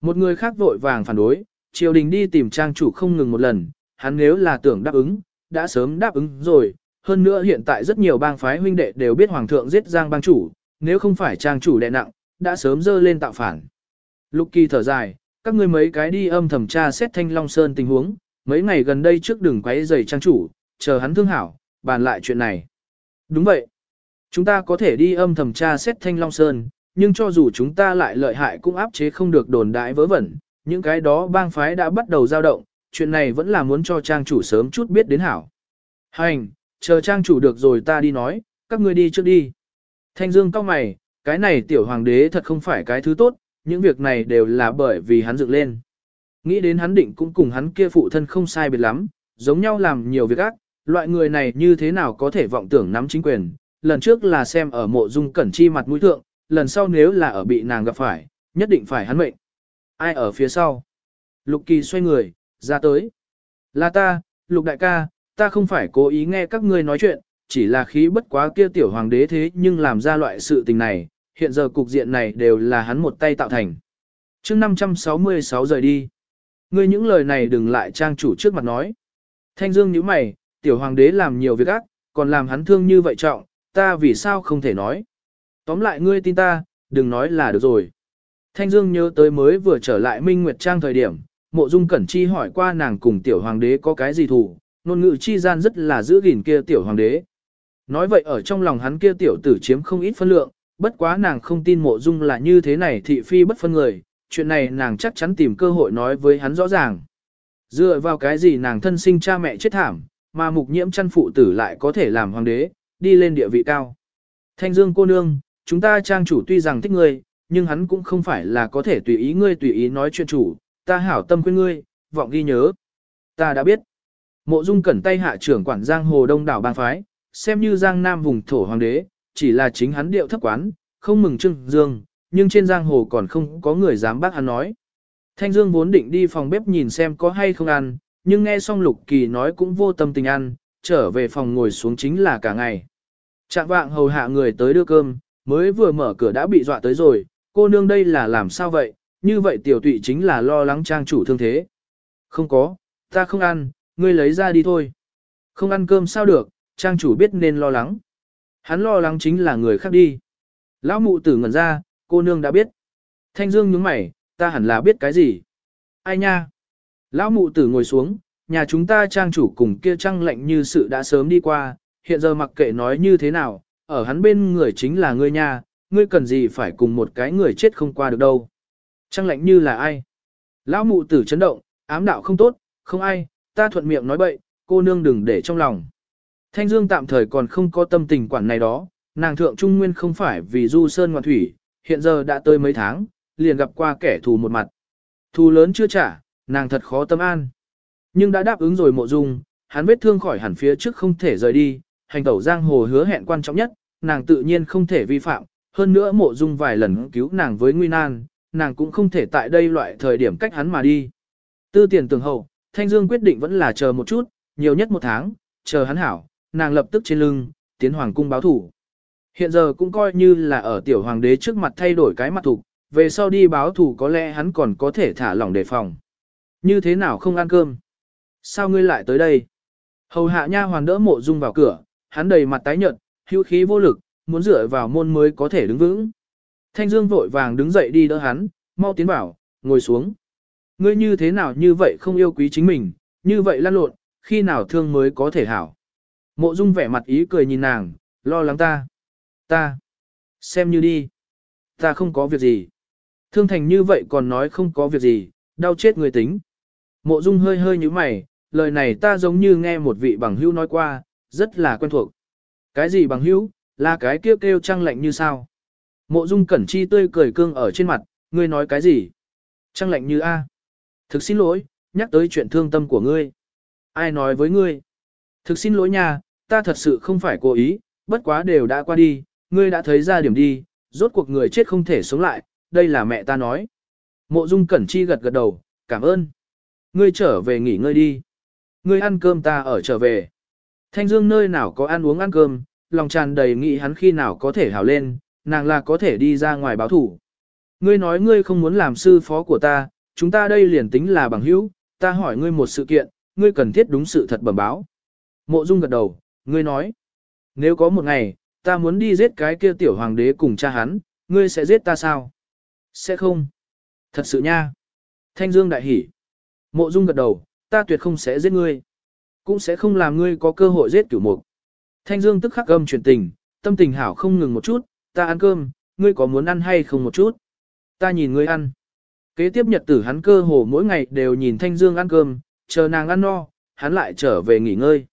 Một người khác vội vàng phản đối, triều đình đi tìm trang chủ không ngừng một lần, hắn nếu là tưởng đáp ứng, đã sớm đáp ứng rồi. Hơn nữa hiện tại rất nhiều bang phái huynh đệ đều biết hoàng thượng giết giang bang chủ, nếu không phải trang chủ đệ nặng, đã sớm dơ lên tạo phản. Lục Kỳ thở dài, các ngươi mấy cái đi âm thẩm tra xét Thanh Long Sơn tình huống, mấy ngày gần đây trước đừng quấy rầy trang chủ, chờ hắn thương hảo, bàn lại chuyện này. Đúng vậy. Chúng ta có thể đi âm thẩm tra xét Thanh Long Sơn, nhưng cho dù chúng ta lại lợi hại cũng áp chế không được đồn đại vớ vẩn, những cái đó bang phái đã bắt đầu dao động, chuyện này vẫn là muốn cho trang chủ sớm chút biết đến hảo. Hành, chờ trang chủ được rồi ta đi nói, các ngươi đi trước đi. Thanh Dương cao mày, cái này tiểu hoàng đế thật không phải cái thứ tốt, những việc này đều là bởi vì hắn dựng lên. Nghĩ đến hắn định cũng cùng hắn kia phụ thân không sai biệt lắm, giống nhau làm nhiều việc ác, loại người này như thế nào có thể vọng tưởng nắm chính quyền. Lần trước là xem ở mộ dung cẩn chi mặt mũi thượng, lần sau nếu là ở bị nàng gặp phải, nhất định phải hắn mệnh. Ai ở phía sau? Lục kỳ xoay người, ra tới. Là ta, lục đại ca, ta không phải cố ý nghe các ngươi nói chuyện, chỉ là khí bất quá kia tiểu hoàng đế thế nhưng làm ra loại sự tình này, hiện giờ cục diện này đều là hắn một tay tạo thành. chương 566 rời đi. Ngươi những lời này đừng lại trang chủ trước mặt nói. Thanh Dương nhíu mày, tiểu hoàng đế làm nhiều việc ác, còn làm hắn thương như vậy trọng, ta vì sao không thể nói. Tóm lại ngươi tin ta, đừng nói là được rồi. Thanh Dương nhớ tới mới vừa trở lại Minh Nguyệt Trang thời điểm, mộ dung cẩn chi hỏi qua nàng cùng tiểu hoàng đế có cái gì thủ, ngôn ngữ chi gian rất là giữ gìn kia tiểu hoàng đế. Nói vậy ở trong lòng hắn kia tiểu tử chiếm không ít phân lượng, bất quá nàng không tin mộ dung là như thế này thị phi bất phân người, chuyện này nàng chắc chắn tìm cơ hội nói với hắn rõ ràng. Dựa vào cái gì nàng thân sinh cha mẹ chết thảm, mà mục nhiễm chăn phụ tử lại có thể làm hoàng đế, đi lên địa vị cao. Thanh Dương cô nương, chúng ta trang chủ tuy rằng thích ngươi, nhưng hắn cũng không phải là có thể tùy ý ngươi tùy ý nói chuyện chủ, ta hảo tâm khuyên ngươi, vọng ghi nhớ. Ta đã biết. Mộ Dung cẩn tay hạ trưởng quản giang hồ đông đảo bang phái, xem như giang nam vùng thổ hoàng đế, chỉ là chính hắn điệu thấp quán, không mừng trưng dương, nhưng trên giang hồ còn không có người dám bác hắn nói. Thanh Dương vốn định đi phòng bếp nhìn xem có hay không ăn, nhưng nghe xong Lục Kỳ nói cũng vô tâm tình ăn, trở về phòng ngồi xuống chính là cả ngày. Trạng vạng hầu hạ người tới đưa cơm, mới vừa mở cửa đã bị dọa tới rồi, cô nương đây là làm sao vậy, như vậy tiểu tụy chính là lo lắng trang chủ thương thế. Không có, ta không ăn, ngươi lấy ra đi thôi. Không ăn cơm sao được, trang chủ biết nên lo lắng. Hắn lo lắng chính là người khác đi. Lão mụ tử ngẩn ra, cô nương đã biết. Thanh Dương nhướng mày, ta hẳn là biết cái gì. Ai nha? Lão mụ tử ngồi xuống, nhà chúng ta trang chủ cùng kia trăng lạnh như sự đã sớm đi qua, hiện giờ mặc kệ nói như thế nào, ở hắn bên người chính là ngươi nha, ngươi cần gì phải cùng một cái người chết không qua được đâu. Trăng lạnh như là ai? Lão mụ tử chấn động, ám đạo không tốt, không ai, ta thuận miệng nói bậy, cô nương đừng để trong lòng. Thanh Dương tạm thời còn không có tâm tình quản này đó, nàng thượng trung nguyên không phải vì du sơn ngoạn thủy, hiện giờ đã tới mấy tháng, liền gặp qua kẻ thù một mặt. Thù lớn chưa trả, nàng thật khó tâm an. Nhưng đã đáp ứng rồi mộ dung, hắn vết thương khỏi hẳn phía trước không thể rời đi, hành tẩu giang hồ hứa hẹn quan trọng nhất, nàng tự nhiên không thể vi phạm, hơn nữa mộ dung vài lần cứu nàng với nguy nan, nàng cũng không thể tại đây loại thời điểm cách hắn mà đi. Tư tiền tường hậu, Thanh Dương quyết định vẫn là chờ một chút, nhiều nhất một tháng, chờ hắn hảo, nàng lập tức trên lưng, tiến hoàng cung báo thủ. Hiện giờ cũng coi như là ở tiểu hoàng đế trước mặt thay đổi cái mặt thủ, về sau đi báo thủ có lẽ hắn còn có thể thả lỏng đề phòng. Như thế nào không ăn cơm? Sao ngươi lại tới đây? Hầu hạ nha hoàn đỡ mộ dung vào cửa, hắn đầy mặt tái nhợt, hữu khí vô lực, muốn dựa vào môn mới có thể đứng vững. Thanh Dương vội vàng đứng dậy đi đỡ hắn, mau tiến vào, ngồi xuống. Ngươi như thế nào như vậy không yêu quý chính mình, như vậy lăn lộn, khi nào thương mới có thể hảo. Mộ Dung vẻ mặt ý cười nhìn nàng, lo lắng ta. Ta. Xem như đi. Ta không có việc gì. Thương thành như vậy còn nói không có việc gì, đau chết người tính. Mộ Dung hơi hơi như mày, lời này ta giống như nghe một vị bằng hữu nói qua, rất là quen thuộc. Cái gì bằng hữu, là cái kêu kêu trăng lạnh như sao? Mộ Dung cẩn chi tươi cười cương ở trên mặt, ngươi nói cái gì? Trăng lạnh như A. Thực xin lỗi, nhắc tới chuyện thương tâm của ngươi. Ai nói với ngươi? Thực xin lỗi nha, ta thật sự không phải cố ý, bất quá đều đã qua đi, ngươi đã thấy ra điểm đi, rốt cuộc người chết không thể sống lại, đây là mẹ ta nói. Mộ Dung Cẩn Chi gật gật đầu, cảm ơn. Ngươi trở về nghỉ ngơi đi. Ngươi ăn cơm ta ở trở về. Thanh Dương nơi nào có ăn uống ăn cơm, lòng tràn đầy nghĩ hắn khi nào có thể hảo lên, nàng là có thể đi ra ngoài báo thủ. Ngươi nói ngươi không muốn làm sư phó của ta, chúng ta đây liền tính là bằng hữu, ta hỏi ngươi một sự kiện, ngươi cần thiết đúng sự thật bẩm báo. Mộ Dung gật đầu, ngươi nói, nếu có một ngày, ta muốn đi giết cái kia tiểu hoàng đế cùng cha hắn, ngươi sẽ giết ta sao? Sẽ không. Thật sự nha. Thanh Dương đại hỉ. Mộ Dung gật đầu, ta tuyệt không sẽ giết ngươi. Cũng sẽ không làm ngươi có cơ hội giết cửu mục. Thanh Dương tức khắc gầm chuyển tình, tâm tình hảo không ngừng một chút, ta ăn cơm, ngươi có muốn ăn hay không một chút? Ta nhìn ngươi ăn. Kế tiếp nhật tử hắn cơ hồ mỗi ngày đều nhìn Thanh Dương ăn cơm, chờ nàng ăn no, hắn lại trở về nghỉ ngơi.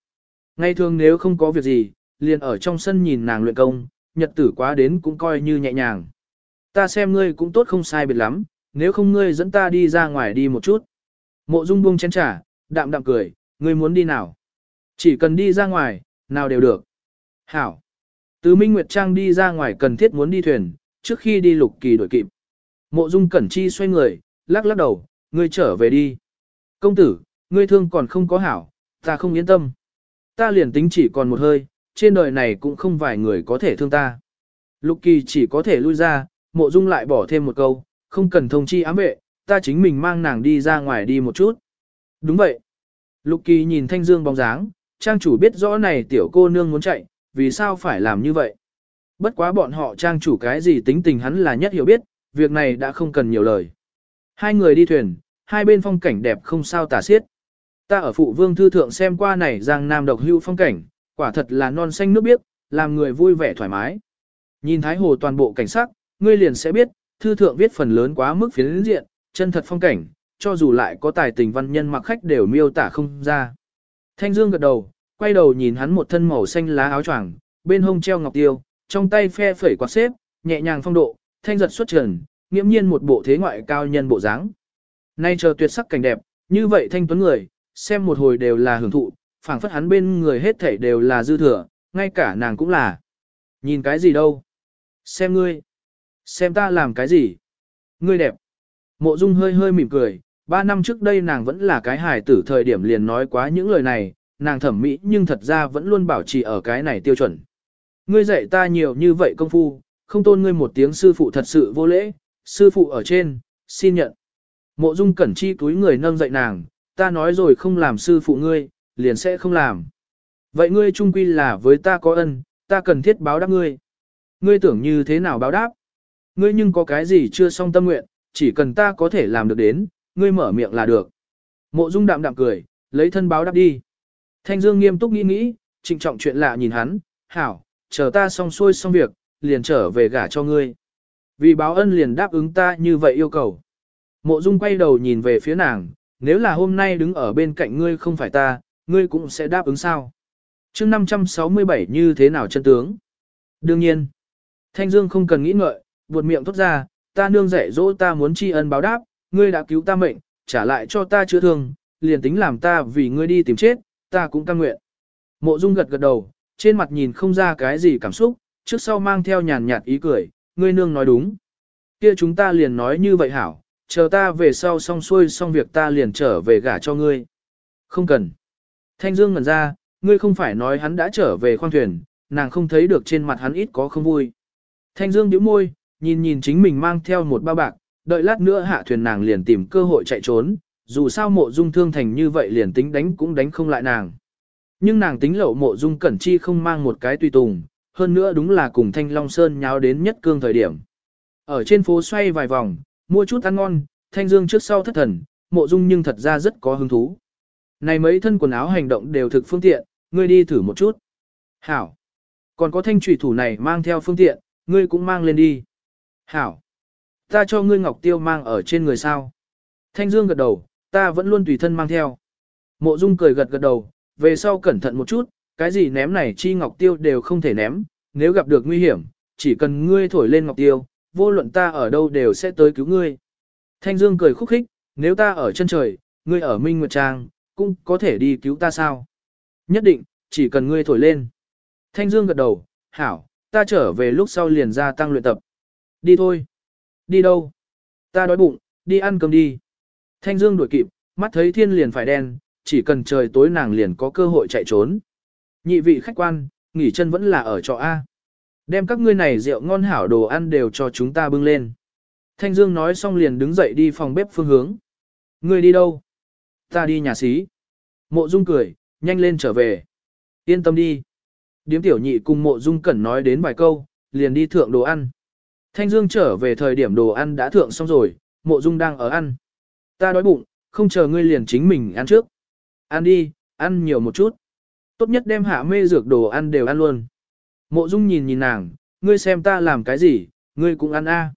Ngày thường nếu không có việc gì, liền ở trong sân nhìn nàng luyện công, nhật tử quá đến cũng coi như nhẹ nhàng. Ta xem ngươi cũng tốt không sai biệt lắm, nếu không ngươi dẫn ta đi ra ngoài đi một chút. Mộ Dung buông chén trà, đạm đạm cười, ngươi muốn đi nào? Chỉ cần đi ra ngoài, nào đều được. Hảo. Từ Minh Nguyệt Trang đi ra ngoài cần thiết muốn đi thuyền, trước khi đi lục kỳ đổi kịp. Mộ Dung Cẩn Chi xoay người, lắc lắc đầu, ngươi trở về đi. Công tử, ngươi thương còn không có hảo, ta không yên tâm. Ta liền tính chỉ còn một hơi, trên đời này cũng không vài người có thể thương ta. Lục kỳ chỉ có thể lui ra, mộ dung lại bỏ thêm một câu, không cần thông chi ám vệ, ta chính mình mang nàng đi ra ngoài đi một chút. Đúng vậy. Lục kỳ nhìn thanh dương bóng dáng, trang chủ biết rõ này tiểu cô nương muốn chạy, vì sao phải làm như vậy. Bất quá bọn họ trang chủ cái gì tính tình hắn là nhất hiểu biết, việc này đã không cần nhiều lời. Hai người đi thuyền, hai bên phong cảnh đẹp không sao tả xiết. Ta ở phụ vương thư thượng xem qua này giang nam độc hưu phong cảnh, quả thật là non xanh nước biếc, làm người vui vẻ thoải mái. Nhìn thái hồ toàn bộ cảnh sắc, ngươi liền sẽ biết, thư thượng viết phần lớn quá mức phiến diện, chân thật phong cảnh, cho dù lại có tài tình văn nhân mặc khách đều miêu tả không ra. Thanh Dương gật đầu, quay đầu nhìn hắn một thân màu xanh lá áo choàng, bên hông treo ngọc tiêu, trong tay phe phẩy quạt xếp, nhẹ nhàng phong độ, thanh giật xuất trần, nghiễm nhiên một bộ thế ngoại cao nhân bộ dáng. Nay chờ tuyệt sắc cảnh đẹp, như vậy thanh tuấn người, xem một hồi đều là hưởng thụ, phảng phất hắn bên người hết thảy đều là dư thừa, ngay cả nàng cũng là. Nhìn cái gì đâu? Xem ngươi. Xem ta làm cái gì? Ngươi đẹp. Mộ Dung hơi hơi mỉm cười, ba năm trước đây nàng vẫn là cái hài tử thời điểm liền nói quá những lời này, nàng thẩm mỹ nhưng thật ra vẫn luôn bảo trì ở cái này tiêu chuẩn. Ngươi dạy ta nhiều như vậy công phu, không tôn ngươi một tiếng sư phụ thật sự vô lễ, sư phụ ở trên, xin nhận. Mộ Dung cẩn chi túi người nâng dậy nàng, ta nói rồi không làm sư phụ ngươi, liền sẽ không làm. Vậy ngươi trung quy là với ta có ân, ta cần thiết báo đáp ngươi. Ngươi tưởng như thế nào báo đáp? Ngươi nhưng có cái gì chưa xong tâm nguyện, chỉ cần ta có thể làm được đến, ngươi mở miệng là được. Mộ Dung đạm đạm cười, lấy thân báo đáp đi. Thanh Dương nghiêm túc nghĩ nghĩ, trịnh trọng chuyện lạ nhìn hắn, hảo, chờ ta xong xuôi xong việc, liền trở về gả cho ngươi. Vì báo ân liền đáp ứng ta như vậy yêu cầu. Mộ Dung quay đầu nhìn về phía nàng, nếu là hôm nay đứng ở bên cạnh ngươi không phải ta, ngươi cũng sẽ đáp ứng sao. mươi 567 như thế nào chân tướng? Đương nhiên, Thanh Dương không cần nghĩ ngợi, buột miệng thốt ra, ta nương dạy dỗ ta muốn tri ân báo đáp, ngươi đã cứu ta mệnh, trả lại cho ta chữa thương, liền tính làm ta vì ngươi đi tìm chết, ta cũng cam nguyện. Mộ Dung gật gật đầu, trên mặt nhìn không ra cái gì cảm xúc, trước sau mang theo nhàn nhạt ý cười, ngươi nương nói đúng. Kia chúng ta liền nói như vậy hảo, chờ ta về sau xong xuôi xong việc ta liền trở về gả cho ngươi. Không cần. Thanh Dương ngẩn ra, ngươi không phải nói hắn đã trở về khoang thuyền, nàng không thấy được trên mặt hắn ít có không vui. Thanh Dương nhíu môi, nhìn nhìn chính mình mang theo một ba bạc, đợi lát nữa hạ thuyền nàng liền tìm cơ hội chạy trốn, dù sao mộ dung thương thành như vậy liền tính đánh cũng đánh không lại nàng. Nhưng nàng tính lậu mộ dung cẩn chi không mang một cái tùy tùng, hơn nữa đúng là cùng Thanh Long Sơn nháo đến nhất cương thời điểm. Ở trên phố xoay vài vòng, mua chút ăn ngon, Thanh Dương trước sau thất thần, mộ dung nhưng thật ra rất có hứng thú. Này mấy thân quần áo hành động đều thực phương tiện, ngươi đi thử một chút. Hảo. Còn có thanh trùy thủ này mang theo phương tiện, ngươi cũng mang lên đi. Hảo. Ta cho ngươi ngọc tiêu mang ở trên người sao. Thanh Dương gật đầu, ta vẫn luôn tùy thân mang theo. Mộ Dung cười gật gật đầu, về sau cẩn thận một chút, cái gì ném này chi ngọc tiêu đều không thể ném, nếu gặp được nguy hiểm, chỉ cần ngươi thổi lên ngọc tiêu, vô luận ta ở đâu đều sẽ tới cứu ngươi. Thanh Dương cười khúc khích, nếu ta ở chân trời, ngươi ở Minh Nguyệt Trang, cũng có thể đi cứu ta sao? Nhất định, chỉ cần ngươi thổi lên. Thanh Dương gật đầu, hảo, ta trở về lúc sau liền ra tăng luyện tập. Đi thôi. Đi đâu? Ta đói bụng, đi ăn cơm đi. Thanh Dương đuổi kịp, mắt thấy thiên liền phải đen, chỉ cần trời tối nàng liền có cơ hội chạy trốn. Nhị vị khách quan, nghỉ chân vẫn là ở trọ A. Đem các ngươi này rượu ngon hảo đồ ăn đều cho chúng ta bưng lên. Thanh Dương nói xong liền đứng dậy đi phòng bếp phương hướng. Ngươi đi đâu? Ta đi nhà xí. Mộ Dung cười, nhanh lên trở về. Yên tâm đi. Điếm tiểu nhị cùng mộ Dung cẩn nói đến vài câu, liền đi thượng đồ ăn. Thanh Dương trở về thời điểm đồ ăn đã thượng xong rồi, mộ Dung đang ở ăn. Ta đói bụng, không chờ ngươi liền chính mình ăn trước. Ăn đi, ăn nhiều một chút. Tốt nhất đem hạ mê dược đồ ăn đều ăn luôn. Mộ Dung nhìn nhìn nàng, ngươi xem ta làm cái gì, ngươi cũng ăn a.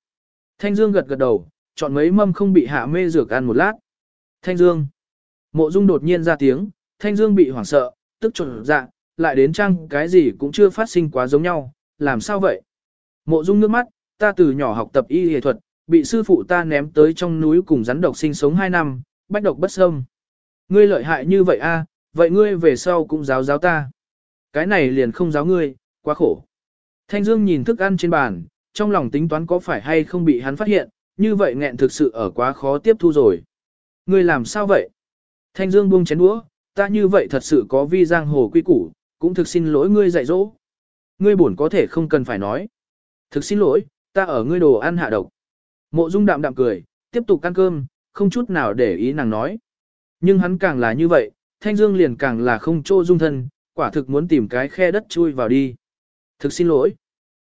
Thanh Dương gật gật đầu, chọn mấy mâm không bị hạ mê dược ăn một lát. Thanh Dương. Mộ Dung đột nhiên ra tiếng, Thanh Dương bị hoảng sợ, tức trộn dạ, lại đến trang cái gì cũng chưa phát sinh quá giống nhau, làm sao vậy? Mộ Dung nước mắt, ta từ nhỏ học tập y y thuật, bị sư phụ ta ném tới trong núi cùng rắn độc sinh sống 2 năm, bách độc bất xâm. Ngươi lợi hại như vậy a, vậy ngươi về sau cũng giáo giáo ta. Cái này liền không giáo ngươi, quá khổ. Thanh Dương nhìn thức ăn trên bàn, trong lòng tính toán có phải hay không bị hắn phát hiện, như vậy nghẹn thực sự ở quá khó tiếp thu rồi. Ngươi làm sao vậy? Thanh Dương buông chén đũa, ta như vậy thật sự có vi giang hồ quy củ, cũng thực xin lỗi ngươi dạy dỗ. Ngươi buồn có thể không cần phải nói. Thực xin lỗi, ta ở ngươi đồ ăn hạ độc. Mộ Dung đạm đạm cười, tiếp tục ăn cơm, không chút nào để ý nàng nói. Nhưng hắn càng là như vậy, Thanh Dương liền càng là không chỗ dung thân, quả thực muốn tìm cái khe đất chui vào đi. Thực xin lỗi.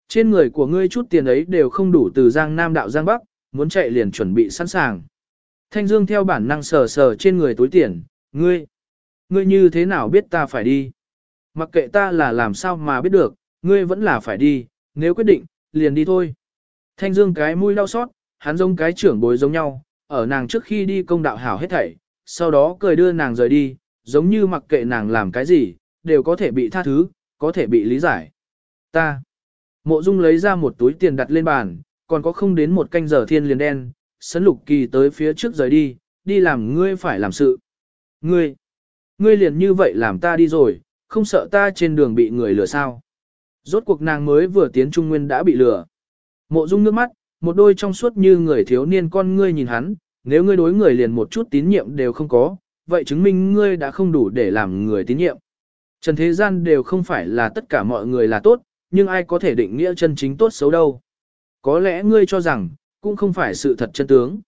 Trên người của ngươi chút tiền ấy đều không đủ từ Giang Nam đạo Giang Bắc, muốn chạy liền chuẩn bị sẵn sàng. Thanh Dương theo bản năng sờ sờ trên người túi tiền, ngươi, ngươi như thế nào biết ta phải đi? Mặc kệ ta là làm sao mà biết được, ngươi vẫn là phải đi, nếu quyết định, liền đi thôi. Thanh Dương cái mũi đau xót, hắn giống cái trưởng bối giống nhau, ở nàng trước khi đi công đạo hảo hết thảy, sau đó cười đưa nàng rời đi, giống như mặc kệ nàng làm cái gì, đều có thể bị tha thứ, có thể bị lý giải. Ta. Mộ Dung lấy ra một túi tiền đặt lên bàn, còn có không đến một canh giờ thiên liền đen, sấn lục kỳ tới phía trước rời đi, đi làm ngươi phải làm sự. Ngươi. Ngươi liền như vậy làm ta đi rồi, không sợ ta trên đường bị người lừa sao. Rốt cuộc nàng mới vừa tiến trung nguyên đã bị lừa. Mộ Dung nước mắt, một đôi trong suốt như người thiếu niên con ngươi nhìn hắn, nếu ngươi đối người liền một chút tín nhiệm đều không có, vậy chứng minh ngươi đã không đủ để làm người tín nhiệm. Trần thế gian đều không phải là tất cả mọi người là tốt, nhưng ai có thể định nghĩa chân chính tốt xấu đâu. Có lẽ ngươi cho rằng, cũng không phải sự thật chân tướng.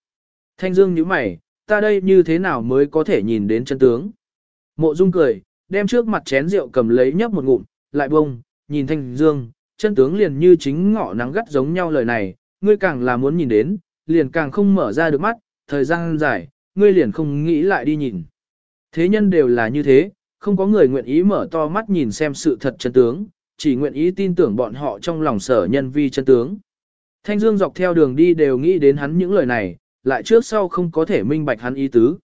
Thanh Dương nhíu mày, ta đây như thế nào mới có thể nhìn đến chân tướng? Mộ Dung cười, đem trước mặt chén rượu cầm lấy nhấp một ngụm, lại bông, nhìn Thanh Dương, chân tướng liền như chính ngọ nắng gắt giống nhau lời này, ngươi càng là muốn nhìn đến, liền càng không mở ra được mắt, thời gian dài, ngươi liền không nghĩ lại đi nhìn. Thế nhân đều là như thế, không có người nguyện ý mở to mắt nhìn xem sự thật chân tướng, chỉ nguyện ý tin tưởng bọn họ trong lòng sở nhân vi chân tướng. Thanh Dương dọc theo đường đi đều nghĩ đến hắn những lời này, lại trước sau không có thể minh bạch hắn ý tứ.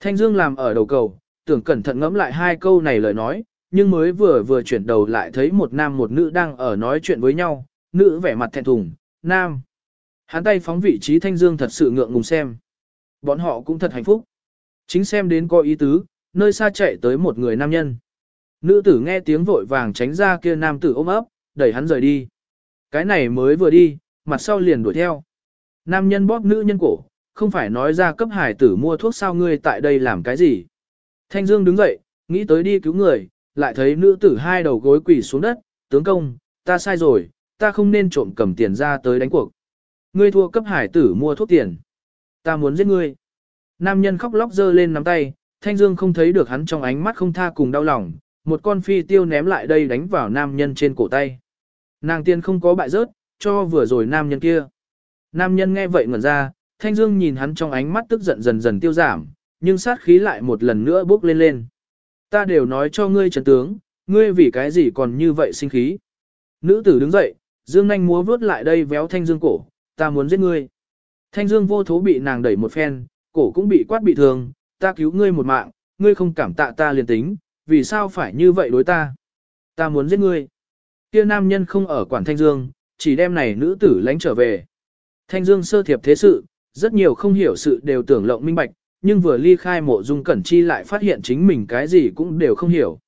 Thanh Dương làm ở đầu cầu, tưởng cẩn thận ngẫm lại hai câu này lời nói, nhưng mới vừa vừa chuyển đầu lại thấy một nam một nữ đang ở nói chuyện với nhau, nữ vẻ mặt thẹn thùng, nam. Hắn tay phóng vị trí Thanh Dương thật sự ngượng ngùng xem. Bọn họ cũng thật hạnh phúc. Chính xem đến có ý tứ, nơi xa chạy tới một người nam nhân. Nữ tử nghe tiếng vội vàng tránh ra kia nam tử ôm ấp, đẩy hắn rời đi. Cái này mới vừa đi, mặt sau liền đuổi theo. Nam nhân bóp nữ nhân cổ, không phải nói ra cấp hải tử mua thuốc sao ngươi tại đây làm cái gì. Thanh Dương đứng dậy, nghĩ tới đi cứu người, lại thấy nữ tử hai đầu gối quỳ xuống đất, tướng công, ta sai rồi, ta không nên trộm cầm tiền ra tới đánh cuộc. Ngươi thua cấp hải tử mua thuốc tiền. Ta muốn giết ngươi. Nam nhân khóc lóc dơ lên nắm tay, Thanh Dương không thấy được hắn trong ánh mắt không tha cùng đau lòng, một con phi tiêu ném lại đây đánh vào nam nhân trên cổ tay. Nàng tiên không có bại rớt, cho vừa rồi nam nhân kia. Nam nhân nghe vậy ngẩn ra, Thanh Dương nhìn hắn trong ánh mắt tức giận dần dần tiêu giảm, nhưng sát khí lại một lần nữa bốc lên lên. Ta đều nói cho ngươi trấn tướng, ngươi vì cái gì còn như vậy sinh khí. Nữ tử đứng dậy, Dương nanh múa vướt lại đây véo Thanh Dương cổ, ta muốn giết ngươi. Thanh Dương vô thố bị nàng đẩy một phen, cổ cũng bị quát bị thương, ta cứu ngươi một mạng, ngươi không cảm tạ ta liền tính, vì sao phải như vậy đối ta? Ta muốn giết ngươi. Kia nam nhân không ở quản Thanh Dương, chỉ đem này nữ tử lánh trở về. Thanh Dương sơ thiệp thế sự, rất nhiều không hiểu sự đều tưởng lộng minh bạch, nhưng vừa ly khai mộ dung cẩn chi lại phát hiện chính mình cái gì cũng đều không hiểu.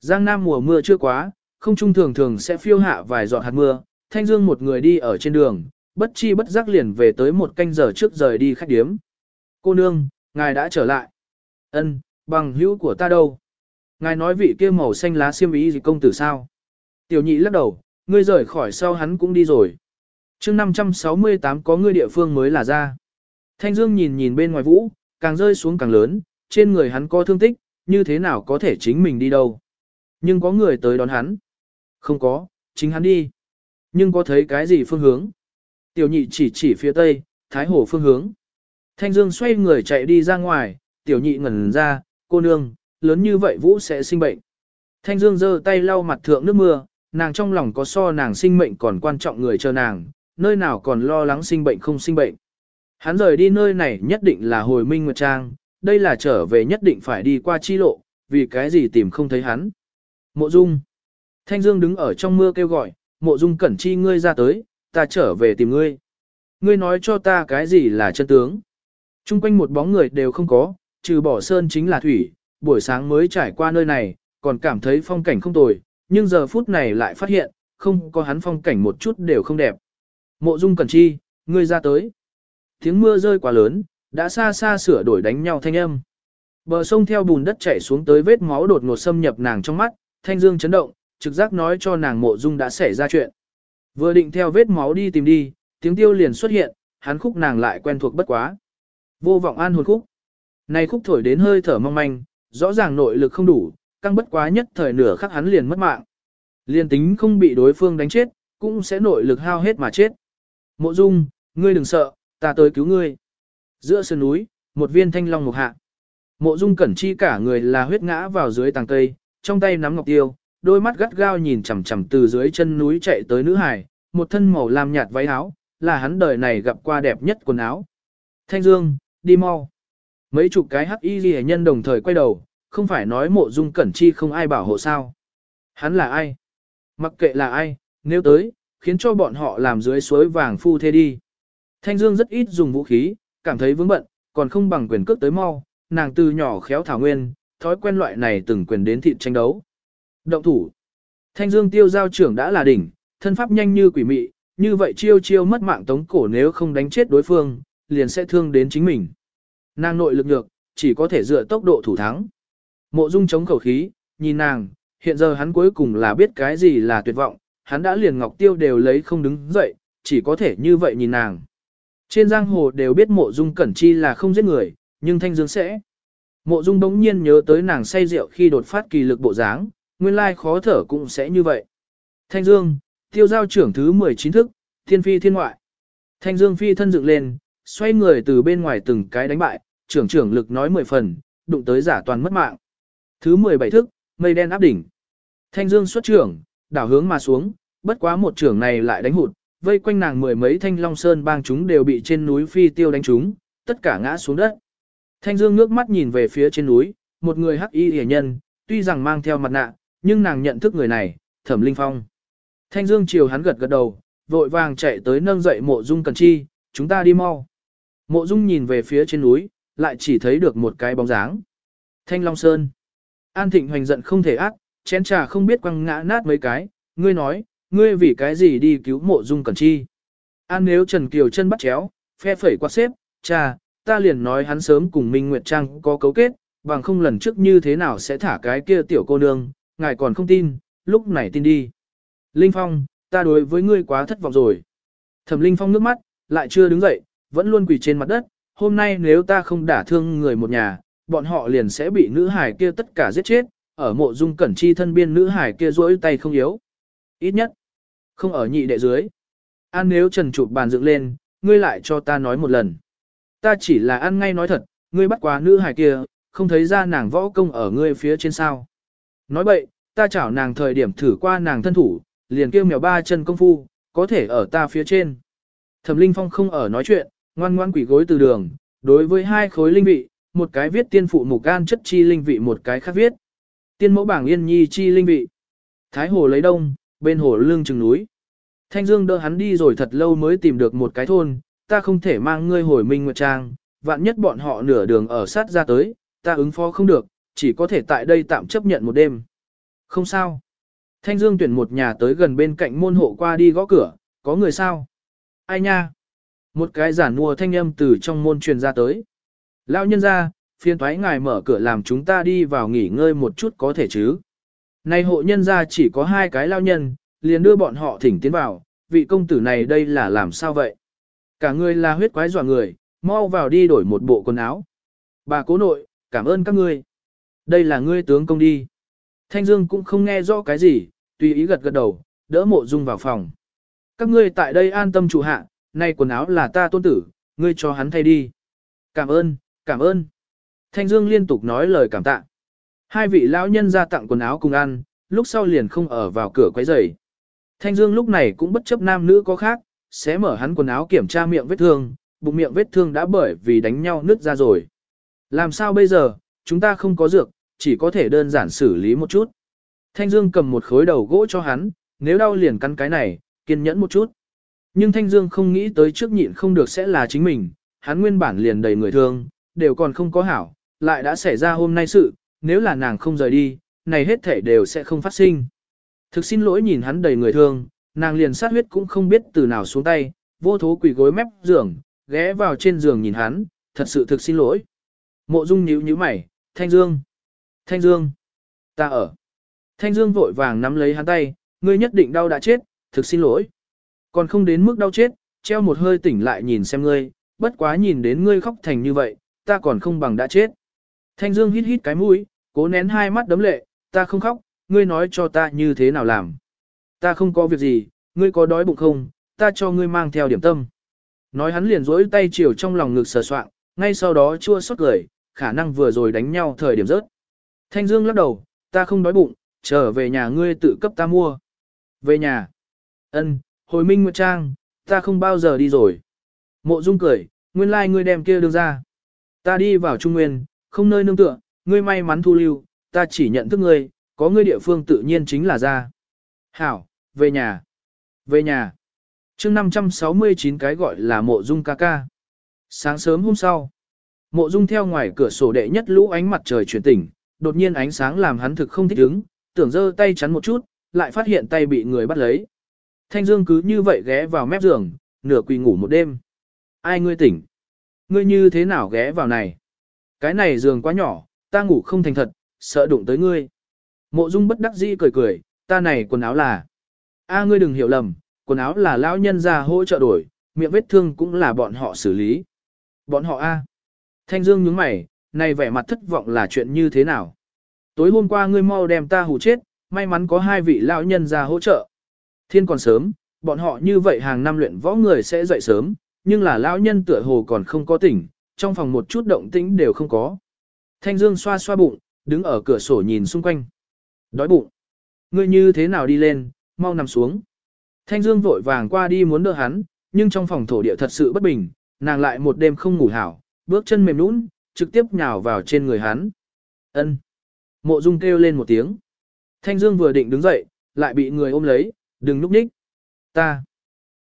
Giang Nam mùa mưa chưa quá, không trung thường thường sẽ phiêu hạ vài giọt hạt mưa, Thanh Dương một người đi ở trên đường, bất chi bất giác liền về tới một canh giờ trước rời đi khách điếm. Cô nương, ngài đã trở lại. Ân, bằng hữu của ta đâu? Ngài nói vị kia màu xanh lá xiêm ý gì công tử sao? Tiểu nhị lắc đầu, ngươi rời khỏi sau hắn cũng đi rồi. chương 568 có ngươi địa phương mới là ra. Thanh Dương nhìn nhìn bên ngoài vũ, càng rơi xuống càng lớn, trên người hắn có thương tích, như thế nào có thể chính mình đi đâu. Nhưng có người tới đón hắn. Không có, chính hắn đi. Nhưng có thấy cái gì phương hướng? Tiểu nhị chỉ chỉ phía tây, thái hồ phương hướng. Thanh Dương xoay người chạy đi ra ngoài, tiểu nhị ngẩn ra, cô nương, lớn như vậy Vũ sẽ sinh bệnh. Thanh Dương giơ tay lau mặt thượng nước mưa, nàng trong lòng có so nàng sinh mệnh còn quan trọng người chờ nàng, nơi nào còn lo lắng sinh bệnh không sinh bệnh. Hắn rời đi nơi này nhất định là hồi minh nguyệt trang, đây là trở về nhất định phải đi qua chi lộ, vì cái gì tìm không thấy hắn. Mộ Dung. Thanh Dương đứng ở trong mưa kêu gọi, Mộ Dung cẩn chi ngươi ra tới, ta trở về tìm ngươi. Ngươi nói cho ta cái gì là chân tướng. Trung quanh một bóng người đều không có, trừ bỏ sơn chính là thủy, buổi sáng mới trải qua nơi này, còn cảm thấy phong cảnh không tồi, nhưng giờ phút này lại phát hiện, không có hắn phong cảnh một chút đều không đẹp. Mộ dung cẩn chi, ngươi ra tới. Tiếng mưa rơi quá lớn, đã xa xa sửa đổi đánh nhau thanh âm. Bờ sông theo bùn đất chảy xuống tới vết máu đột ngột xâm nhập nàng trong mắt, thanh dương chấn động, trực giác nói cho nàng mộ dung đã xảy ra chuyện. Vừa định theo vết máu đi tìm đi, tiếng tiêu liền xuất hiện, hắn khúc nàng lại quen thuộc bất quá. Vô vọng an hồn khúc. Này khúc thổi đến hơi thở mong manh, rõ ràng nội lực không đủ, căng bất quá nhất thời nửa khắc hắn liền mất mạng. Liên tính không bị đối phương đánh chết, cũng sẽ nội lực hao hết mà chết. Mộ Dung, ngươi đừng sợ, ta tới cứu ngươi. Giữa sơn núi, một viên thanh long mục hạ. Mộ Dung cẩn chi cả người là huyết ngã vào dưới tàng cây, trong tay nắm ngọc tiêu, đôi mắt gắt gao nhìn chằm chằm từ dưới chân núi chạy tới nữ hải, một thân màu lam nhạt váy áo, là hắn đời này gặp qua đẹp nhất quần áo. Thanh Dương, đi mau. Mấy chục cái hắc y ghi nhân đồng thời quay đầu, không phải nói mộ dung cẩn chi không ai bảo hộ sao. Hắn là ai? Mặc kệ là ai, nếu tới, khiến cho bọn họ làm dưới suối vàng phu thê đi. Thanh Dương rất ít dùng vũ khí, cảm thấy vướng bận, còn không bằng quyền cước tới mau, nàng từ nhỏ khéo thảo nguyên, thói quen loại này từng quyền đến thịt tranh đấu. Động thủ. Thanh Dương tiêu giao trưởng đã là đỉnh, thân pháp nhanh như quỷ mị, như vậy chiêu chiêu mất mạng tống cổ nếu không đánh chết đối phương, liền sẽ thương đến chính mình. Nàng nội lực nhược, chỉ có thể dựa tốc độ thủ thắng. Mộ Dung chống khẩu khí, nhìn nàng, hiện giờ hắn cuối cùng là biết cái gì là tuyệt vọng, hắn đã liền ngọc tiêu đều lấy không đứng dậy, chỉ có thể như vậy nhìn nàng. Trên giang hồ đều biết mộ dung cẩn chi là không giết người, nhưng thanh dương sẽ. Mộ dung đống nhiên nhớ tới nàng say rượu khi đột phát kỳ lực bộ dáng, nguyên lai khó thở cũng sẽ như vậy. Thanh dương, tiêu giao trưởng thứ 19 thức, thiên phi thiên ngoại. Thanh dương phi thân dựng lên, xoay người từ bên ngoài từng cái đánh bại, trưởng trưởng lực nói mười phần, đụng tới giả toàn mất mạng. Thứ 17 thức, mây đen áp đỉnh. Thanh Dương xuất trưởng, đảo hướng mà xuống, bất quá một trưởng này lại đánh hụt, vây quanh nàng mười mấy thanh long sơn bang chúng đều bị trên núi phi tiêu đánh chúng tất cả ngã xuống đất. Thanh Dương ngước mắt nhìn về phía trên núi, một người hắc y hề nhân, tuy rằng mang theo mặt nạ, nhưng nàng nhận thức người này, Thẩm Linh Phong. Thanh Dương chiều hắn gật gật đầu, vội vàng chạy tới nâng dậy mộ dung cần chi, chúng ta đi mau. Mộ dung nhìn về phía trên núi, lại chỉ thấy được một cái bóng dáng. Thanh Long Sơn. An Thịnh hoành giận không thể ác, chén trà không biết quăng ngã nát mấy cái, ngươi nói, ngươi vì cái gì đi cứu mộ dung cẩn chi. An nếu Trần Kiều chân bắt chéo, phe phẩy qua xếp, cha, ta liền nói hắn sớm cùng Minh Nguyệt Trang có cấu kết, bằng không lần trước như thế nào sẽ thả cái kia tiểu cô nương, ngài còn không tin, lúc này tin đi. Linh Phong, ta đối với ngươi quá thất vọng rồi. Thẩm Linh Phong nước mắt, lại chưa đứng dậy, vẫn luôn quỳ trên mặt đất, hôm nay nếu ta không đả thương người một nhà, bọn họ liền sẽ bị nữ hải kia tất cả giết chết, ở mộ dung cẩn chi thân biên nữ hải kia rỗi tay không yếu. Ít nhất, không ở nhị đệ dưới. An nếu trần chụp bàn dựng lên, ngươi lại cho ta nói một lần. Ta chỉ là ăn ngay nói thật, ngươi bắt quá nữ hải kia, không thấy ra nàng võ công ở ngươi phía trên sao. Nói bậy, ta chảo nàng thời điểm thử qua nàng thân thủ, liền kêu mèo ba chân công phu, có thể ở ta phía trên. Thẩm Linh Phong không ở nói chuyện, ngoan ngoan quỷ gối từ đường, đối với hai khối linh vị, một cái viết tiên phụ mục gan chất chi linh vị một cái khác viết. Tiên mẫu bảng yên nhi chi linh vị. Thái hồ lấy đông, bên hồ lưng chừng núi. Thanh Dương đỡ hắn đi rồi thật lâu mới tìm được một cái thôn, ta không thể mang ngươi hồi Minh Nguyệt Trang, vạn nhất bọn họ nửa đường ở sát ra tới, ta ứng phó không được, chỉ có thể tại đây tạm chấp nhận một đêm. Không sao. Thanh Dương tuyển một nhà tới gần bên cạnh môn hộ qua đi gõ cửa, có người sao? Ai nha? Một cái giản mua thanh âm từ trong môn truyền ra tới. Lão nhân ra, phiên thoái ngài mở cửa làm chúng ta đi vào nghỉ ngơi một chút có thể chứ. Này hộ nhân ra chỉ có hai cái lao nhân, liền đưa bọn họ thỉnh tiến vào, vị công tử này đây là làm sao vậy? Cả người là huyết quái dọa người, mau vào đi đổi một bộ quần áo. Bà cố nội, cảm ơn các ngươi. Đây là ngươi tướng công đi. Thanh Dương cũng không nghe rõ cái gì, tùy ý gật gật đầu, đỡ mộ dung vào phòng. Các ngươi tại đây an tâm chủ hạ, nay quần áo là ta tôn tử, ngươi cho hắn thay đi. Cảm ơn, cảm ơn. Thanh Dương liên tục nói lời cảm tạ. Hai vị lão nhân ra tặng quần áo cùng ăn, lúc sau liền không ở vào cửa quấy rầy. Thanh Dương lúc này cũng bất chấp nam nữ có khác, sẽ mở hắn quần áo kiểm tra miệng vết thương, bụng miệng vết thương đã bởi vì đánh nhau nứt ra rồi. Làm sao bây giờ, chúng ta không có dược, chỉ có thể đơn giản xử lý một chút. Thanh Dương cầm một khối đầu gỗ cho hắn, nếu đau liền căn cái này, kiên nhẫn một chút. Nhưng Thanh Dương không nghĩ tới trước nhịn không được sẽ là chính mình, hắn nguyên bản liền đầy người thương, đều còn không có hảo, lại đã xảy ra hôm nay sự, nếu là nàng không rời đi, này hết thể đều sẽ không phát sinh. Thực xin lỗi nhìn hắn đầy người thương, nàng liền sát huyết cũng không biết từ nào xuống tay, vô thố quỳ gối mép giường, ghé vào trên giường nhìn hắn, thật sự thực xin lỗi. Mộ Dung nhíu nhíu mày, Thanh Dương. Thanh Dương. Ta ở. Thanh Dương vội vàng nắm lấy hắn tay, ngươi nhất định đau đã chết, thực xin lỗi. Còn không đến mức đau chết, treo một hơi tỉnh lại nhìn xem ngươi, bất quá nhìn đến ngươi khóc thành như vậy, ta còn không bằng đã chết. Thanh Dương hít hít cái mũi, cố nén hai mắt đấm lệ, ta không khóc, ngươi nói cho ta như thế nào làm. Ta không có việc gì, ngươi có đói bụng không, ta cho ngươi mang theo điểm tâm. Nói hắn liền rỗi tay chiều trong lòng ngực sờ soạn, ngay sau đó chua xót cười, khả năng vừa rồi đánh nhau thời điểm rớt. Thanh Dương lắc đầu, ta không đói bụng, trở về nhà ngươi tự cấp ta mua. Về nhà. Ân, hồi minh nguyệt trang, ta không bao giờ đi rồi. Mộ Dung cười, nguyên lai like ngươi đem kia đưa ra. Ta đi vào Trung Nguyên, không nơi nương tựa, ngươi may mắn thu lưu, ta chỉ nhận thức ngươi, có ngươi địa phương tự nhiên chính là ra. Hảo, về nhà. Về nhà. chương 569 cái gọi là mộ dung ca ca. Sáng sớm hôm sau, mộ dung theo ngoài cửa sổ đệ nhất lũ ánh mặt trời chuyển tỉnh, đột nhiên ánh sáng làm hắn thực không thích ứng, tưởng giơ tay chắn một chút, lại phát hiện tay bị người bắt lấy. Thanh Dương cứ như vậy ghé vào mép giường, nửa quỳ ngủ một đêm. Ai ngươi tỉnh? Ngươi như thế nào ghé vào này? Cái này giường quá nhỏ, ta ngủ không thành thật, sợ đụng tới ngươi. Mộ Dung bất đắc dĩ cười cười, ta này quần áo là. A ngươi đừng hiểu lầm, quần áo là lão nhân ra hỗ trợ đổi, miệng vết thương cũng là bọn họ xử lý. Bọn họ A. Thanh Dương nhướng mày, này vẻ mặt thất vọng là chuyện như thế nào? Tối hôm qua ngươi mau đem ta hù chết, may mắn có hai vị lão nhân ra hỗ trợ. Thiên còn sớm, bọn họ như vậy hàng năm luyện võ người sẽ dậy sớm, nhưng là lão nhân tựa hồ còn không có tỉnh, trong phòng một chút động tĩnh đều không có. Thanh Dương xoa xoa bụng, đứng ở cửa sổ nhìn xung quanh. Đói bụng. Ngươi như thế nào đi lên, mau nằm xuống. Thanh Dương vội vàng qua đi muốn đỡ hắn, nhưng trong phòng thổ địa thật sự bất bình, nàng lại một đêm không ngủ hảo, bước chân mềm nũng, trực tiếp nhào vào trên người hắn. Ân. Mộ Dung kêu lên một tiếng. Thanh Dương vừa định đứng dậy, lại bị người ôm lấy, đừng núp ních. Ta.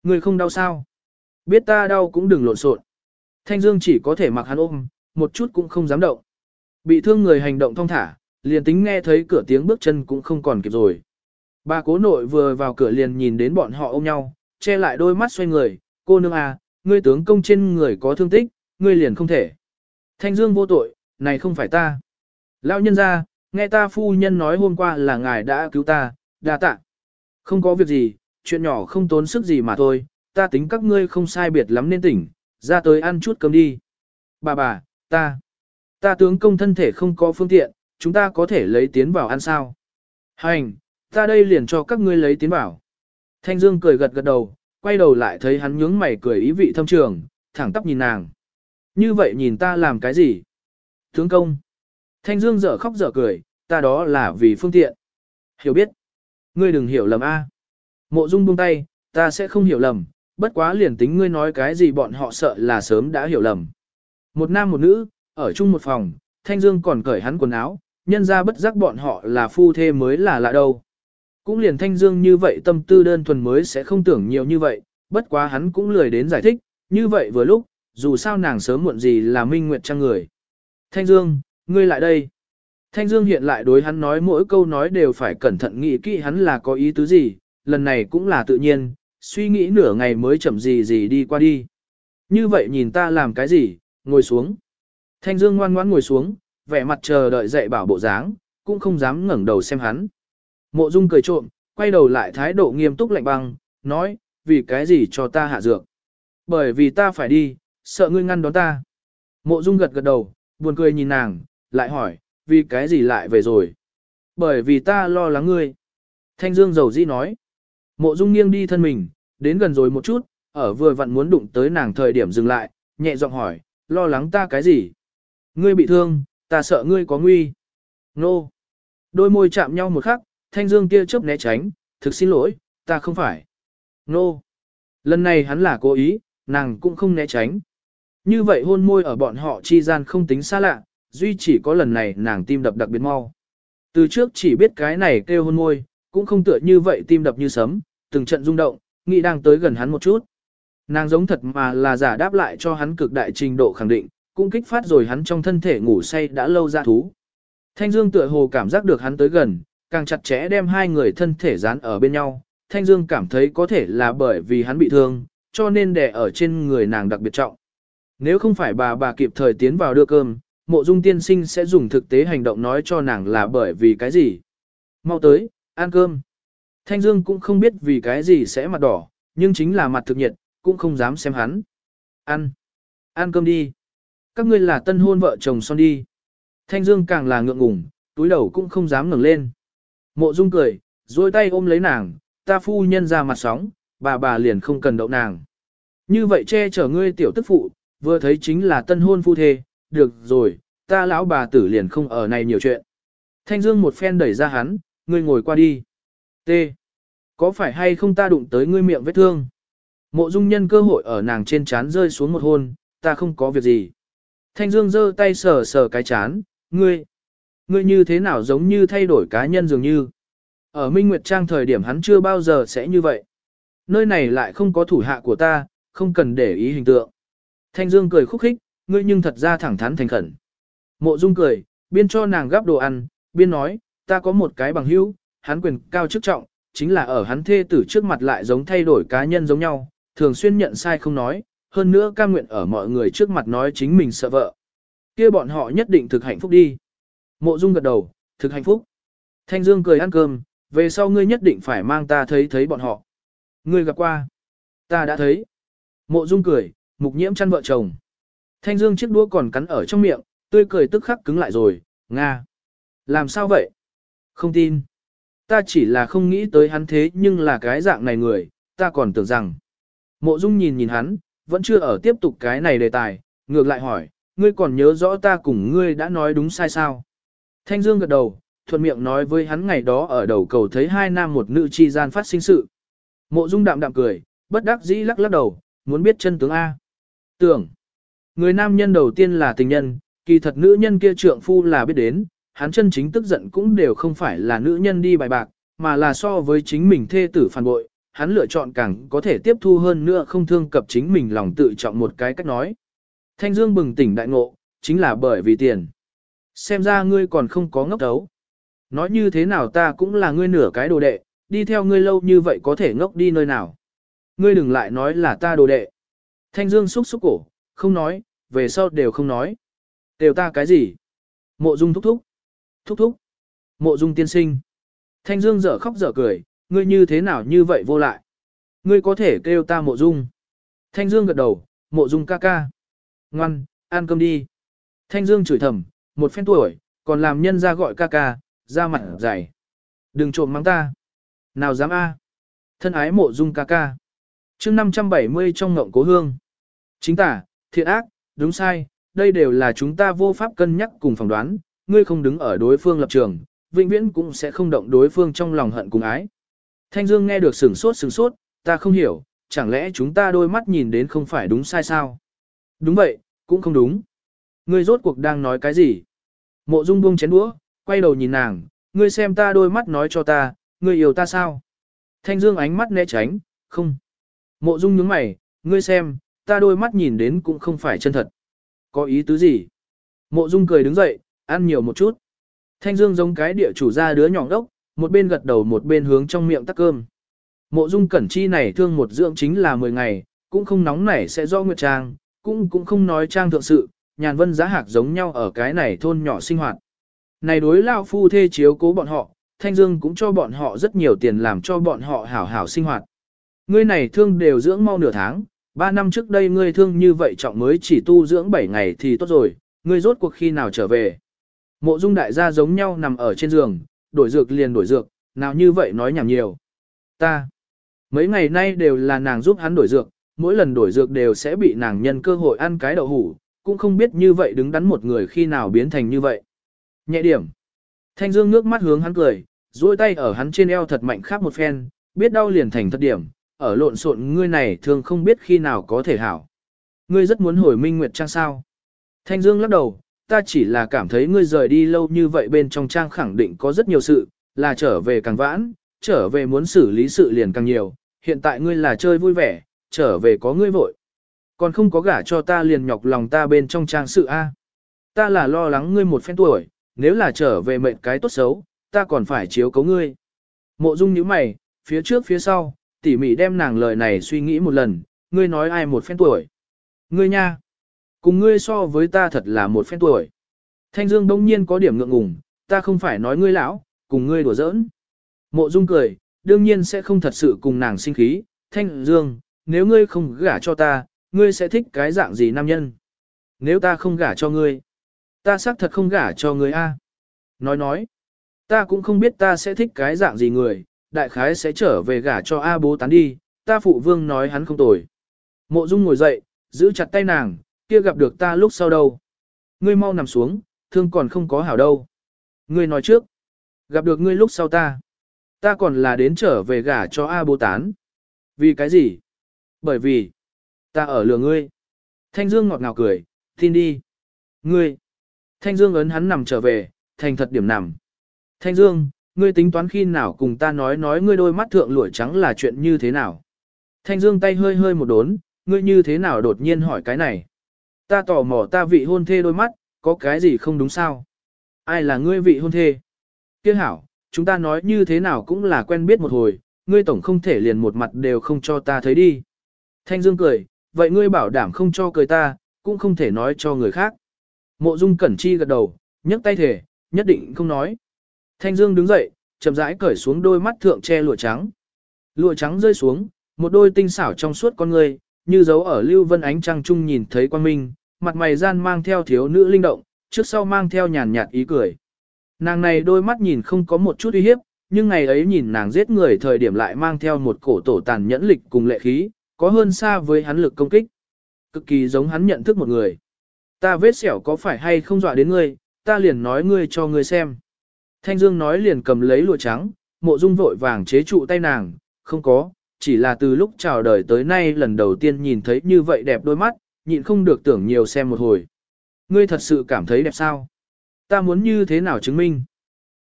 Người không đau sao? Biết ta đau cũng đừng lộn xộn. Thanh Dương chỉ có thể mặc hắn ôm, một chút cũng không dám động. Bị thương người hành động thong thả, liền tính nghe thấy cửa tiếng bước chân cũng không còn kịp rồi. Bà cố nội vừa vào cửa liền nhìn đến bọn họ ôm nhau, che lại đôi mắt xoay người, cô nương à, ngươi tướng công trên người có thương tích, ngươi liền không thể. Thanh Dương vô tội, này không phải ta. Lão nhân ra, nghe ta phu nhân nói hôm qua là ngài đã cứu ta, đa tạ. Không có việc gì, chuyện nhỏ không tốn sức gì mà thôi, ta tính các ngươi không sai biệt lắm nên tỉnh, ra tới ăn chút cơm đi. Bà bà, ta, ta tướng công thân thể không có phương tiện, chúng ta có thể lấy tiến vào ăn sao. Hành, ta đây liền cho các ngươi lấy tiến vào. Thanh Dương cười gật gật đầu, quay đầu lại thấy hắn nhướng mày cười ý vị thâm trường, thẳng tắp nhìn nàng. Như vậy nhìn ta làm cái gì? Tướng công. Thanh Dương dở khóc dở cười, ta đó là vì phương tiện. Hiểu biết. Ngươi đừng hiểu lầm a. Mộ Dung buông tay, ta sẽ không hiểu lầm, bất quá liền tính ngươi nói cái gì bọn họ sợ là sớm đã hiểu lầm. Một nam một nữ, ở chung một phòng, Thanh Dương còn cởi hắn quần áo, nhân ra bất giác bọn họ là phu thê mới là lạ đâu. Cũng liền Thanh Dương như vậy tâm tư đơn thuần mới sẽ không tưởng nhiều như vậy, bất quá hắn cũng lười đến giải thích, như vậy vừa lúc, dù sao nàng sớm muộn gì là minh nguyệt trang người. Thanh Dương, ngươi lại đây. Thanh Dương hiện lại đối hắn nói mỗi câu nói đều phải cẩn thận nghĩ kỹ hắn là có ý tứ gì, lần này cũng là tự nhiên, suy nghĩ nửa ngày mới chậm gì gì đi qua đi. Như vậy nhìn ta làm cái gì, ngồi xuống. Thanh Dương ngoan ngoãn ngồi xuống, vẻ mặt chờ đợi dạy bảo bộ dáng, cũng không dám ngẩng đầu xem hắn. Mộ Dung cười trộm, quay đầu lại thái độ nghiêm túc lạnh băng, nói, vì cái gì cho ta hạ dược. Bởi vì ta phải đi, sợ ngươi ngăn đón ta. Mộ Dung gật gật đầu, buồn cười nhìn nàng, lại hỏi, vì cái gì lại về rồi. Bởi vì ta lo lắng ngươi. Thanh Dương dầu dĩ nói. Mộ Dung nghiêng đi thân mình, đến gần rồi một chút, ở vừa vặn muốn đụng tới nàng thời điểm dừng lại, nhẹ giọng hỏi, lo lắng ta cái gì? Ngươi bị thương, ta sợ ngươi có nguy. Nô. Đôi môi chạm nhau một khắc, thanh dương kia chớp né tránh, thực xin lỗi, ta không phải. Nô. Lần này hắn là cố ý, nàng cũng không né tránh. Như vậy hôn môi ở bọn họ chi gian không tính xa lạ, duy chỉ có lần này nàng tim đập đặc biệt mau. Từ trước chỉ biết cái này kêu hôn môi, cũng không tựa như vậy tim đập như sấm, từng trận rung động, nghĩ đang tới gần hắn một chút. Nàng giống thật mà là giả đáp lại cho hắn cực đại trình độ khẳng định, cũng kích phát rồi hắn trong thân thể ngủ say đã lâu ra thú. Thanh Dương tựa hồ cảm giác được hắn tới gần, càng chặt chẽ đem hai người thân thể dán ở bên nhau. Thanh Dương cảm thấy có thể là bởi vì hắn bị thương, cho nên đè ở trên người nàng đặc biệt trọng. Nếu không phải bà bà kịp thời tiến vào đưa cơm, mộ dung tiên sinh sẽ dùng thực tế hành động nói cho nàng là bởi vì cái gì. Mau tới, ăn cơm. Thanh Dương cũng không biết vì cái gì sẽ mặt đỏ, nhưng chính là mặt thực nhiệt, cũng không dám xem hắn. Ăn. Ăn cơm đi. Các ngươi là tân hôn vợ chồng son đi. Thanh Dương càng là ngượng ngùng, túi đầu cũng không dám ngẩng lên. Mộ Dung cười, duỗi tay ôm lấy nàng, ta phu nhân ra mặt sóng, bà bà liền không cần đậu nàng. Như vậy che chở ngươi tiểu tức phụ, vừa thấy chính là tân hôn phu thê, được rồi, ta lão bà tử liền không ở này nhiều chuyện. Thanh Dương một phen đẩy ra hắn, ngươi ngồi qua đi. T. Có phải hay không ta đụng tới ngươi miệng vết thương? Mộ dung nhân cơ hội ở nàng trên chán rơi xuống một hôn, ta không có việc gì. Thanh Dương giơ tay sờ sờ cái chán, ngươi, ngươi như thế nào giống như thay đổi cá nhân dường như. Ở Minh Nguyệt Trang thời điểm hắn chưa bao giờ sẽ như vậy. Nơi này lại không có thủ hạ của ta, không cần để ý hình tượng. Thanh Dương cười khúc khích, ngươi nhưng thật ra thẳng thắn thành khẩn. Mộ Dung cười, biên cho nàng gắp đồ ăn, biên nói, ta có một cái bằng hữu, hắn quyền cao chức trọng, chính là ở hắn thê tử trước mặt lại giống thay đổi cá nhân giống nhau, thường xuyên nhận sai không nói, hơn nữa cam nguyện ở mọi người trước mặt nói chính mình sợ vợ. kia bọn họ nhất định thực hạnh phúc đi. Mộ Dung gật đầu, thực hạnh phúc. Thanh Dương cười ăn cơm, về sau ngươi nhất định phải mang ta thấy thấy bọn họ. Ngươi gặp qua. Ta đã thấy. Mộ Dung cười, mục nhiễm chăn vợ chồng. Thanh Dương chiếc đũa còn cắn ở trong miệng, tươi cười tức khắc cứng lại rồi, Nga. Làm sao vậy? Không tin. Ta chỉ là không nghĩ tới hắn thế nhưng là cái dạng này người, ta còn tưởng rằng. Mộ Dung nhìn nhìn hắn, vẫn chưa ở tiếp tục cái này đề tài, ngược lại hỏi, ngươi còn nhớ rõ ta cùng ngươi đã nói đúng sai sao? Thanh Dương gật đầu, thuận miệng nói với hắn ngày đó ở đầu cầu thấy hai nam một nữ chi gian phát sinh sự. Mộ Dung đạm đạm cười, bất đắc dĩ lắc lắc đầu, muốn biết chân tướng A. Tưởng, người nam nhân đầu tiên là tình nhân, kỳ thật nữ nhân kia trượng phu là biết đến, hắn chân chính tức giận cũng đều không phải là nữ nhân đi bài bạc, mà là so với chính mình thê tử phản bội, hắn lựa chọn càng có thể tiếp thu hơn nữa không thương cập chính mình lòng tự trọng một cái cách nói. Thanh Dương bừng tỉnh đại ngộ, chính là bởi vì tiền. Xem ra ngươi còn không có ngốc đấu. Nói như thế nào ta cũng là ngươi nửa cái đồ đệ, đi theo ngươi lâu như vậy có thể ngốc đi nơi nào. Ngươi đừng lại nói là ta đồ đệ. Thanh Dương xúc xúc cổ, không nói, về sau đều không nói. Đều ta cái gì? Mộ Dung thúc thúc. Thúc thúc. Mộ Dung tiên sinh. Thanh Dương dở khóc dở cười, ngươi như thế nào như vậy vô lại. Ngươi có thể kêu ta Mộ Dung. Thanh Dương gật đầu, Mộ Dung ca ca. Ngoan, ăn cơm đi. Thanh Dương chửi thầm, một phen tuổi, còn làm nhân ra gọi ca ca, ra mặt dày. Đừng trộm mắng ta. Nào dám a? Thân ái mộ dung ca ca. chương 570 trong ngộng cố hương. Chính tả, thiện ác, đúng sai, đây đều là chúng ta vô pháp cân nhắc cùng phỏng đoán, ngươi không đứng ở đối phương lập trường, vĩnh viễn cũng sẽ không động đối phương trong lòng hận cùng ái. Thanh Dương nghe được sửng sốt sửng sốt, ta không hiểu, chẳng lẽ chúng ta đôi mắt nhìn đến không phải đúng sai sao? Đúng vậy, cũng không đúng. Ngươi rốt cuộc đang nói cái gì? Mộ Dung buông chén đũa, quay đầu nhìn nàng, ngươi xem ta đôi mắt nói cho ta, ngươi yêu ta sao? Thanh Dương ánh mắt né tránh, không. Mộ Dung nhướng mày, ngươi xem, ta đôi mắt nhìn đến cũng không phải chân thật. Có ý tứ gì? Mộ Dung cười đứng dậy, ăn nhiều một chút. Thanh Dương giống cái địa chủ ra đứa nhỏ đốc, một bên gật đầu một bên hướng trong miệng tắc cơm. Mộ Dung Cẩn Chi này thương một dưỡng chính là 10 ngày, cũng không nóng nảy sẽ do Nguyệt Trang, cũng cũng không nói trang thượng sự, nhàn vân giá hạc giống nhau ở cái này thôn nhỏ sinh hoạt. Này đối lao phu thê chiếu cố bọn họ, Thanh Dương cũng cho bọn họ rất nhiều tiền làm cho bọn họ hảo hảo sinh hoạt. Ngươi này thương đều dưỡng mau nửa tháng, ba năm trước đây ngươi thương như vậy trọng mới chỉ tu dưỡng 7 ngày thì tốt rồi, ngươi rốt cuộc khi nào trở về. Mộ dung đại gia giống nhau nằm ở trên giường, đổi dược liền đổi dược, nào như vậy nói nhảm nhiều. Ta, mấy ngày nay đều là nàng giúp hắn đổi dược, mỗi lần đổi dược đều sẽ bị nàng nhân cơ hội ăn cái đậu hủ, cũng không biết như vậy đứng đắn một người khi nào biến thành như vậy. Nhẹ điểm. Thanh Dương nước mắt hướng hắn cười, duỗi tay ở hắn trên eo thật mạnh khắp một phen, biết đau liền thành thật điểm, ở lộn xộn ngươi này thường không biết khi nào có thể hảo. Ngươi rất muốn hồi minh nguyệt trang sao. Thanh Dương lắc đầu, ta chỉ là cảm thấy ngươi rời đi lâu như vậy bên trong trang khẳng định có rất nhiều sự, là trở về càng vãn, trở về muốn xử lý sự liền càng nhiều, hiện tại ngươi là chơi vui vẻ, trở về có ngươi vội. Còn không có gả cho ta liền nhọc lòng ta bên trong trang sự A. Ta là lo lắng ngươi một phen tuổi, nếu là trở về mệnh cái tốt xấu, ta còn phải chiếu cấu ngươi. Mộ dung nhíu mày, phía trước phía sau, tỉ mỉ đem nàng lời này suy nghĩ một lần, ngươi nói ai một phen tuổi. Ngươi nha, cùng ngươi so với ta thật là một phen tuổi. Thanh Dương đông nhiên có điểm ngượng ngùng, ta không phải nói ngươi lão, cùng ngươi đùa giỡn. Mộ dung cười, đương nhiên sẽ không thật sự cùng nàng sinh khí. Thanh Dương, nếu ngươi không gả cho ta, ngươi sẽ thích cái dạng gì nam nhân? Nếu ta không gả cho ngươi, ta xác thật không gả cho ngươi a. Nói nói, ta cũng không biết ta sẽ thích cái dạng gì người, đại khái sẽ trở về gả cho A bố tán đi, ta phụ vương nói hắn không tồi. Mộ Dung ngồi dậy, giữ chặt tay nàng, kia gặp được ta lúc sau đâu. Ngươi mau nằm xuống, thương còn không có hảo đâu. Ngươi nói trước, gặp được ngươi lúc sau ta. Ta còn là đến trở về gả cho A bố tán. Vì cái gì? Bởi vì, Ta ở lừa ngươi. Thanh Dương ngọt ngào cười, tin đi. Ngươi. Thanh Dương ấn hắn nằm trở về, thành thật điểm nằm. Thanh Dương, ngươi tính toán khi nào cùng ta nói nói ngươi đôi mắt thượng lụa trắng là chuyện như thế nào. Thanh Dương tay hơi hơi một đốn, ngươi như thế nào đột nhiên hỏi cái này. Ta tò mò ta vị hôn thê đôi mắt, có cái gì không đúng sao? Ai là ngươi vị hôn thê? Kiếc hảo, chúng ta nói như thế nào cũng là quen biết một hồi, ngươi tổng không thể liền một mặt đều không cho ta thấy đi. Thanh Dương cười, vậy ngươi bảo đảm không cho cười ta, cũng không thể nói cho người khác. Mộ Dung Cẩn Chi gật đầu, nhấc tay thể, nhất định không nói. Thanh Dương đứng dậy, chậm rãi cởi xuống đôi mắt thượng che lụa trắng. Lụa trắng rơi xuống, một đôi tinh xảo trong suốt con người, như dấu ở Lưu Vân ánh trăng trung nhìn thấy quan minh, mặt mày gian mang theo thiếu nữ linh động, trước sau mang theo nhàn nhạt ý cười. Nàng này đôi mắt nhìn không có một chút uy hiếp, nhưng ngày ấy nhìn nàng giết người thời điểm lại mang theo một cổ tổ tàn nhẫn lịch cùng lệ khí, có hơn xa với hắn lực công kích. Cực kỳ giống hắn nhận thức một người. Ta vết sẹo có phải hay không dọa đến ngươi, ta liền nói ngươi cho ngươi xem. Thanh Dương nói liền cầm lấy lụa trắng, mộ dung vội vàng chế trụ tay nàng, không có, chỉ là từ lúc chào đời tới nay lần đầu tiên nhìn thấy như vậy đẹp đôi mắt, nhịn không được tưởng nhiều xem một hồi. Ngươi thật sự cảm thấy đẹp sao? Ta muốn như thế nào chứng minh?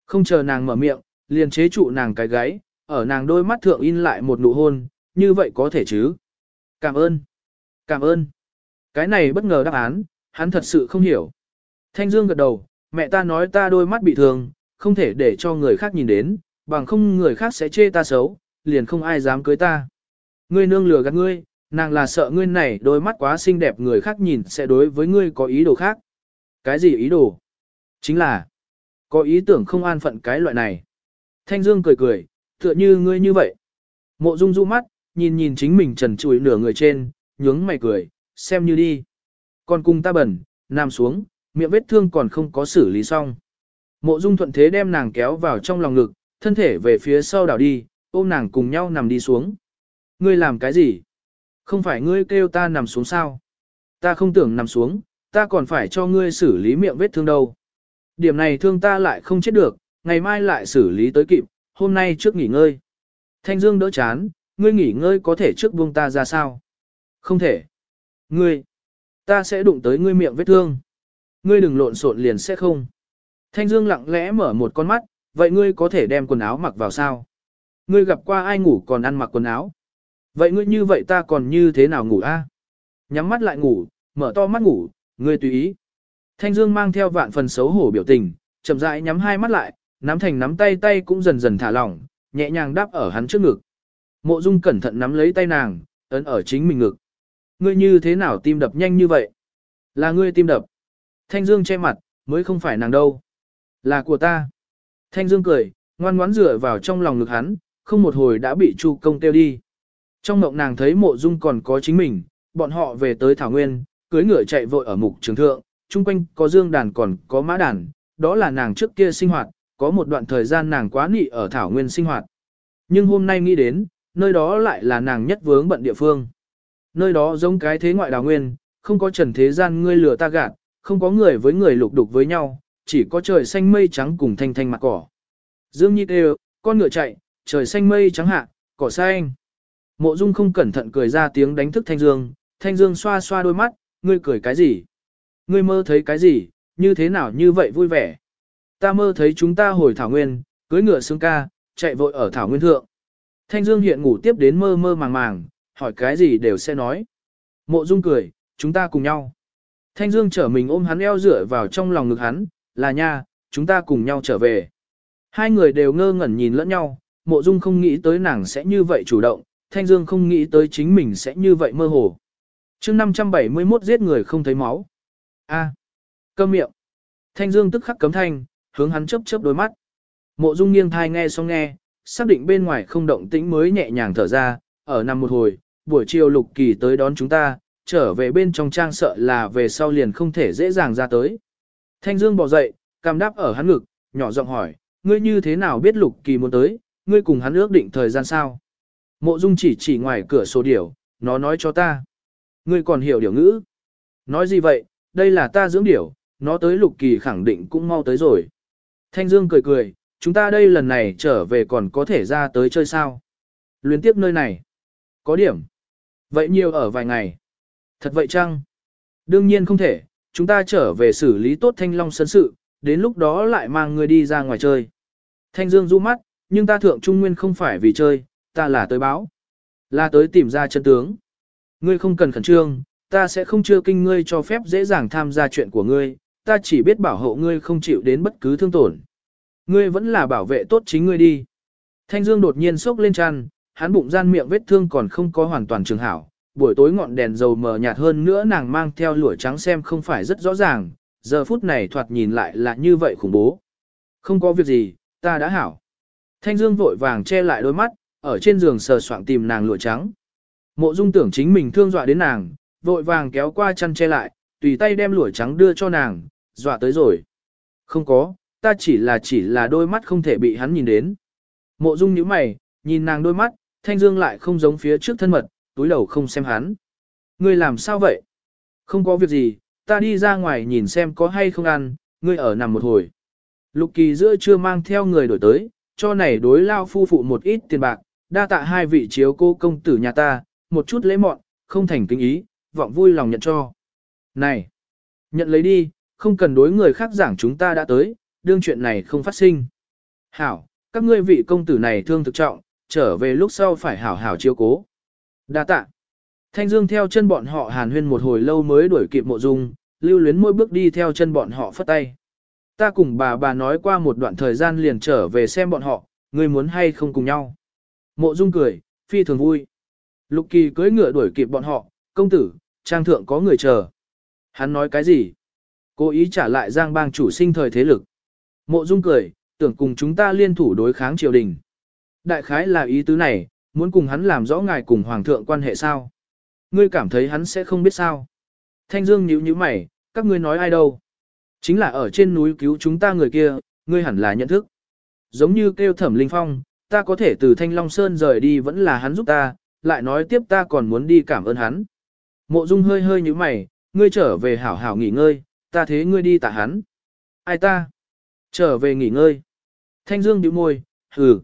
Không chờ nàng mở miệng, liền chế trụ nàng cái gáy, ở nàng đôi mắt thượng in lại một nụ hôn, như vậy có thể chứ? Cảm ơn. Cảm ơn. Cái này bất ngờ đáp án, hắn thật sự không hiểu. Thanh Dương gật đầu, mẹ ta nói ta đôi mắt bị thương, không thể để cho người khác nhìn đến, bằng không người khác sẽ chê ta xấu, liền không ai dám cưới ta. Ngươi nương lừa gạt ngươi, nàng là sợ ngươi này đôi mắt quá xinh đẹp người khác nhìn sẽ đối với ngươi có ý đồ khác. Cái gì ý đồ? Chính là, có ý tưởng không an phận cái loại này. Thanh Dương cười cười, tựa như ngươi như vậy. Mộ Dung du mắt, nhìn nhìn chính mình trần trụi nửa người trên, nhướng mày cười, xem như đi. Còn cùng ta bẩn, nằm xuống, miệng vết thương còn không có xử lý xong. Mộ Dung thuận thế đem nàng kéo vào trong lòng ngực, thân thể về phía sau đảo đi, ôm nàng cùng nhau nằm đi xuống. Ngươi làm cái gì? Không phải ngươi kêu ta nằm xuống sao? Ta không tưởng nằm xuống, ta còn phải cho ngươi xử lý miệng vết thương đâu. Điểm này thương ta lại không chết được, ngày mai lại xử lý tới kịp, hôm nay trước nghỉ ngơi. Thanh Dương đỡ chán, ngươi nghỉ ngơi có thể trước buông ta ra sao? Không thể. Ngươi, ta sẽ đụng tới ngươi miệng vết thương. Ngươi đừng lộn xộn liền sẽ không. Thanh Dương lặng lẽ mở một con mắt, vậy ngươi có thể đem quần áo mặc vào sao? Ngươi gặp qua ai ngủ còn ăn mặc quần áo? Vậy ngươi như vậy ta còn như thế nào ngủ a? Nhắm mắt lại ngủ, mở to mắt ngủ, ngươi tùy ý. Thanh Dương mang theo vạn phần xấu hổ biểu tình, chậm rãi nhắm hai mắt lại, nắm thành nắm tay tay cũng dần dần thả lỏng, nhẹ nhàng đáp ở hắn trước ngực. Mộ Dung cẩn thận nắm lấy tay nàng, ấn ở chính mình ngực. Ngươi như thế nào tim đập nhanh như vậy? Là ngươi tim đập. Thanh Dương che mặt, mới không phải nàng đâu. Là của ta. Thanh Dương cười, ngoan ngoãn dựa vào trong lòng ngực hắn, không một hồi đã bị Chu công tiêu đi. Trong mộng nàng thấy mộ dung còn có chính mình, bọn họ về tới Thảo Nguyên, cưới ngựa chạy vội ở mục trường thượng, chung quanh có dương đàn còn có mã đàn, đó là nàng trước kia sinh hoạt, có một đoạn thời gian nàng quá nị ở Thảo Nguyên sinh hoạt. Nhưng hôm nay nghĩ đến, nơi đó lại là nàng nhất vướng bận địa phương. Nơi đó giống cái thế ngoại đào nguyên, không có trần thế gian ngươi lừa ta gạt, không có người với người lục đục với nhau, chỉ có trời xanh mây trắng cùng thanh thanh mặt cỏ. Dương Nhi đều, con ngựa chạy, trời xanh mây trắng hạ, cỏ xanh. Mộ Dung không cẩn thận cười ra tiếng đánh thức Thanh Dương, Thanh Dương xoa xoa đôi mắt, ngươi cười cái gì? Ngươi mơ thấy cái gì, như thế nào như vậy vui vẻ? Ta mơ thấy chúng ta hồi Thảo Nguyên, cưới ngựa sướng ca, chạy vội ở Thảo Nguyên thượng. Thanh Dương hiện ngủ tiếp đến mơ mơ màng màng, hỏi cái gì đều sẽ nói. Mộ Dung cười, chúng ta cùng nhau. Thanh Dương trở mình ôm hắn eo dựa vào trong lòng ngực hắn, là nha, chúng ta cùng nhau trở về. Hai người đều ngơ ngẩn nhìn lẫn nhau, mộ dung không nghĩ tới nàng sẽ như vậy chủ động, Thanh Dương không nghĩ tới chính mình sẽ như vậy mơ hồ. chương 571 giết người không thấy máu. A. À. Câm miệng. Thanh Dương tức khắc cấm thanh, hướng hắn chớp chớp đôi mắt. Mộ dung nghiêng thai nghe xong nghe, xác định bên ngoài không động tĩnh mới nhẹ nhàng thở ra, ở nằm một hồi, buổi chiều lục kỳ tới đón chúng ta, trở về bên trong trang sợ là về sau liền không thể dễ dàng ra tới. Thanh Dương bò dậy, cằm đáp ở hắn ngực, nhỏ giọng hỏi, ngươi như thế nào biết lục kỳ muốn tới, ngươi cùng hắn ước định thời gian sao? Mộ Dung chỉ chỉ ngoài cửa sổ điểu, nó nói cho ta. Ngươi còn hiểu điểu ngữ? Nói gì vậy, đây là ta dưỡng điểu, nó tới lục kỳ khẳng định cũng mau tới rồi. Thanh Dương cười cười, chúng ta đây lần này trở về còn có thể ra tới chơi sao? Luyến tiếp nơi này. Có điểm. Vậy nhiều ở vài ngày. Thật vậy chăng? Đương nhiên không thể, chúng ta trở về xử lý tốt thanh long sân sự, đến lúc đó lại mang người đi ra ngoài chơi. Thanh Dương du mắt, nhưng ta thượng trung nguyên không phải vì chơi, ta là tới báo. Là tới tìm ra chân tướng. Ngươi không cần khẩn trương, ta sẽ không chưa kinh ngươi cho phép dễ dàng tham gia chuyện của ngươi, ta chỉ biết bảo hộ ngươi không chịu đến bất cứ thương tổn. Ngươi vẫn là bảo vệ tốt chính ngươi đi. Thanh Dương đột nhiên sốc lên chăn, hắn bụng gian miệng vết thương còn không có hoàn toàn trường hảo, buổi tối ngọn đèn dầu mờ nhạt hơn nữa nàng mang theo lũa trắng xem không phải rất rõ ràng, giờ phút này thoạt nhìn lại là như vậy khủng bố. Không có việc gì, ta đã hảo. Thanh Dương vội vàng che lại đôi mắt, ở trên giường sờ soạng tìm nàng lụa trắng. Mộ Dung tưởng chính mình thương dọa đến nàng, vội vàng kéo qua chăn che lại, tùy tay đem lụa trắng đưa cho nàng, dọa tới rồi. Không có, ta chỉ là chỉ là đôi mắt không thể bị hắn nhìn đến. Mộ Dung nhíu mày, nhìn nàng đôi mắt, Thanh Dương lại không giống phía trước thân mật, túi đầu không xem hắn. Ngươi làm sao vậy? Không có việc gì, ta đi ra ngoài nhìn xem có hay không ăn, ngươi ở nằm một hồi. Lục kỳ giữa chưa mang theo người đổi tới, cho này đối lao phu phụ một ít tiền bạc, đa tạ hai vị chiếu cô công tử nhà ta, một chút lễ mọn, không thành kính ý, vọng vui lòng nhận cho. Này, nhận lấy đi, không cần đối người khác giảng chúng ta đã tới, đương chuyện này không phát sinh. Hảo, các ngươi vị công tử này thương thực trọng, trở về lúc sau phải hảo hảo chiếu cố. Đa tạ. Thanh Dương theo chân bọn họ hàn huyên một hồi lâu mới đuổi kịp mộ dung, lưu luyến mỗi bước đi theo chân bọn họ phất tay. Ta cùng bà bà nói qua một đoạn thời gian liền trở về xem bọn họ, người muốn hay không cùng nhau. Mộ dung cười, phi thường vui. Lục kỳ cưỡi ngựa đuổi kịp bọn họ, công tử, trang thượng có người chờ. Hắn nói cái gì? Cố ý trả lại giang bang chủ sinh thời thế lực. Mộ dung cười, tưởng cùng chúng ta liên thủ đối kháng triều đình. Đại khái là ý tứ này, muốn cùng hắn làm rõ ngài cùng hoàng thượng quan hệ sao? Ngươi cảm thấy hắn sẽ không biết sao? Thanh Dương nhíu nhíu mày, các ngươi nói ai đâu? Chính là ở trên núi cứu chúng ta người kia, ngươi hẳn là nhận thức. Giống như kêu thẩm linh phong, ta có thể từ Thanh Long Sơn rời đi vẫn là hắn giúp ta, lại nói tiếp ta còn muốn đi cảm ơn hắn. Mộ Dung hơi hơi như mày, ngươi trở về hảo hảo nghỉ ngơi, ta thế ngươi đi tạ hắn. Ai ta? Trở về nghỉ ngơi. Thanh Dương nhíu môi, hừ.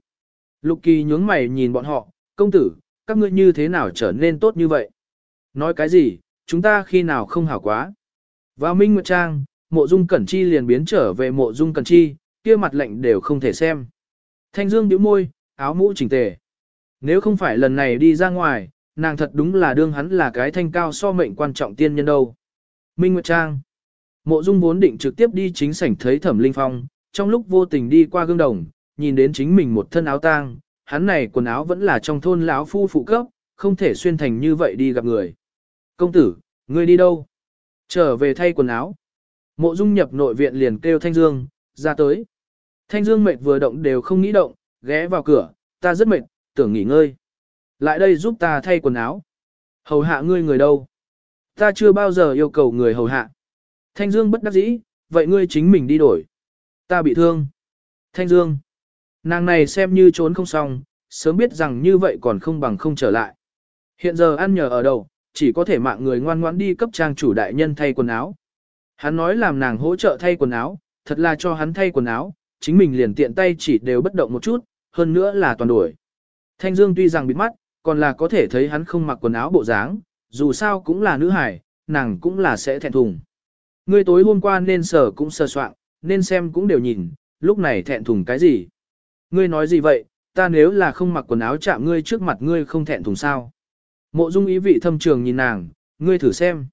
Lục Kỳ nhướng mày nhìn bọn họ, công tử, các ngươi như thế nào trở nên tốt như vậy? Nói cái gì, chúng ta khi nào không hảo quá? Vào Minh Nguyệt Trang, mộ dung cẩn chi liền biến trở về mộ dung cẩn chi, kia mặt lạnh đều không thể xem. Thanh Dương nhíu môi, áo mũ chỉnh tề. Nếu không phải lần này đi ra ngoài, nàng thật đúng là đương hắn là cái thanh cao so mệnh quan trọng tiên nhân đâu. Minh Nguyệt Trang. Mộ Dung vốn định trực tiếp đi chính sảnh thấy Thẩm Linh Phong, trong lúc vô tình đi qua gương đồng, nhìn đến chính mình một thân áo tang, hắn này quần áo vẫn là trong thôn lão phu phụ cấp, không thể xuyên thành như vậy đi gặp người. Công tử, ngươi đi đâu? Trở về thay quần áo. Mộ Dung nhập nội viện liền kêu Thanh Dương, ra tới. Thanh Dương mệt vừa động đều không nghĩ động, ghé vào cửa, ta rất mệt, tưởng nghỉ ngơi. Lại đây giúp ta thay quần áo. Hầu hạ ngươi người đâu? Ta chưa bao giờ yêu cầu người hầu hạ. Thanh Dương bất đắc dĩ, vậy ngươi chính mình đi đổi. Ta bị thương. Thanh Dương. Nàng này xem như trốn không xong, sớm biết rằng như vậy còn không bằng không trở lại. Hiện giờ ăn nhờ ở đâu, chỉ có thể mạng người ngoan ngoãn đi cấp trang chủ đại nhân thay quần áo. Hắn nói làm nàng hỗ trợ thay quần áo, thật là cho hắn thay quần áo, chính mình liền tiện tay chỉ đều bất động một chút, hơn nữa là toàn đuổi. Thanh Dương tuy rằng bịt mắt, còn là có thể thấy hắn không mặc quần áo bộ dáng, dù sao cũng là nữ hải, nàng cũng là sẽ thẹn thùng. Ngươi tối hôm qua nên sờ cũng sơ soạn, nên xem cũng đều nhìn, lúc này thẹn thùng cái gì? Ngươi nói gì vậy, ta nếu là không mặc quần áo chạm ngươi trước mặt ngươi không thẹn thùng sao? Mộ dung ý vị thâm trường nhìn nàng, ngươi thử xem.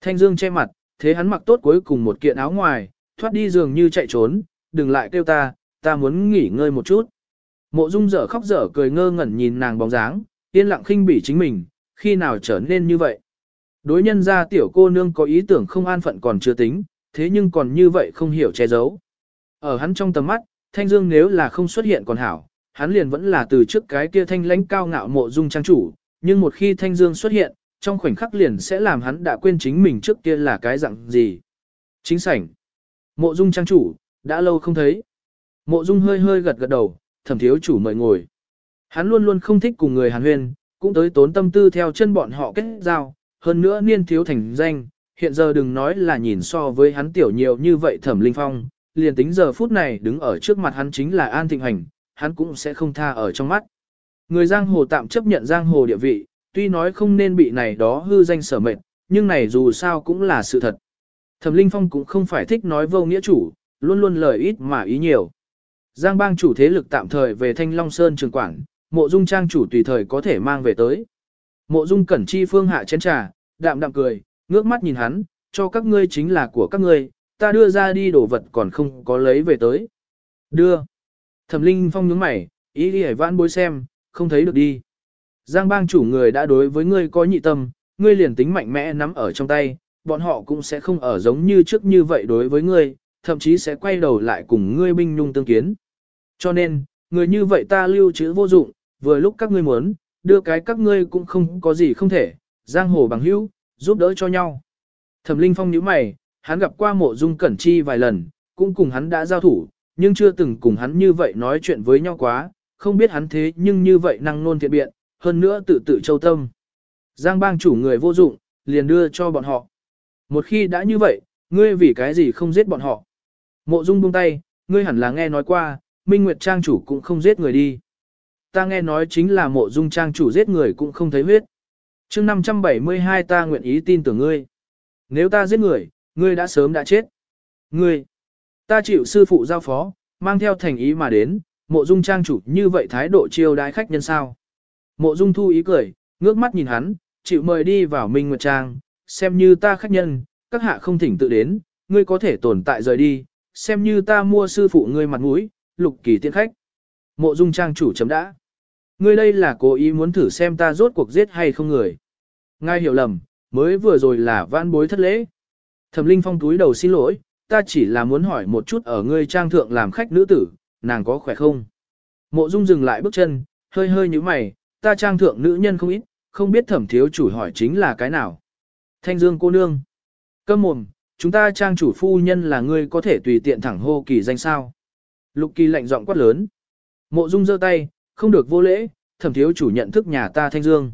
Thanh Dương che mặt, thế hắn mặc tốt cuối cùng một kiện áo ngoài, thoát đi giường như chạy trốn, đừng lại kêu ta, ta muốn nghỉ ngơi một chút. Mộ dung dở khóc dở cười ngơ ngẩn nhìn nàng bóng dáng, yên lặng khinh bỉ chính mình, khi nào trở nên như vậy. Đối nhân ra tiểu cô nương có ý tưởng không an phận còn chưa tính, thế nhưng còn như vậy không hiểu che giấu. Ở hắn trong tầm mắt, Thanh Dương nếu là không xuất hiện còn hảo, hắn liền vẫn là từ trước cái kia thanh lãnh cao ngạo mộ dung trang chủ, nhưng một khi Thanh Dương xuất hiện, trong khoảnh khắc liền sẽ làm hắn đã quên chính mình trước kia là cái dạng gì. Chính sảnh. Mộ dung trang chủ, đã lâu không thấy. Mộ dung hơi hơi gật gật đầu, thẩm thiếu chủ mời ngồi. Hắn luôn luôn không thích cùng người hàn huyên, cũng tới tốn tâm tư theo chân bọn họ kết giao, hơn nữa niên thiếu thành danh, hiện giờ đừng nói là nhìn so với hắn tiểu nhiều như vậy thẩm linh phong, liền tính giờ phút này đứng ở trước mặt hắn chính là an thịnh hành, hắn cũng sẽ không tha ở trong mắt. Người giang hồ tạm chấp nhận giang hồ địa vị, tuy nói không nên bị này đó hư danh sở mệnh, nhưng này dù sao cũng là sự thật. Thẩm Linh Phong cũng không phải thích nói vô nghĩa chủ, luôn luôn lời ít mà ý nhiều. Giang bang chủ thế lực tạm thời về Thanh Long Sơn trường quảng, mộ dung trang chủ tùy thời có thể mang về tới. Mộ dung cẩn chi phương hạ chén trà, đạm đạm cười, ngước mắt nhìn hắn, cho các ngươi chính là của các ngươi, ta đưa ra đi đồ vật còn không có lấy về tới. Đưa. Thẩm Linh Phong nhướng mày, ý đi vãn bối xem, không thấy được đi. Giang bang chủ người đã đối với ngươi có nhị tâm, ngươi liền tính mạnh mẽ nắm ở trong tay, bọn họ cũng sẽ không ở giống như trước như vậy đối với ngươi, thậm chí sẽ quay đầu lại cùng ngươi binh nhung tương kiến. Cho nên, người như vậy ta lưu trữ vô dụng, vừa lúc các ngươi muốn, đưa cái các ngươi cũng không có gì không thể, giang hồ bằng hữu, giúp đỡ cho nhau. Thẩm Linh Phong nhíu mày, hắn gặp qua mộ dung cẩn chi vài lần, cũng cùng hắn đã giao thủ, nhưng chưa từng cùng hắn như vậy nói chuyện với nhau quá, không biết hắn thế nhưng như vậy năng nôn thiện biện, hơn nữa tự tự châu tâm. Giang bang chủ người vô dụng, liền đưa cho bọn họ. Một khi đã như vậy, ngươi vì cái gì không giết bọn họ? Mộ Dung buông tay, ngươi hẳn là nghe nói qua, Minh Nguyệt Trang chủ cũng không giết người đi. Ta nghe nói chính là mộ Dung Trang chủ giết người cũng không thấy huyết. chương 572 ta nguyện ý tin tưởng ngươi. Nếu ta giết người, ngươi đã sớm đã chết. Ngươi, ta chịu sư phụ giao phó, mang theo thành ý mà đến, mộ Dung Trang chủ như vậy thái độ chiêu đái khách nhân sao. Mộ Dung thu ý cười, ngước mắt nhìn hắn, chịu mời đi vào Minh Nguyệt Trang, xem như ta khách nhân, các hạ không thỉnh tự đến, ngươi có thể tồn tại rời đi, xem như ta mua sư phụ ngươi mặt mũi, lục kỳ tiện khách. Mộ dung trang chủ chấm đã. Ngươi đây là cố ý muốn thử xem ta rốt cuộc giết hay không người. ngay hiểu lầm, mới vừa rồi là vãn bối thất lễ. Thẩm Linh Phong túi đầu xin lỗi, ta chỉ là muốn hỏi một chút ở ngươi trang thượng làm khách nữ tử, nàng có khỏe không? Mộ Dung dừng lại bước chân, hơi hơi như mày, ta trang thượng nữ nhân không ít, không biết thẩm thiếu chủ hỏi chính là cái nào. Thanh Dương cô nương. Câm mồm, chúng ta trang chủ phu nhân là ngươi có thể tùy tiện thẳng hô kỳ danh sao. Lục kỳ lạnh giọng quát lớn. Mộ dung giơ tay, không được vô lễ, thẩm thiếu chủ nhận thức nhà ta Thanh Dương.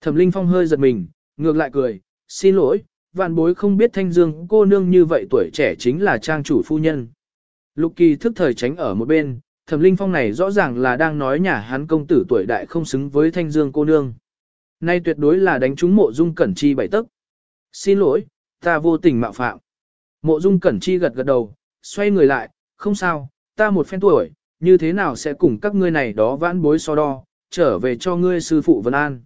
Thẩm Linh Phong hơi giật mình, ngược lại cười, xin lỗi, vạn bối không biết Thanh Dương cô nương như vậy tuổi trẻ chính là trang chủ phu nhân. Lục kỳ thức thời tránh ở một bên, Thẩm Linh Phong này rõ ràng là đang nói nhà hắn công tử tuổi đại không xứng với Thanh Dương cô nương. Nay tuyệt đối là đánh trúng mộ dung cẩn chi bảy tức. Xin lỗi, ta vô tình mạo phạm. Mộ dung cẩn chi gật gật đầu, xoay người lại, không sao, ta một phen tuổi, như thế nào sẽ cùng các ngươi này đó vãn bối so đo, trở về cho ngươi sư phụ Vân An.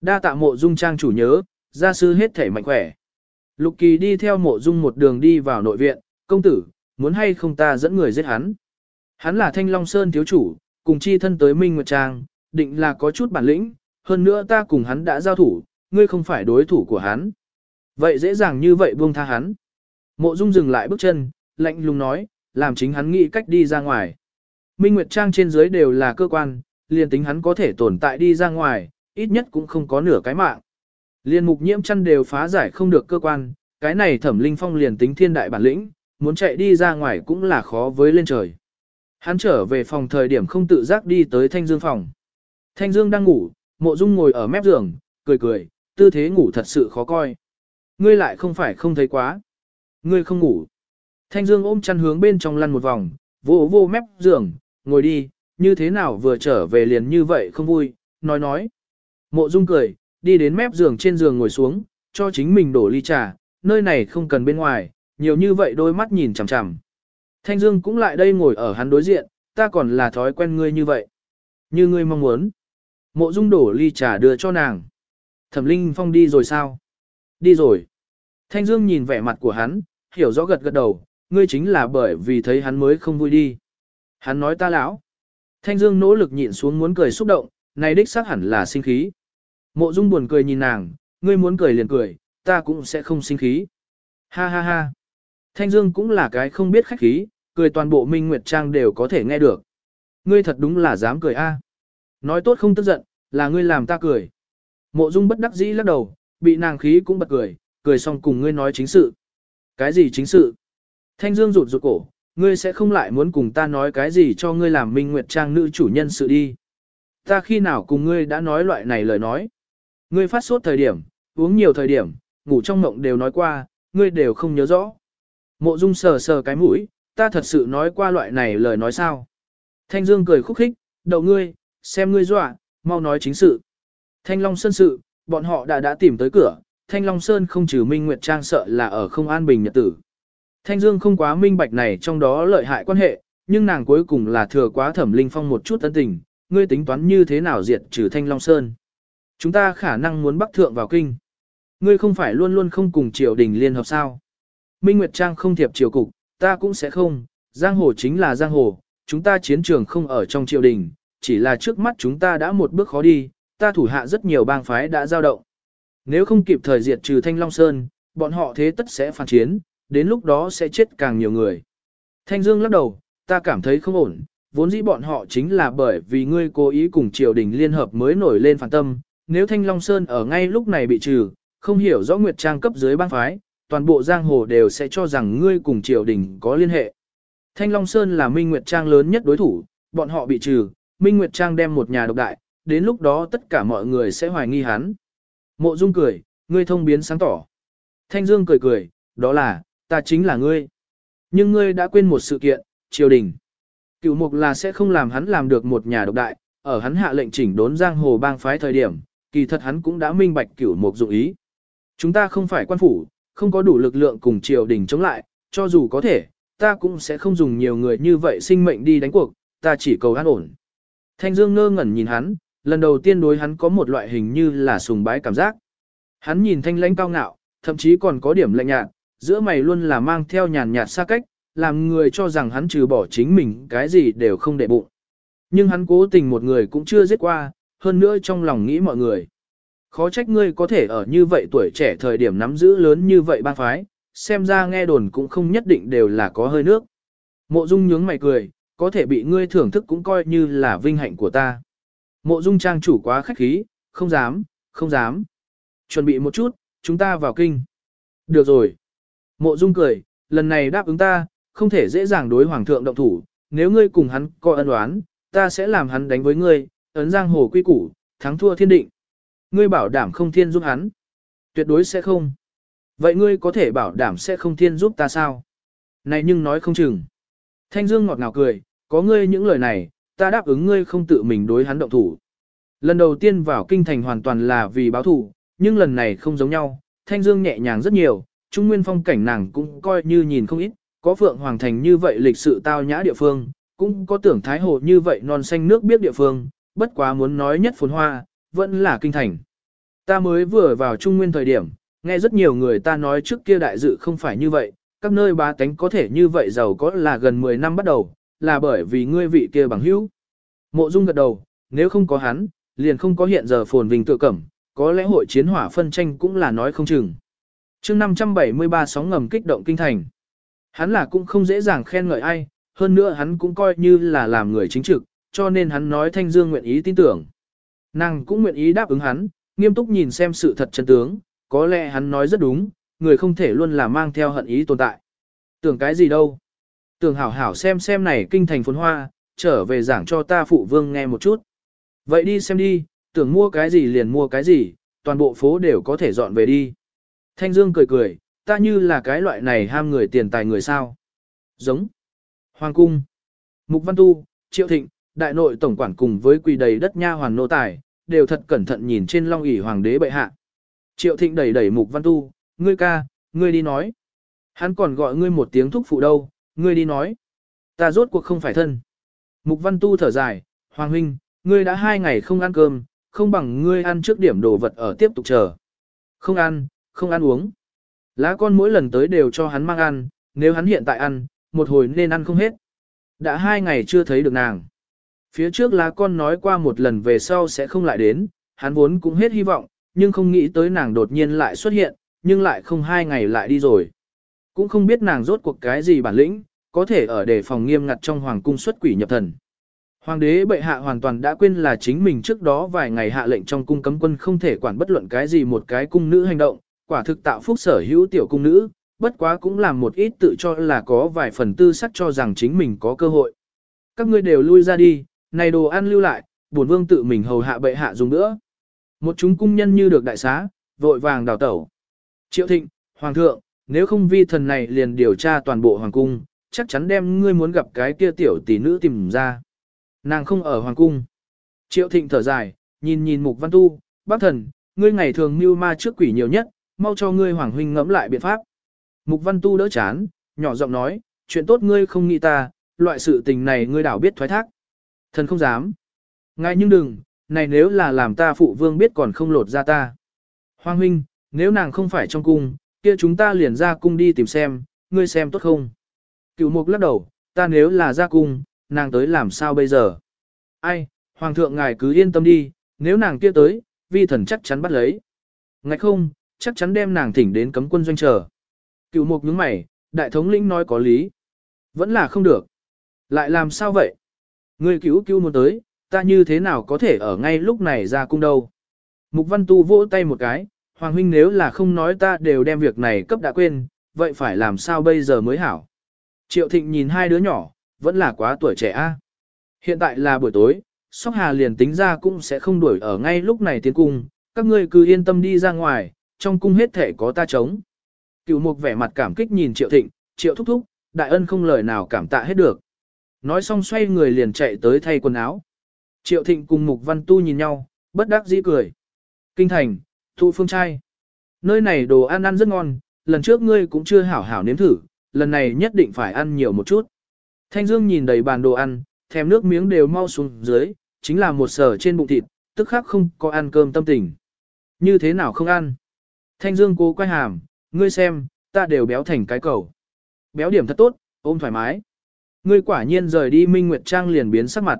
Đa tạ mộ dung trang chủ nhớ, gia sư hết thể mạnh khỏe. Lục kỳ đi theo mộ dung một đường đi vào nội viện, công tử, muốn hay không ta dẫn người giết hắn. Hắn là thanh long sơn thiếu chủ, cùng chi thân tới Minh Nguyệt Trang, định là có chút bản lĩnh, hơn nữa ta cùng hắn đã giao thủ, ngươi không phải đối thủ của hắn. Vậy dễ dàng như vậy buông tha hắn. Mộ Dung dừng lại bước chân, lạnh lùng nói, làm chính hắn nghĩ cách đi ra ngoài. Minh Nguyệt Trang trên dưới đều là cơ quan, liền tính hắn có thể tồn tại đi ra ngoài, ít nhất cũng không có nửa cái mạng. Liên mục nhiễm chăn đều phá giải không được cơ quan, cái này thẩm linh phong liền tính thiên đại bản lĩnh, muốn chạy đi ra ngoài cũng là khó với lên trời. Hắn trở về phòng thời điểm không tự giác đi tới Thanh Dương phòng. Thanh Dương đang ngủ, mộ dung ngồi ở mép giường, cười cười, tư thế ngủ thật sự khó coi. Ngươi lại không phải không thấy quá. Ngươi không ngủ. Thanh Dương ôm chăn hướng bên trong lăn một vòng, vô vô mép giường, ngồi đi, như thế nào vừa trở về liền như vậy không vui, nói nói. Mộ Dung cười, đi đến mép giường trên giường ngồi xuống, cho chính mình đổ ly trà, nơi này không cần bên ngoài, nhiều như vậy đôi mắt nhìn chằm chằm. Thanh Dương cũng lại đây ngồi ở hắn đối diện, ta còn là thói quen ngươi như vậy. Như ngươi mong muốn. Mộ Dung đổ ly trà đưa cho nàng. Thẩm Linh Phong đi rồi sao? Đi rồi. Thanh Dương nhìn vẻ mặt của hắn, hiểu rõ gật gật đầu, ngươi chính là bởi vì thấy hắn mới không vui đi. Hắn nói ta lão. Thanh Dương nỗ lực nhịn xuống muốn cười xúc động, này đích xác hẳn là sinh khí. Mộ Dung buồn cười nhìn nàng, ngươi muốn cười liền cười, ta cũng sẽ không sinh khí. Ha ha ha. Thanh Dương cũng là cái không biết khách khí, cười toàn bộ Minh Nguyệt Trang đều có thể nghe được. Ngươi thật đúng là dám cười a. Nói tốt không tức giận, là ngươi làm ta cười. Mộ Dung bất đắc dĩ lắc đầu, bị nàng khí cũng bật cười, cười xong cùng ngươi nói chính sự. Cái gì chính sự? Thanh Dương rụt rụt cổ, ngươi sẽ không lại muốn cùng ta nói cái gì cho ngươi làm Minh Nguyệt Trang nữ chủ nhân sự đi. Ta khi nào cùng ngươi đã nói loại này lời nói. Ngươi phát sốt thời điểm, uống nhiều thời điểm, ngủ trong mộng đều nói qua, ngươi đều không nhớ rõ. Mộ Dung sờ sờ cái mũi, ta thật sự nói qua loại này lời nói sao. Thanh Dương cười khúc khích, đầu ngươi, xem ngươi dọa, mau nói chính sự. Thanh Long Sơn sự, bọn họ đã đã tìm tới cửa, Thanh Long Sơn không trừ Minh Nguyệt Trang sợ là ở không an bình nhật tử. Thanh Dương không quá minh bạch này trong đó lợi hại quan hệ, nhưng nàng cuối cùng là thừa quá thẩm linh phong một chút ân tình, ngươi tính toán như thế nào diệt trừ Thanh Long Sơn. Chúng ta khả năng muốn bắc thượng vào kinh. Ngươi không phải luôn luôn không cùng triều đình liên hợp sao. Minh Nguyệt Trang không thiệp triều cục, ta cũng sẽ không, giang hồ chính là giang hồ, chúng ta chiến trường không ở trong triều đình, chỉ là trước mắt chúng ta đã một bước khó đi, ta thủ hạ rất nhiều bang phái đã giao động. Nếu không kịp thời diệt trừ Thanh Long Sơn, bọn họ thế tất sẽ phản chiến, đến lúc đó sẽ chết càng nhiều người. Thanh Dương lắc đầu, ta cảm thấy không ổn, vốn dĩ bọn họ chính là bởi vì ngươi cố ý cùng triều đình liên hợp mới nổi lên phản tâm, nếu Thanh Long Sơn ở ngay lúc này bị trừ, không hiểu rõ Nguyệt Trang cấp dưới bang phái, toàn bộ giang hồ đều sẽ cho rằng ngươi cùng triều đình có liên hệ. Thanh Long Sơn là Minh Nguyệt Trang lớn nhất đối thủ, bọn họ bị trừ, Minh Nguyệt Trang đem một nhà độc đại, đến lúc đó tất cả mọi người sẽ hoài nghi hắn. Mộ Dung cười, ngươi thông biến sáng tỏ. Thanh Dương cười cười, đó là, ta chính là ngươi. Nhưng ngươi đã quên một sự kiện, triều đình. Cựu mục là sẽ không làm hắn làm được một nhà độc đại, ở hắn hạ lệnh chỉnh đốn giang hồ bang phái thời điểm, kỳ thật hắn cũng đã minh bạch cửu mục dụng ý. Chúng ta không phải quan phủ, không có đủ lực lượng cùng triều đình chống lại, cho dù có thể, ta cũng sẽ không dùng nhiều người như vậy sinh mệnh đi đánh cuộc, ta chỉ cầu an ổn. Thanh Dương ngơ ngẩn nhìn hắn, lần đầu tiên đối hắn có một loại hình như là sùng bái cảm giác. Hắn nhìn thanh lãnh cao ngạo, thậm chí còn có điểm lạnh nhạt, giữa mày luôn là mang theo nhàn nhạt xa cách, làm người cho rằng hắn trừ bỏ chính mình cái gì đều không để bụng. Nhưng hắn cố tình một người cũng chưa giết qua, hơn nữa trong lòng nghĩ mọi người. Khó trách ngươi có thể ở như vậy tuổi trẻ thời điểm nắm giữ lớn như vậy ba phái, xem ra nghe đồn cũng không nhất định đều là có hơi nước. Mộ Dung nhướng mày cười, có thể bị ngươi thưởng thức cũng coi như là vinh hạnh của ta. Mộ Dung trang chủ quá khách khí, không dám, không dám. Chuẩn bị một chút, chúng ta vào kinh. Được rồi. Mộ Dung cười, lần này đáp ứng ta, không thể dễ dàng đối hoàng thượng động thủ, nếu ngươi cùng hắn có ân oán, ta sẽ làm hắn đánh với ngươi, ấn giang hồ quy củ, thắng thua thiên định. Ngươi bảo đảm không thiên giúp hắn. Tuyệt đối sẽ không. Vậy ngươi có thể bảo đảm sẽ không thiên giúp ta sao? Này nhưng nói không chừng. Thanh Dương ngọt ngào cười, có ngươi những lời này, ta đáp ứng ngươi không tự mình đối hắn động thủ. Lần đầu tiên vào kinh thành hoàn toàn là vì báo thù, nhưng lần này không giống nhau, Thanh Dương nhẹ nhàng rất nhiều, Trung Nguyên phong cảnh nàng cũng coi như nhìn không ít, có Phượng Hoàng Thành như vậy lịch sự tao nhã địa phương, cũng có tưởng Thái Hồ như vậy non xanh nước biết địa phương, bất quá muốn nói nhất phồn hoa, vẫn là kinh thành. Ta mới vừa vào Trung Nguyên thời điểm, nghe rất nhiều người ta nói trước kia đại dự không phải như vậy, các nơi bá tánh có thể như vậy giàu có là gần 10 năm bắt đầu, là bởi vì ngươi vị kia bằng hữu. Mộ Dung gật đầu, nếu không có hắn, liền không có hiện giờ phồn vinh tự cẩm, có lẽ hội chiến hỏa phân tranh cũng là nói không chừng. chương 573 sóng ngầm kích động kinh thành. Hắn là cũng không dễ dàng khen ngợi ai, hơn nữa hắn cũng coi như là làm người chính trực, cho nên hắn nói Thanh Dương nguyện ý tin tưởng. Nàng cũng nguyện ý đáp ứng hắn, nghiêm túc nhìn xem sự thật chân tướng, có lẽ hắn nói rất đúng, người không thể luôn là mang theo hận ý tồn tại. Tưởng cái gì đâu? Tưởng hảo hảo xem xem này kinh thành phồn hoa, trở về giảng cho ta phụ vương nghe một chút. Vậy đi xem đi, tưởng mua cái gì liền mua cái gì, toàn bộ phố đều có thể dọn về đi. Thanh Dương cười cười, ta như là cái loại này ham người tiền tài người sao. Giống. Hoàng cung. Mục Văn Tu, Triệu Thịnh, đại nội tổng quản cùng với quỳ đầy đất nha hoàn nô tài, đều thật cẩn thận nhìn trên long ỷ hoàng đế bệ hạ. Triệu Thịnh đẩy đẩy Mục Văn Tu, ngươi ca, ngươi đi nói. Hắn còn gọi ngươi một tiếng thúc phụ đâu, ngươi đi nói. Ta rốt cuộc không phải thân. Mục Văn Tu thở dài, Hoàng huynh, ngươi đã hai ngày không ăn cơm, không bằng ngươi ăn trước điểm đồ vật ở tiếp tục chờ. Không ăn, không ăn uống. Lá con mỗi lần tới đều cho hắn mang ăn, nếu hắn hiện tại ăn, một hồi nên ăn không hết. Đã hai ngày chưa thấy được nàng. Phía trước lá con nói qua một lần về sau sẽ không lại đến, hắn vốn cũng hết hy vọng, nhưng không nghĩ tới nàng đột nhiên lại xuất hiện, nhưng lại không hai ngày lại đi rồi. Cũng không biết nàng rốt cuộc cái gì bản lĩnh, có thể ở đề phòng nghiêm ngặt trong hoàng cung xuất quỷ nhập thần. Hoàng đế bệ hạ hoàn toàn đã quên là chính mình trước đó vài ngày hạ lệnh trong cung cấm quân không thể quản bất luận cái gì một cái cung nữ hành động, quả thực tạo phúc sở hữu tiểu cung nữ, bất quá cũng làm một ít tự cho là có vài phần tư sắc cho rằng chính mình có cơ hội. Các ngươi đều lui ra đi, này đồ ăn lưu lại, bổn vương tự mình hầu hạ bệ hạ dùng nữa. Một chúng cung nhân như được đại xá, vội vàng đào tẩu. Triệu thịnh, hoàng thượng, nếu không vi thần này liền điều tra toàn bộ hoàng cung, chắc chắn đem ngươi muốn gặp cái kia tiểu tỷ nữ tìm ra. Nàng không ở hoàng cung. Triệu thịnh thở dài, nhìn nhìn mục văn tu, bác thần, ngươi ngày thường mưu ma trước quỷ nhiều nhất, mau cho ngươi hoàng huynh ngẫm lại biện pháp. Mục văn tu đỡ chán, nhỏ giọng nói, chuyện tốt ngươi không nghĩ ta, loại sự tình này ngươi đảo biết thoái thác. Thần không dám. Ngài nhưng đừng, này nếu là làm ta phụ vương biết còn không lột ra ta. Hoàng huynh, nếu nàng không phải trong cung, kia chúng ta liền ra cung đi tìm xem, ngươi xem tốt không. Cựu mục lắc đầu, ta nếu là ra cung, nàng tới làm sao bây giờ? Ai, hoàng thượng ngài cứ yên tâm đi, nếu nàng kia tới, vi thần chắc chắn bắt lấy. Ngạch không, chắc chắn đem nàng thỉnh đến cấm quân doanh chờ. Cựu mục nhướng mày, đại thống lĩnh nói có lý. Vẫn là không được. Lại làm sao vậy? Người cứu cứu muốn tới, ta như thế nào có thể ở ngay lúc này ra cung đâu? Mục văn tu vỗ tay một cái, Hoàng huynh nếu là không nói ta đều đem việc này cấp đã quên, vậy phải làm sao bây giờ mới hảo? Triệu thịnh nhìn hai đứa nhỏ, vẫn là quá tuổi trẻ a. Hiện tại là buổi tối, Sóc Hà liền tính ra cũng sẽ không đuổi ở ngay lúc này tiến cung, các ngươi cứ yên tâm đi ra ngoài, trong cung hết thể có ta chống. Cựu mục vẻ mặt cảm kích nhìn Triệu Thịnh, Triệu thúc thúc, đại ân không lời nào cảm tạ hết được. Nói xong xoay người liền chạy tới thay quần áo. Triệu Thịnh cùng Mục Văn Tu nhìn nhau, bất đắc dĩ cười. Kinh thành, thụ phương trai. Nơi này đồ ăn ăn rất ngon, lần trước ngươi cũng chưa hảo hảo nếm thử, lần này nhất định phải ăn nhiều một chút. Thanh Dương nhìn đầy bàn đồ ăn, thèm nước miếng đều mau xuống dưới, chính là một sở trên bụng thịt, tức khắc không có ăn cơm tâm tình. Như thế nào không ăn? Thanh Dương cố quay hàm, ngươi xem, ta đều béo thành cái cầu. Béo điểm thật tốt, ôm thoải mái. Ngươi quả nhiên rời đi Minh Nguyệt Trang liền biến sắc mặt.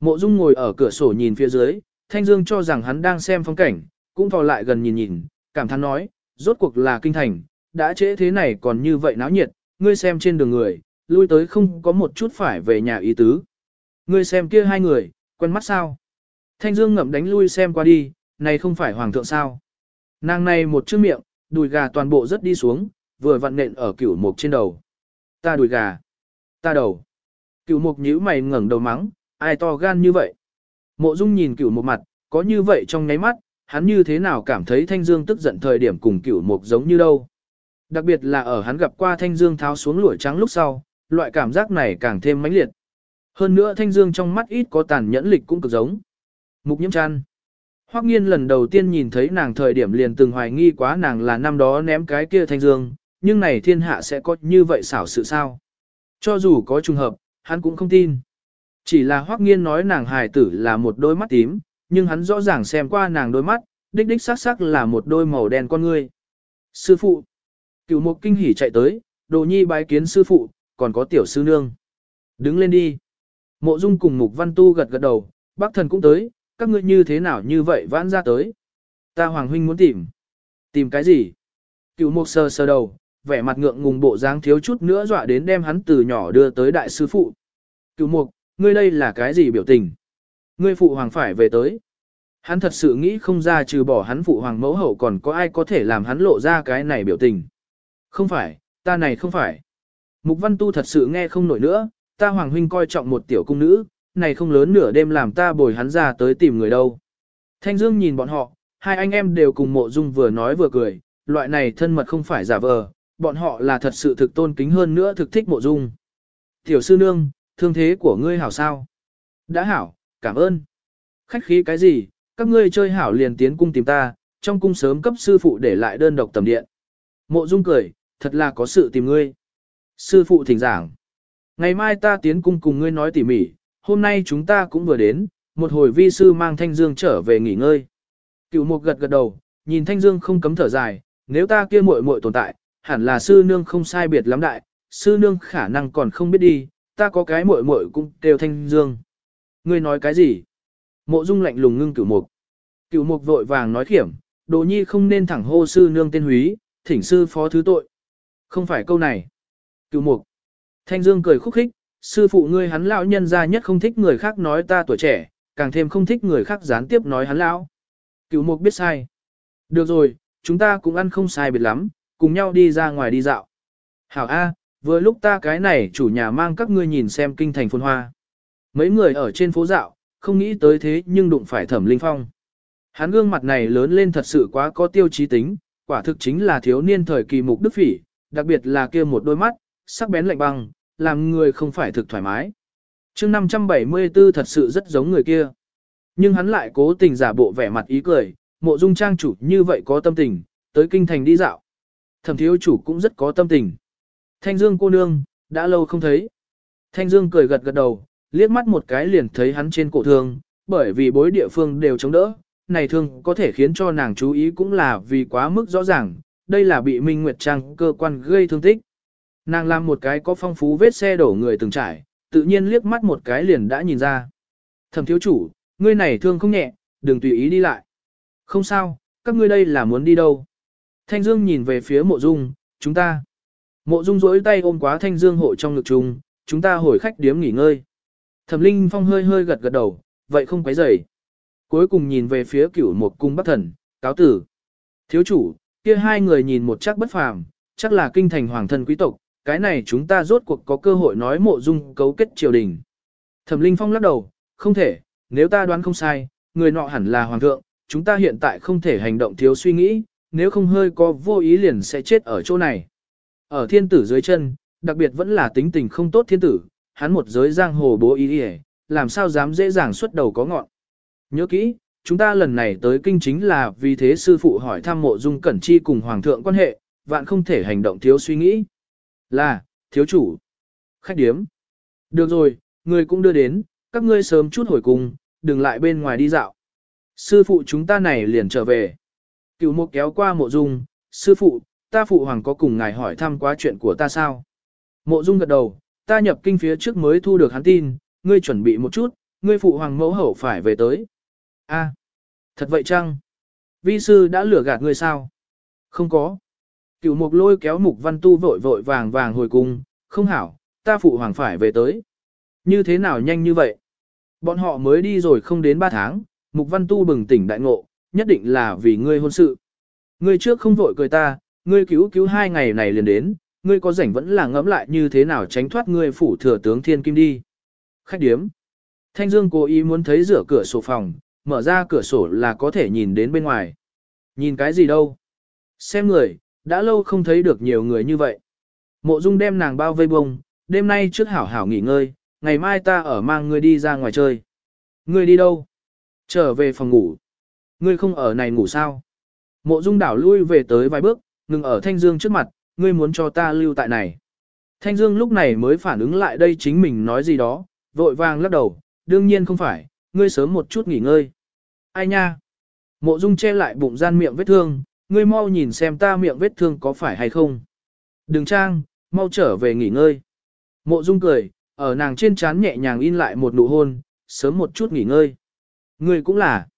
Mộ Dung ngồi ở cửa sổ nhìn phía dưới, Thanh Dương cho rằng hắn đang xem phong cảnh, cũng vào lại gần nhìn nhìn, cảm thán nói, rốt cuộc là kinh thành, đã trễ thế này còn như vậy náo nhiệt, ngươi xem trên đường người, lui tới không có một chút phải về nhà ý tứ. Ngươi xem kia hai người, quen mắt sao? Thanh Dương ngậm đánh lui xem qua đi, này không phải hoàng thượng sao? Nàng này một chữ miệng, đùi gà toàn bộ rất đi xuống, vừa vặn nện ở cửu mục trên đầu. Ta đùi gà. Ta đầu. Cửu mục nhíu mày ngẩng đầu mắng, ai to gan như vậy? Mộ Dung nhìn cửu mục mặt, có như vậy trong nháy mắt, hắn như thế nào cảm thấy Thanh Dương tức giận thời điểm cùng cửu mục giống như đâu. Đặc biệt là ở hắn gặp qua Thanh Dương tháo xuống lụa trắng lúc sau, loại cảm giác này càng thêm mãnh liệt. Hơn nữa Thanh Dương trong mắt ít có tàn nhẫn lịch cũng cực giống. Mục nhiễm chăn. Hoắc nghiên lần đầu tiên nhìn thấy nàng thời điểm liền từng hoài nghi quá nàng là năm đó ném cái kia Thanh Dương, nhưng này thiên hạ sẽ có như vậy xảo sự sao. Cho dù có trùng hợp, hắn cũng không tin. Chỉ là Hoắc nghiên nói nàng hài tử là một đôi mắt tím, nhưng hắn rõ ràng xem qua nàng đôi mắt, đích đích sắc sắc là một đôi màu đen con ngươi. Sư phụ. Cửu mục kinh hỉ chạy tới, đồ nhi bái kiến sư phụ, còn có tiểu sư nương. Đứng lên đi. Mộ dung cùng mục văn tu gật gật đầu, bác thần cũng tới, các ngươi như thế nào như vậy vãn ra tới. Ta hoàng huynh muốn tìm. Tìm cái gì? Cửu mục sơ sơ đầu, vẻ mặt ngượng ngùng bộ dáng thiếu chút nữa dọa đến đem hắn từ nhỏ đưa tới đại sư phụ. Cửu mục, ngươi đây là cái gì biểu tình? Ngươi phụ hoàng phải về tới. Hắn thật sự nghĩ không ra trừ bỏ hắn phụ hoàng mẫu hậu còn có ai có thể làm hắn lộ ra cái này biểu tình. Không phải, ta này không phải. Mục văn tu thật sự nghe không nổi nữa, ta hoàng huynh coi trọng một tiểu cung nữ, này không lớn nửa đêm làm ta bồi hắn ra tới tìm người đâu. Thanh Dương nhìn bọn họ, hai anh em đều cùng mộ dung vừa nói vừa cười, loại này thân mật không phải giả vờ, bọn họ là thật sự thực tôn kính hơn nữa thực thích mộ dung. Tiểu sư nương, thương thế của ngươi hảo sao? Đã hảo, cảm ơn. Khách khí cái gì, các ngươi chơi hảo liền tiến cung tìm ta, trong cung sớm cấp sư phụ để lại đơn độc tầm điện. Mộ dung cười, thật là có sự tìm ngươi. Sư phụ thỉnh giảng. Ngày mai ta tiến cung cùng ngươi nói tỉ mỉ, hôm nay chúng ta cũng vừa đến, một hồi vi sư mang Thanh Dương trở về nghỉ ngơi. Cựu mục gật gật đầu, nhìn Thanh Dương không cấm thở dài, nếu ta kia muội muội tồn tại, hẳn là sư nương không sai biệt lắm đại, sư nương khả năng còn không biết đi, ta có cái muội muội cũng kêu Thanh Dương. Ngươi nói cái gì? Mộ Dung lạnh lùng ngưng cửu mục. Cửu mục vội vàng nói khiểm, Đồ Nhi không nên thẳng hô sư nương tên húy, thỉnh sư phó thứ tội. Không phải câu này. Cửu mục. Thanh Dương cười khúc khích, sư phụ ngươi hắn lão nhân gia nhất không thích người khác nói ta tuổi trẻ, càng thêm không thích người khác gián tiếp nói hắn lão. Cửu mục biết sai. Được rồi, chúng ta cũng ăn không sai biệt lắm, cùng nhau đi ra ngoài đi dạo. Hảo A, vừa lúc ta cái này chủ nhà mang các ngươi nhìn xem kinh thành phồn hoa. Mấy người ở trên phố dạo, không nghĩ tới thế nhưng đụng phải thẩm linh phong. Hắn gương mặt này lớn lên thật sự quá có tiêu chí tính, quả thực chính là thiếu niên thời kỳ mục đức phỉ, đặc biệt là kia một đôi mắt, sắc bén lạnh băng, làm người không phải thực thoải mái. chương 574 thật sự rất giống người kia. Nhưng hắn lại cố tình giả bộ vẻ mặt ý cười, mộ dung trang chủ như vậy có tâm tình, tới kinh thành đi dạo. Thẩm thiếu chủ cũng rất có tâm tình. Thanh Dương cô nương, đã lâu không thấy. Thanh Dương cười gật gật đầu, liếc mắt một cái liền thấy hắn trên cổ thương, bởi vì bối địa phương đều chống đỡ, này thương có thể khiến cho nàng chú ý cũng là vì quá mức rõ ràng, đây là bị Minh Nguyệt Trang cơ quan gây thương tích. Nàng làm một cái có phong phú vết xe đổ người từng trải, tự nhiên liếc mắt một cái liền đã nhìn ra. Thẩm thiếu chủ, ngươi này thương không nhẹ, đừng tùy ý đi lại. Không sao, các ngươi đây là muốn đi đâu? Thanh Dương nhìn về phía mộ dung, chúng ta. Mộ dung rỗi tay ôm quá Thanh Dương hộ trong ngực chung, chúng ta hồi khách điếm nghỉ ngơi. Thẩm Linh Phong hơi hơi gật gật đầu, vậy không quấy rầy. Cuối cùng nhìn về phía cửu một cung bắc thần, cáo tử. Thiếu chủ, kia hai người nhìn một chắc bất phàm, chắc là kinh thành hoàng thân quý tộc, cái này chúng ta rốt cuộc có cơ hội nói mộ dung cấu kết triều đình. Thẩm Linh Phong lắc đầu, không thể, nếu ta đoán không sai, người nọ hẳn là hoàng thượng, chúng ta hiện tại không thể hành động thiếu suy nghĩ, nếu không hơi có vô ý liền sẽ chết ở chỗ này. Ở thiên tử dưới chân, đặc biệt vẫn là tính tình không tốt thiên tử, hắn một giới giang hồ bố ý ý, làm sao dám dễ dàng xuất đầu có ngọn. Nhớ kỹ, chúng ta lần này tới kinh chính là vì thế sư phụ hỏi thăm mộ dung cẩn chi cùng hoàng thượng quan hệ, vạn không thể hành động thiếu suy nghĩ. Là, thiếu chủ. Khách điếm. Được rồi, người cũng đưa đến, các ngươi sớm chút hồi cùng, đừng lại bên ngoài đi dạo. Sư phụ chúng ta này liền trở về. Cựu mộ kéo qua mộ dung, sư phụ, ta phụ hoàng có cùng ngài hỏi thăm quá chuyện của ta sao? Mộ dung gật đầu, ta nhập kinh phía trước mới thu được hắn tin, ngươi chuẩn bị một chút, ngươi phụ hoàng mẫu hậu phải về tới. A, thật vậy chăng? Vi sư đã lừa gạt ngươi sao? Không có. Cựu mục lôi kéo mục văn tu vội vội vàng vàng hồi cung, không hảo, ta phụ hoàng phải về tới. Như thế nào nhanh như vậy? Bọn họ mới đi rồi không đến 3 tháng, mục văn tu bừng tỉnh đại ngộ, nhất định là vì ngươi hôn sự. Ngươi trước không vội cười ta, ngươi cứu cứu hai ngày này liền đến, ngươi có rảnh vẫn là ngẫm lại như thế nào tránh thoát ngươi phủ thừa tướng thiên kim đi. Khách điếm. Thanh Dương cố ý muốn thấy rửa cửa sổ phòng, mở ra cửa sổ là có thể nhìn đến bên ngoài. Nhìn cái gì đâu? Xem người, đã lâu không thấy được nhiều người như vậy. Mộ Dung đem nàng bao vây bông, đêm nay trước hảo hảo nghỉ ngơi, ngày mai ta ở mang ngươi đi ra ngoài chơi. Ngươi đi đâu? Trở về phòng ngủ. Ngươi không ở này ngủ sao? Mộ Dung đảo lui về tới vài bước, ngừng ở Thanh Dương trước mặt, ngươi muốn cho ta lưu tại này. Thanh Dương lúc này mới phản ứng lại đây chính mình nói gì đó, vội vàng lắc đầu, đương nhiên không phải, ngươi sớm một chút nghỉ ngơi. Ai nha? Mộ Dung che lại bụng gian miệng vết thương, ngươi mau nhìn xem ta miệng vết thương có phải hay không. Đừng trang, mau trở về nghỉ ngơi. Mộ Dung cười, ở nàng trên trán nhẹ nhàng in lại một nụ hôn, sớm một chút nghỉ ngơi. Ngươi cũng là.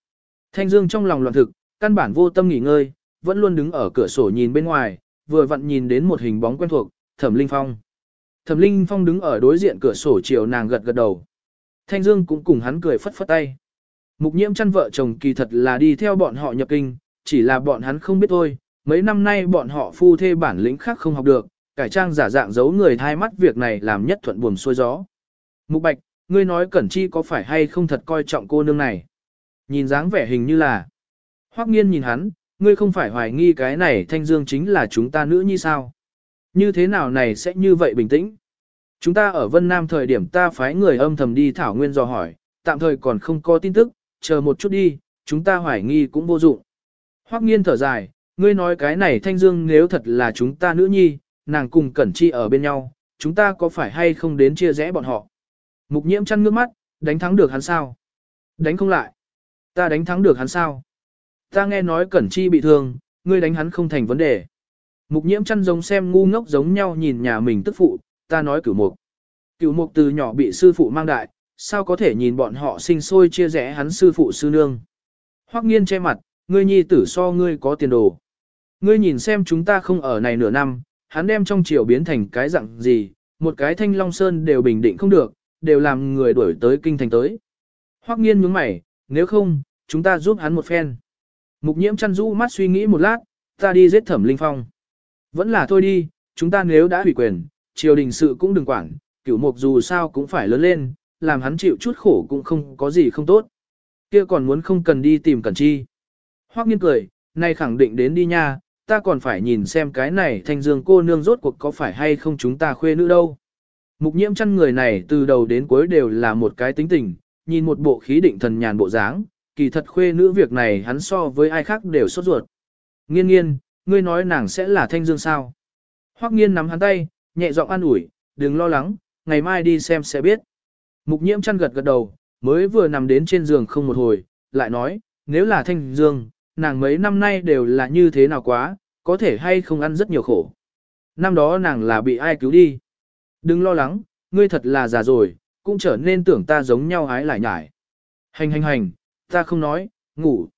Thanh Dương trong lòng loạn thực, căn bản vô tâm nghỉ ngơi, vẫn luôn đứng ở cửa sổ nhìn bên ngoài, vừa vặn nhìn đến một hình bóng quen thuộc, Thẩm Linh Phong. Thẩm Linh Phong đứng ở đối diện cửa sổ chiều nàng gật gật đầu. Thanh Dương cũng cùng hắn cười phất phất tay. Mục nhiễm chăn vợ chồng kỳ thật là đi theo bọn họ nhập kinh, chỉ là bọn hắn không biết thôi, mấy năm nay bọn họ phu thê bản lĩnh khác không học được, cải trang giả dạng giấu người thai mắt việc này làm nhất thuận buồm xuôi gió. Mục Bạch, ngươi nói Cẩn Chi có phải hay không thật coi trọng cô nương này? Nhìn dáng vẻ hình như là. Hoắc Nghiên nhìn hắn, ngươi không phải hoài nghi cái này Thanh Dương chính là chúng ta nữ nhi sao? Như thế nào này sẽ như vậy bình tĩnh? Chúng ta ở Vân Nam thời điểm ta phái người âm thầm đi thảo nguyên dò hỏi, tạm thời còn không có tin tức, chờ một chút đi, chúng ta hoài nghi cũng vô dụng. Hoắc nghiên thở dài, ngươi nói cái này thanh dương nếu thật là chúng ta nữ nhi, nàng cùng cẩn chi ở bên nhau, chúng ta có phải hay không đến chia rẽ bọn họ. Mục nhiễm chăn ngước mắt, đánh thắng được hắn sao? Đánh không lại. Ta đánh thắng được hắn sao? Ta nghe nói cẩn chi bị thương, ngươi đánh hắn không thành vấn đề. Mục nhiễm chăn giống xem ngu ngốc giống nhau nhìn nhà mình tức phụ, ta nói cửu mục. Cửu mục từ nhỏ bị sư phụ mang đại, sao có thể nhìn bọn họ sinh sôi chia rẽ hắn sư phụ sư nương. Hoắc nghiên che mặt, ngươi nhi tử so ngươi có tiền đồ. Ngươi nhìn xem chúng ta không ở này nửa năm, hắn đem trong triều biến thành cái dạng gì, một cái thanh long sơn đều bình định không được, đều làm người đuổi tới kinh thành tới. Hoắc nghiên nhướng mày, nếu không, chúng ta giúp hắn một phen. Mục nhiễm chăn rũ mắt suy nghĩ một lát, ta đi giết thẩm linh phong. Vẫn là thôi đi, chúng ta nếu đã hủy quyền, triều đình sự cũng đừng quản, cửu mục dù sao cũng phải lớn lên, làm hắn chịu chút khổ cũng không có gì không tốt. Kia còn muốn không cần đi tìm Cẩn Chi. Hoắc nghiên cười, nay khẳng định đến đi nha, ta còn phải nhìn xem cái này thanh dương cô nương rốt cuộc có phải hay không chúng ta khuê nữ đâu. Mục nhiễm chăn người này từ đầu đến cuối đều là một cái tính tình, nhìn một bộ khí định thần nhàn bộ dáng, kỳ thật khuê nữ việc này hắn so với ai khác đều sốt ruột. Nghiên nghiên, ngươi nói nàng sẽ là thanh dương sao? Hoắc nghiên nắm hắn tay, nhẹ giọng an ủi, đừng lo lắng, ngày mai đi xem sẽ biết. Mục nhiễm chăn gật gật đầu, mới vừa nằm đến trên giường không một hồi, lại nói, nếu là thanh dương, nàng mấy năm nay đều là như thế nào quá, có thể hay không ăn rất nhiều khổ. Năm đó nàng là bị ai cứu đi. Đừng lo lắng, ngươi thật là già rồi, cũng trở nên tưởng ta giống nhau hái lại nhải. Hành hành hành, ta không nói, ngủ.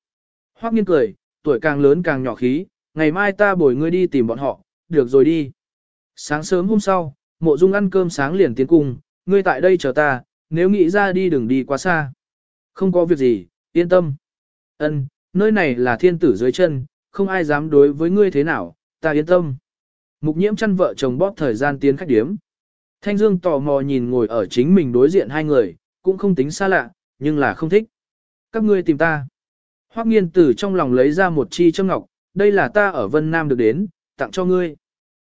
Hoắc nghiên cười, tuổi càng lớn càng nhỏ khí, ngày mai ta bồi ngươi đi tìm bọn họ, được rồi đi. Sáng sớm hôm sau, mộ dung ăn cơm sáng liền tiến cung, ngươi tại đây chờ ta, nếu nghĩ ra đi đừng đi quá xa. Không có việc gì, yên tâm. Ân, nơi này là thiên tử dưới chân, không ai dám đối với ngươi thế nào, ta yên tâm. Mục nhiễm chăn vợ chồng bóp thời gian tiến khách điếm. Thanh Dương tò mò nhìn ngồi ở chính mình đối diện hai người, cũng không tính xa lạ, nhưng là không thích. Các ngươi tìm ta. Hoắc nghiên tử trong lòng lấy ra một chi châm ngọc, đây là ta ở Vân Nam được đến, tặng cho ngươi.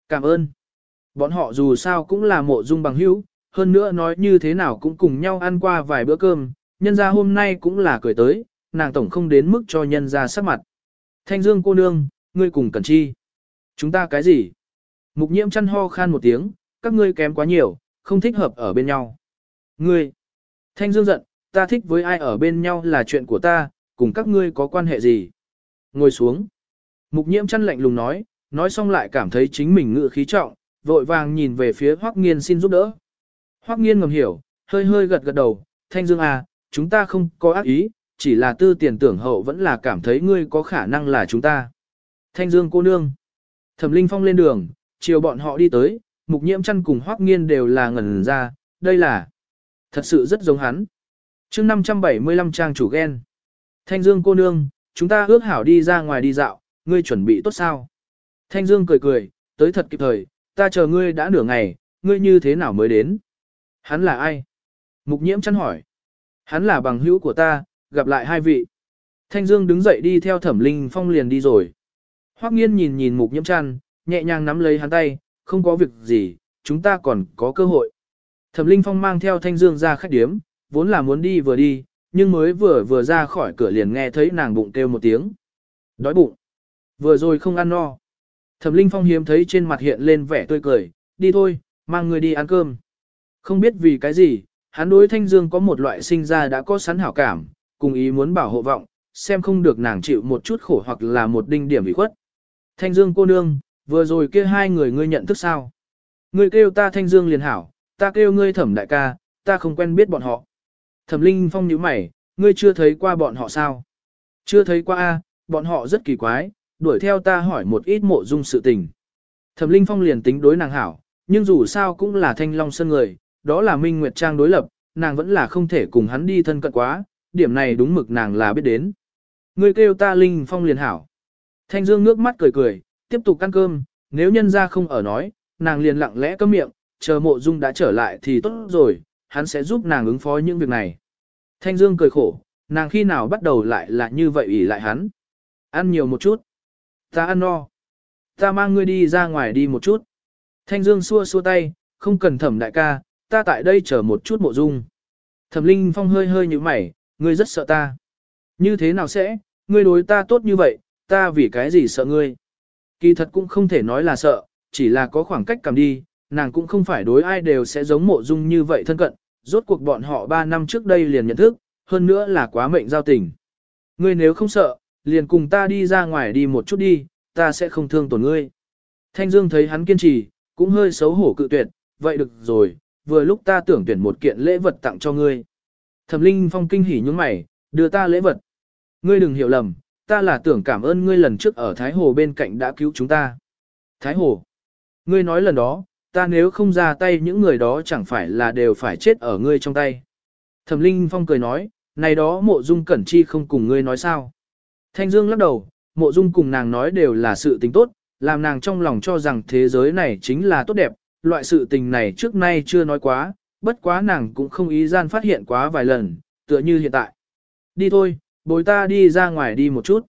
Cảm ơn. Bọn họ dù sao cũng là mộ dung bằng hữu, hơn nữa nói như thế nào cũng cùng nhau ăn qua vài bữa cơm, nhân ra hôm nay cũng là cười tới, nàng tổng không đến mức cho nhân ra sắc mặt. Thanh Dương cô nương, ngươi cùng Cẩn Chi. Chúng ta cái gì? Mục nhiễm chăn ho khan một tiếng, các ngươi kém quá nhiều, không thích hợp ở bên nhau. Ngươi! Thanh Dương giận, ta thích với ai ở bên nhau là chuyện của ta, cùng các ngươi có quan hệ gì? Ngồi xuống. Mục nhiễm chăn lạnh lùng nói, nói xong lại cảm thấy chính mình ngựa khí trọng, vội vàng nhìn về phía Hoắc Nghiên xin giúp đỡ. Hoắc Nghiên ngầm hiểu, hơi hơi gật gật đầu, Thanh Dương à, chúng ta không có ác ý, chỉ là tư tiền tưởng hậu vẫn là cảm thấy ngươi có khả năng là chúng ta. Thanh Dương cô nương. Thẩm Linh Phong lên đường, chiều bọn họ đi tới, mục nhiễm chăn cùng Hoắc Nghiên đều là ngẩn ra, đây là thật sự rất giống hắn. Chương 575 trang chủ ghen. Thanh Dương cô nương, chúng ta ước hảo đi ra ngoài đi dạo, ngươi chuẩn bị tốt sao? Thanh Dương cười cười, tới thật kịp thời, ta chờ ngươi đã nửa ngày, ngươi như thế nào mới đến? Hắn là ai? Mục nhiễm chăn hỏi. Hắn là bằng hữu của ta, gặp lại hai vị. Thanh Dương đứng dậy đi theo thẩm linh phong liền đi rồi. Hoắc nghiên nhìn nhìn mục nhiễm chăn, nhẹ nhàng nắm lấy hắn tay, không có việc gì, chúng ta còn có cơ hội. Thẩm linh phong mang theo Thanh Dương ra khách điếm, vốn là muốn đi vừa đi, nhưng mới vừa vừa ra khỏi cửa liền nghe thấy nàng bụng kêu một tiếng. Đói bụng. Vừa rồi không ăn no. Thẩm Linh Phong hiếm thấy trên mặt hiện lên vẻ tươi cười, đi thôi, mang người đi ăn cơm. Không biết vì cái gì, hắn đối Thanh Dương có một loại sinh ra đã có sẵn hảo cảm, cùng ý muốn bảo hộ vọng, xem không được nàng chịu một chút khổ hoặc là một đinh điểm bị khuất. Thanh Dương cô nương, vừa rồi kia hai người ngươi nhận thức sao? Ngươi kêu ta Thanh Dương liền hảo, ta kêu ngươi thẩm đại ca, ta không quen biết bọn họ. Thẩm Linh Phong nhíu mày, ngươi chưa thấy qua bọn họ sao? Chưa thấy qua a, bọn họ rất kỳ quái, đuổi theo ta hỏi một ít mộ dung sự tình. Thẩm Linh Phong liền tính đối nàng hảo, nhưng dù sao cũng là thanh long sơn người, đó là Minh Nguyệt Trang đối lập, nàng vẫn là không thể cùng hắn đi thân cận quá, điểm này đúng mực nàng là biết đến. Ngươi kêu ta Linh Phong liền hảo. Thanh Dương nước mắt cười cười, tiếp tục ăn cơm, nếu nhân ra không ở nói, nàng liền lặng lẽ cấm miệng, chờ mộ dung đã trở lại thì tốt rồi, hắn sẽ giúp nàng ứng phó những việc này. Thanh Dương cười khổ, nàng khi nào bắt đầu lại là như vậy ỷ lại hắn. Ăn nhiều một chút. Ta ăn no. Ta mang ngươi đi ra ngoài đi một chút. Thanh Dương xua xua tay, không cần thẩm đại ca, ta tại đây chờ một chút mộ dung. Thẩm Linh Phong hơi hơi như mày, ngươi rất sợ ta. Như thế nào sẽ, ngươi đối ta tốt như vậy, ta vì cái gì sợ ngươi. Kỳ thật cũng không thể nói là sợ, chỉ là có khoảng cách cầm đi, nàng cũng không phải đối ai đều sẽ giống mộ dung như vậy thân cận, rốt cuộc bọn họ 3 năm trước đây liền nhận thức, hơn nữa là quá mệnh giao tình. Ngươi nếu không sợ, liền cùng ta đi ra ngoài đi một chút đi, ta sẽ không thương tổn ngươi. Thanh Dương thấy hắn kiên trì, cũng hơi xấu hổ cự tuyệt, vậy được rồi, vừa lúc ta tưởng tuyển một kiện lễ vật tặng cho ngươi. Thẩm Linh Phong kinh hỉ nhướng mày, đưa ta lễ vật. Ngươi đừng hiểu lầm, ta là tưởng cảm ơn ngươi lần trước ở Thái Hồ bên cạnh đã cứu chúng ta. Thái Hồ. Ngươi nói lần đó, ta nếu không ra tay những người đó chẳng phải là đều phải chết ở ngươi trong tay. Thẩm Linh Phong cười nói, này đó mộ dung cẩn chi không cùng ngươi nói sao. Thanh Dương lắc đầu, mộ dung cùng nàng nói đều là sự tình tốt, làm nàng trong lòng cho rằng thế giới này chính là tốt đẹp, loại sự tình này trước nay chưa nói quá, bất quá nàng cũng không ý gian phát hiện quá vài lần, tựa như hiện tại. Đi thôi, bồi ta đi ra ngoài đi một chút.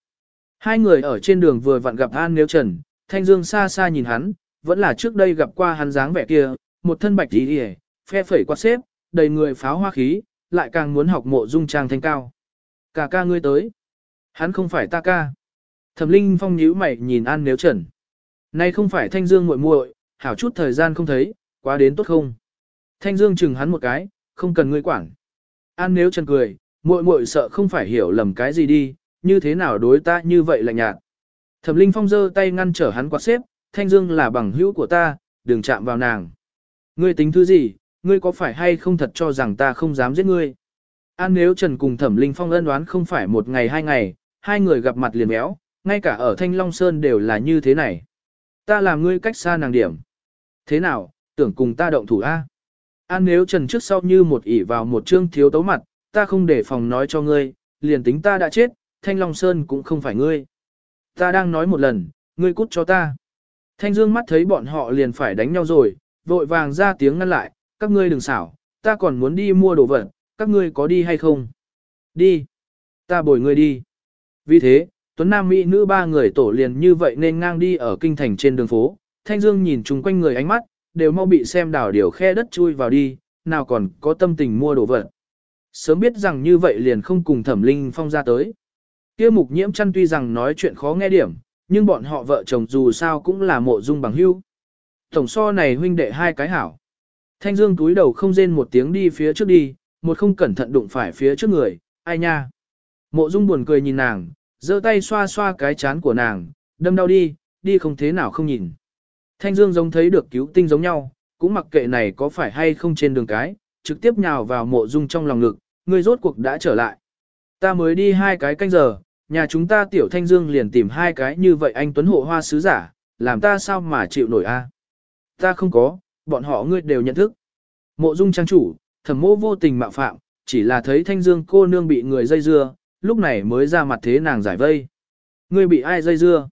Hai người ở trên đường vừa vặn gặp An Nếu Trần, Thanh Dương xa xa nhìn hắn, vẫn là trước đây gặp qua hắn dáng vẻ kia, một thân bạch y đi phe phẩy quạt xếp, đầy người pháo hoa khí, lại càng muốn học mộ dung trang thanh cao. Cả ca ngươi tới. Hắn không phải ta ca. Thẩm Linh Phong nhíu mày nhìn An Nếu Trần. Nay không phải Thanh Dương muội muội, hảo chút thời gian không thấy, quá đến tốt không? Thanh Dương chừng hắn một cái, không cần ngươi quản. An Nếu Trần cười, muội muội sợ không phải hiểu lầm cái gì đi, như thế nào đối ta như vậy là nhạt. Thẩm Linh Phong giơ tay ngăn trở hắn quạt xếp, Thanh Dương là bằng hữu của ta, đừng chạm vào nàng. Ngươi tính thứ gì, ngươi có phải hay không thật cho rằng ta không dám giết ngươi? An nếu Trần cùng Thẩm Linh Phong ân đoán không phải một ngày hai ngày, hai người gặp mặt liền méo, ngay cả ở Thanh Long Sơn đều là như thế này. Ta làm ngươi cách xa nàng điểm. Thế nào, tưởng cùng ta động thủ A? An nếu Trần trước sau như một ỉ vào một trương thiếu tấu mặt, ta không để phòng nói cho ngươi, liền tính ta đã chết, Thanh Long Sơn cũng không phải ngươi. Ta đang nói một lần, ngươi cút cho ta. Thanh Dương mắt thấy bọn họ liền phải đánh nhau rồi, vội vàng ra tiếng ngăn lại, các ngươi đừng xảo, ta còn muốn đi mua đồ vật, các ngươi có đi hay không? Đi. Ta bồi ngươi đi. Vì thế, Tuấn Nam Mỹ nữ ba người tổ liền như vậy nên ngang đi ở kinh thành trên đường phố, Thanh Dương nhìn chung quanh người ánh mắt, đều mau bị xem đảo điều khe đất chui vào đi, nào còn có tâm tình mua đồ vật. Sớm biết rằng như vậy liền không cùng thẩm linh phong ra tới. kia mục nhiễm chăn tuy rằng nói chuyện khó nghe điểm, nhưng bọn họ vợ chồng dù sao cũng là mộ dung bằng hưu Tổng so này huynh đệ hai cái hảo. Thanh Dương túi đầu không rên một tiếng đi phía trước đi, một không cẩn thận đụng phải phía trước người, ai nha. Mộ dung buồn cười nhìn nàng, giơ tay xoa xoa cái chán của nàng, đâm đau đi, đi không thế nào không nhìn. Thanh Dương giống thấy được cứu tinh giống nhau, cũng mặc kệ này có phải hay không trên đường cái, trực tiếp nhào vào mộ dung trong lòng ngực, người rốt cuộc đã trở lại. Ta mới đi hai cái canh giờ, nhà chúng ta tiểu Thanh Dương liền tìm hai cái như vậy anh Tuấn hộ hoa sứ giả, làm ta sao mà chịu nổi a? Ta không có, bọn họ ngươi đều nhận thức. Mộ dung trang chủ, thẩm mô vô tình mạo phạm, chỉ là thấy Thanh Dương cô nương bị người dây dưa, lúc này mới ra mặt thế nàng giải vây. Ngươi bị ai dây dưa?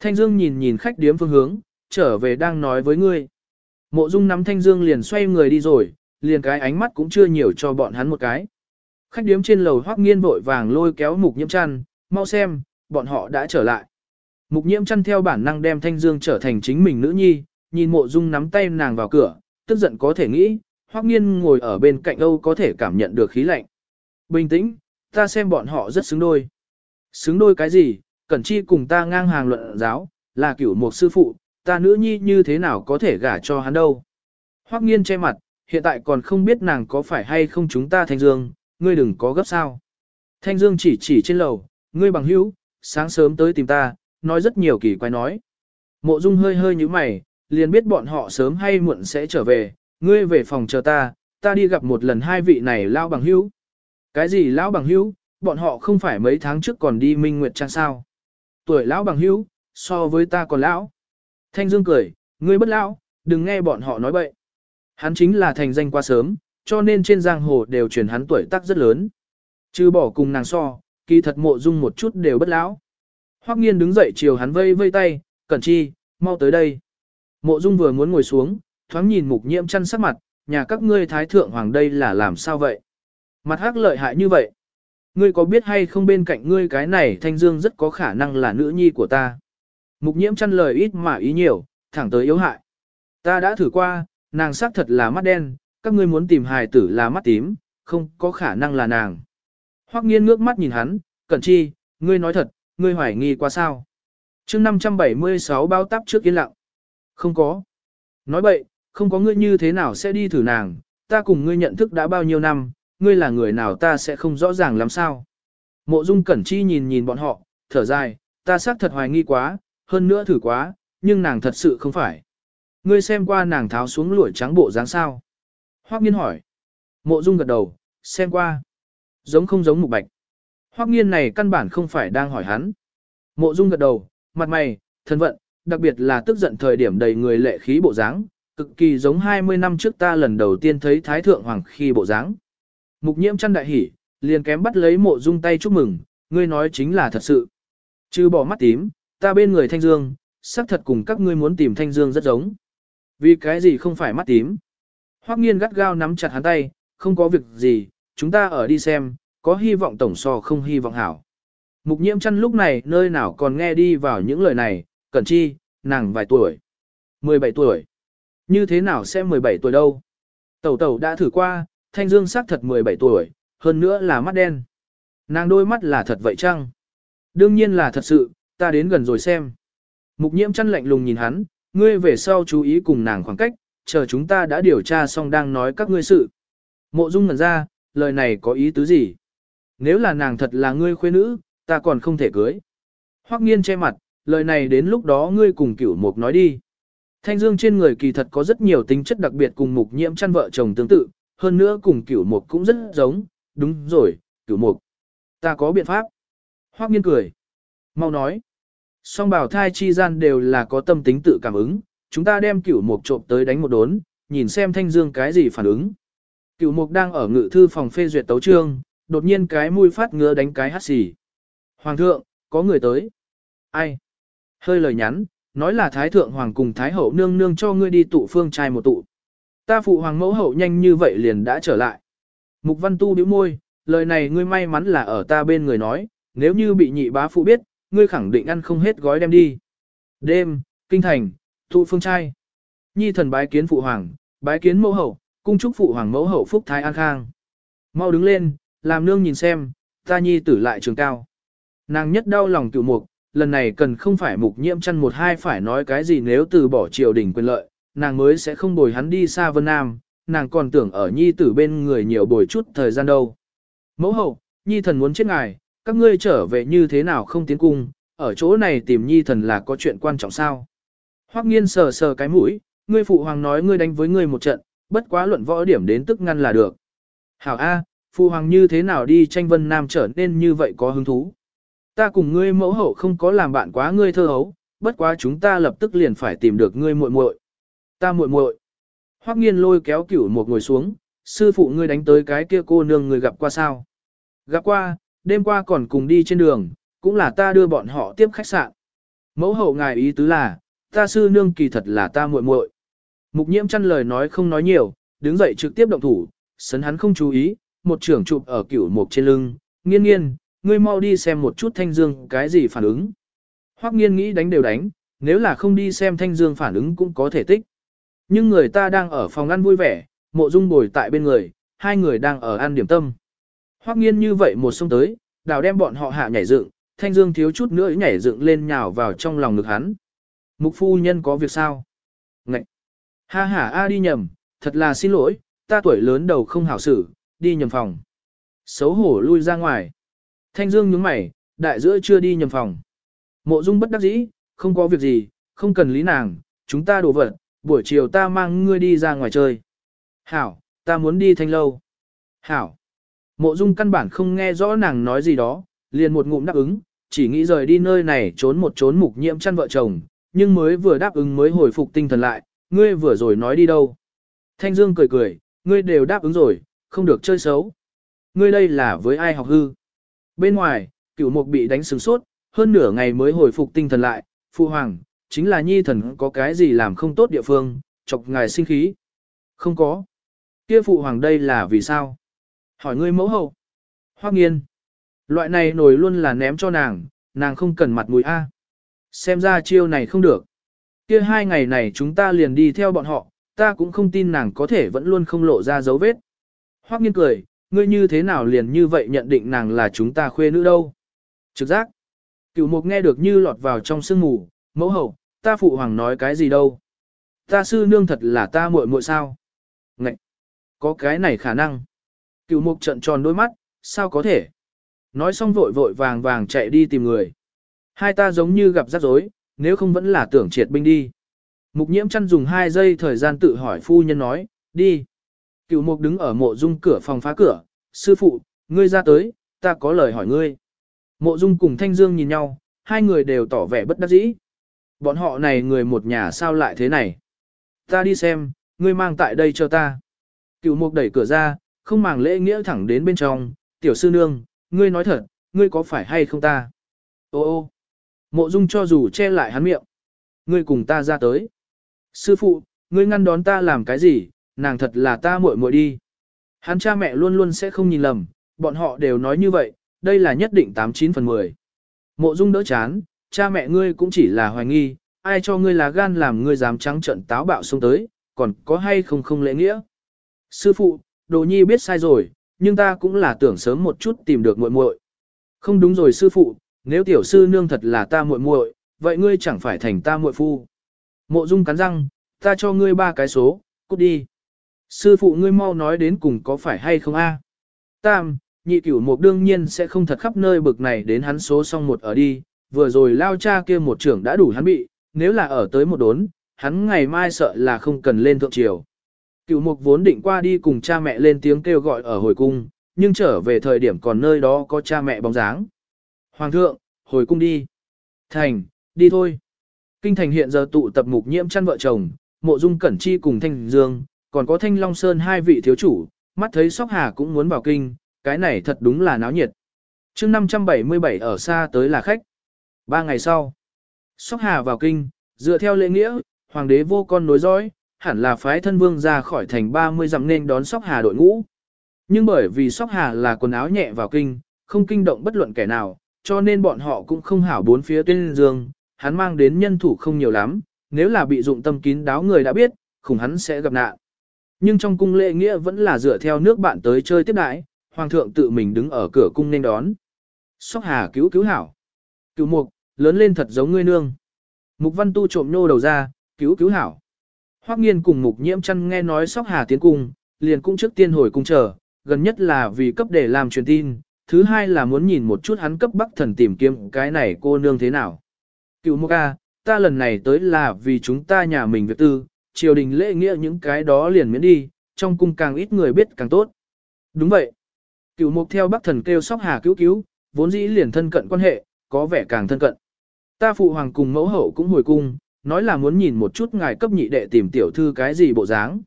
Thanh Dương nhìn nhìn khách điếm phương hướng, trở về đang nói với ngươi. Mộ Dung nắm Thanh Dương liền xoay người đi rồi, liền cái ánh mắt cũng chưa nhiều cho bọn hắn một cái. Khách điếm trên lầu hoắc nghiên vội vàng lôi kéo mục nhiễm chăn, mau xem, bọn họ đã trở lại. Mục nhiễm chăn theo bản năng đem Thanh Dương trở thành chính mình nữ nhi, nhìn mộ dung nắm tay nàng vào cửa, tức giận có thể nghĩ, hoắc nghiên ngồi ở bên cạnh Âu có thể cảm nhận được khí lạnh. Bình tĩnh, ta xem bọn họ rất xứng đôi. Xứng đôi cái gì, Cẩn Chi cùng ta ngang hàng luận giáo, là cửu một sư phụ, ta nữ nhi như thế nào có thể gả cho hắn đâu. Hoắc nghiên che mặt, hiện tại còn không biết nàng có phải hay không chúng ta Thanh Dương, ngươi đừng có gấp sao. Thanh Dương chỉ chỉ trên lầu, ngươi bằng hữu, sáng sớm tới tìm ta, nói rất nhiều kỳ quái nói. Mộ Dung hơi hơi như mày, liền biết bọn họ sớm hay muộn sẽ trở về, ngươi về phòng chờ ta, ta đi gặp một lần hai vị này lao bằng hữu. Cái gì lão bằng hữu, bọn họ không phải mấy tháng trước còn đi Minh Nguyệt Trang sao? Tuổi lão bằng hữu, so với ta còn lão. Thanh Dương cười, ngươi bất lão, đừng nghe bọn họ nói bậy. Hắn chính là thành danh quá sớm, cho nên trên giang hồ đều truyền hắn tuổi tác rất lớn. Chứ bỏ cùng nàng so, kỳ thật mộ dung một chút đều bất lão. Hoắc nghiên đứng dậy chiều hắn vây vây tay, cẩn chi, mau tới đây. Mộ dung vừa muốn ngồi xuống, thoáng nhìn mục nhiễm chăn sắc mặt, nhà các ngươi thái thượng hoàng đây là làm sao vậy? Mặt hắc lợi hại như vậy. Ngươi có biết hay không bên cạnh ngươi cái này thanh dương rất có khả năng là nữ nhi của ta. Mục nhiễm chăn lời ít mà ý nhiều, thẳng tới yếu hại. Ta đã thử qua, nàng xác thật là mắt đen, các ngươi muốn tìm hài tử là mắt tím, không có khả năng là nàng. Hoắc nghiên ngước mắt nhìn hắn, cẩn chi, ngươi nói thật, ngươi hoài nghi qua sao. chương 576 bao táp trước yên lặng. Không có. Nói bậy, không có ngươi như thế nào sẽ đi thử nàng, ta cùng ngươi nhận thức đã bao nhiêu năm, ngươi là người nào ta sẽ không rõ ràng làm sao. Mộ dung cẩn chi nhìn nhìn bọn họ, thở dài, ta xác thật hoài nghi quá, hơn nữa thử quá, nhưng nàng thật sự không phải. Ngươi xem qua nàng tháo xuống lụa trắng bộ dáng sao. Hoắc nghiên hỏi. Mộ dung gật đầu, xem qua. Giống không giống mục bạch. Hoắc nghiên này căn bản không phải đang hỏi hắn. Mộ dung gật đầu, mặt mày, thân vận, đặc biệt là tức giận thời điểm đầy người lệ khí bộ dáng, cực kỳ giống 20 năm trước ta lần đầu tiên thấy Thái Thượng Hoàng khi bộ dáng. Mục nhiễm chăn đại hỉ, liền kém bắt lấy mộ dung tay chúc mừng, ngươi nói chính là thật sự. Chứ bỏ mắt tím, ta bên người thanh dương, xác thật cùng các ngươi muốn tìm thanh dương rất giống. Vì cái gì không phải mắt tím? Hoắc nghiên gắt gao nắm chặt hắn tay, không có việc gì, chúng ta ở đi xem, có hy vọng tổng so không hy vọng hảo. Mục nhiễm chăn lúc này nơi nào còn nghe đi vào những lời này, cẩn chi, nàng vài tuổi. 17 tuổi. Như thế nào sẽ 17 tuổi đâu? Tẩu tẩu đã thử qua, Thanh Dương sắc thật 17 tuổi, hơn nữa là mắt đen. Nàng đôi mắt là thật vậy chăng? Đương nhiên là thật sự, ta đến gần rồi xem. Mục nhiễm chăn lạnh lùng nhìn hắn, ngươi về sau chú ý cùng nàng khoảng cách, chờ chúng ta đã điều tra xong đang nói các ngươi sự. Mộ dung ngẩn ra, lời này có ý tứ gì? Nếu là nàng thật là ngươi khuê nữ, ta còn không thể cưới. Hoắc nghiên che mặt, lời này đến lúc đó ngươi cùng cửu mục nói đi. Thanh dương trên người kỳ thật có rất nhiều tính chất đặc biệt cùng mục nhiễm chăn vợ chồng tương tự, hơn nữa cùng cửu mục cũng rất giống, đúng rồi, cửu mục. Ta có biện pháp. Hoắc nghiên cười. Mau nói. Song bảo thai chi gian đều là có tâm tính tự cảm ứng, chúng ta đem cửu mục trộm tới đánh một đốn, nhìn xem thanh dương cái gì phản ứng. Cửu mục đang ở ngự thư phòng phê duyệt tấu trương, đột nhiên cái mũi phát ngứa đánh cái hắt xì. Hoàng thượng, có người tới. Ai? Hơi lời nhắn, nói là thái thượng hoàng cùng thái hậu nương nương cho ngươi đi tụ phương trai một tụ. Ta phụ hoàng mẫu hậu nhanh như vậy liền đã trở lại. Mục văn tu bĩu môi, lời này ngươi may mắn là ở ta bên người nói, nếu như bị nhị bá phụ biết, ngươi khẳng định ăn không hết gói đem đi. Đêm, kinh thành, tụ phương trai. Nhi thần bái kiến phụ hoàng, bái kiến mẫu hậu, cung chúc phụ hoàng mẫu hậu phúc thái an khang. Mau đứng lên, làm nương nhìn xem, ta nhi tử lại trường cao. Nàng nhất đau lòng cựu mục, lần này cần không phải mục nhiễm chăn một hai phải nói cái gì nếu từ bỏ triều đình quyền lợi, nàng mới sẽ không bồi hắn đi xa Vân Nam, nàng còn tưởng ở nhi tử bên người nhiều bồi chút thời gian đâu. Mẫu hậu, nhi thần muốn chết ngài, các ngươi trở về như thế nào không tiến cung, ở chỗ này tìm nhi thần là có chuyện quan trọng sao. Hoắc nghiên sờ sờ cái mũi, ngươi phụ hoàng nói ngươi đánh với ngươi một trận, bất quá luận võ điểm đến tức ngăn là được. Hảo A, phụ hoàng như thế nào đi tranh vân nam trở nên như vậy có hứng thú. Ta cùng ngươi mẫu hậu không có làm bạn quá ngươi thơ hấu, bất quá chúng ta lập tức liền phải tìm được ngươi muội muội. Ta muội muội. Hoắc nghiên lôi kéo cửu một ngồi xuống, sư phụ ngươi đánh tới cái kia cô nương người gặp qua sao. Gặp qua, đêm qua còn cùng đi trên đường, cũng là ta đưa bọn họ tiếp khách sạn. Mẫu hậu ngài ý tứ là, ta sư nương kỳ thật là ta muội muội. Mục nhiễm chăn lời nói không nói nhiều, đứng dậy trực tiếp động thủ, sấn hắn không chú ý, một trưởng chụp ở cửu mục trên lưng, nghiên nghiên, ngươi mau đi xem một chút thanh dương cái gì phản ứng. Hoắc nghiên nghĩ đánh đều đánh, nếu là không đi xem thanh dương phản ứng cũng có thể tích. Nhưng người ta đang ở phòng ăn vui vẻ, mộ dung bồi tại bên người, hai người đang ở ăn điểm tâm. Hoắc nghiên như vậy một xông tới, đào đem bọn họ hạ nhảy dựng, thanh dương thiếu chút nữa nhảy dựng lên nhào vào trong lòng ngực hắn. Mục phu nhân có việc sao? Ngậy! Ha ha a đi nhầm, thật là xin lỗi, ta tuổi lớn đầu không hảo xử, đi nhầm phòng. Xấu hổ lui ra ngoài. Thanh Dương nhướng mày, đại giữa chưa đi nhầm phòng. Mộ Dung bất đắc dĩ, không có việc gì, không cần lý nàng, chúng ta đổ vật, buổi chiều ta mang ngươi đi ra ngoài chơi. Hảo, ta muốn đi thanh lâu. Hảo. Mộ Dung căn bản không nghe rõ nàng nói gì đó, liền một ngụm đáp ứng, chỉ nghĩ rời đi nơi này trốn một trốn mục nhiễm chăn vợ chồng, nhưng mới vừa đáp ứng mới hồi phục tinh thần lại, ngươi vừa rồi nói đi đâu. Thanh Dương cười cười, ngươi đều đáp ứng rồi, không được chơi xấu. Ngươi đây là với ai học hư. Bên ngoài, cửu mục bị đánh sừng sốt, hơn nửa ngày mới hồi phục tinh thần lại, phụ hoàng, chính là nhi thần có cái gì làm không tốt địa phương, chọc ngài sinh khí. Không có. Kia phụ hoàng đây là vì sao? Hỏi ngươi mẫu hậu. Hoắc nghiên. Loại này nổi luôn là ném cho nàng, nàng không cần mặt mũi A. Xem ra chiêu này không được. Kia hai ngày này chúng ta liền đi theo bọn họ, ta cũng không tin nàng có thể vẫn luôn không lộ ra dấu vết. Hoắc nghiên cười, ngươi như thế nào liền như vậy nhận định nàng là chúng ta khuê nữ đâu. Trực giác. Cửu mục nghe được như lọt vào trong sương mù, mẫu hậu, ta phụ hoàng nói cái gì đâu. Ta sư nương thật là ta muội muội sao. Ngậy. Có cái này khả năng. Cửu mục trận tròn đôi mắt, sao có thể. Nói xong vội vội vàng vàng chạy đi tìm người. Hai ta giống như gặp rắc rối, nếu không vẫn là tưởng triệt binh đi. Mục nhiễm chăn dùng hai giây thời gian tự hỏi phu nhân nói, đi. Cựu mục đứng ở mộ dung cửa phòng phá cửa, sư phụ, ngươi ra tới, ta có lời hỏi ngươi. Mộ dung cùng thanh dương nhìn nhau, hai người đều tỏ vẻ bất đắc dĩ. Bọn họ này người một nhà sao lại thế này? Ta đi xem, ngươi mang tại đây cho ta. Cựu mục đẩy cửa ra, không màng lễ nghĩa thẳng đến bên trong, tiểu sư nương, ngươi nói thật, ngươi có phải hay không ta? Ô ô, mộ dung cho dù che lại hắn miệng. Ngươi cùng ta ra tới. Sư phụ, ngươi ngăn đón ta làm cái gì, nàng thật là ta muội muội đi. Hắn cha mẹ luôn luôn sẽ không nhìn lầm, bọn họ đều nói như vậy, đây là nhất định 89 phần 10. Mộ dung đỡ chán, cha mẹ ngươi cũng chỉ là hoài nghi, ai cho ngươi là gan làm ngươi dám trắng trận táo bạo xuống tới, còn có hay không không lễ nghĩa. Sư phụ, đồ nhi biết sai rồi, nhưng ta cũng là tưởng sớm một chút tìm được muội muội. Không đúng rồi sư phụ, nếu tiểu sư nương thật là ta muội muội, vậy ngươi chẳng phải thành ta muội phu. Mộ Dung cắn răng, ta cho ngươi ba cái số, cút đi. Sư phụ ngươi mau nói đến cùng có phải hay không a? Tam, nhị cửu mục đương nhiên sẽ không thật khắp nơi bực này đến hắn số xong một ở đi, vừa rồi lao cha kia một trưởng đã đủ hắn bị, nếu là ở tới một đốn, hắn ngày mai sợ là không cần lên thượng triều. Cửu mục vốn định qua đi cùng cha mẹ lên tiếng kêu gọi ở hồi cung, nhưng trở về thời điểm còn nơi đó có cha mẹ bóng dáng. Hoàng thượng, hồi cung đi. Thành, đi thôi. Kinh thành hiện giờ tụ tập mục nhiễm chăn vợ chồng, mộ dung cẩn chi cùng thanh dương, còn có thanh long sơn hai vị thiếu chủ, mắt thấy sóc hà cũng muốn vào kinh, cái này thật đúng là náo nhiệt. chương 577 ở xa tới là khách. Ba ngày sau, sóc hà vào kinh, dựa theo lễ nghĩa, hoàng đế vô con nối dõi, hẳn là phái thân vương ra khỏi thành 30 dặm nên đón sóc hà đội ngũ. Nhưng bởi vì sóc hà là quần áo nhẹ vào kinh, không kinh động bất luận kẻ nào, cho nên bọn họ cũng không hảo bốn phía tuyên dương, hắn mang đến nhân thủ không nhiều lắm, nếu là bị dụng tâm kín đáo người đã biết, khủng hắn sẽ gặp nạn. Nhưng trong cung lễ nghĩa vẫn là dựa theo nước bạn tới chơi tiếp đãi, hoàng thượng tự mình đứng ở cửa cung nên đón. Sóc hà cứu cứu hảo. Cứu mục, lớn lên thật giống ngươi nương. Mục văn tu trộm nô đầu ra, cứu cứu hảo. Hoắc nghiên cùng mục nhiễm chăn nghe nói sóc hà tiến cung, liền cũng trước tiên hồi cung chờ, gần nhất là vì cấp để làm truyền tin, thứ hai là muốn nhìn một chút hắn cấp bắc thần tìm kiếm cái này cô nương thế nào. Cựu mộc a, ta lần này tới là vì chúng ta nhà mình việc tư, triều đình lễ nghĩa những cái đó liền miễn đi, trong cung càng ít người biết càng tốt. Đúng vậy. Cựu mục theo bắc thần kêu sóc hà cứu cứu, vốn dĩ liền thân cận quan hệ, có vẻ càng thân cận. Ta phụ hoàng cùng mẫu hậu cũng hồi cung, nói là muốn nhìn một chút ngài cấp nhị đệ tìm tiểu thư cái gì bộ dáng.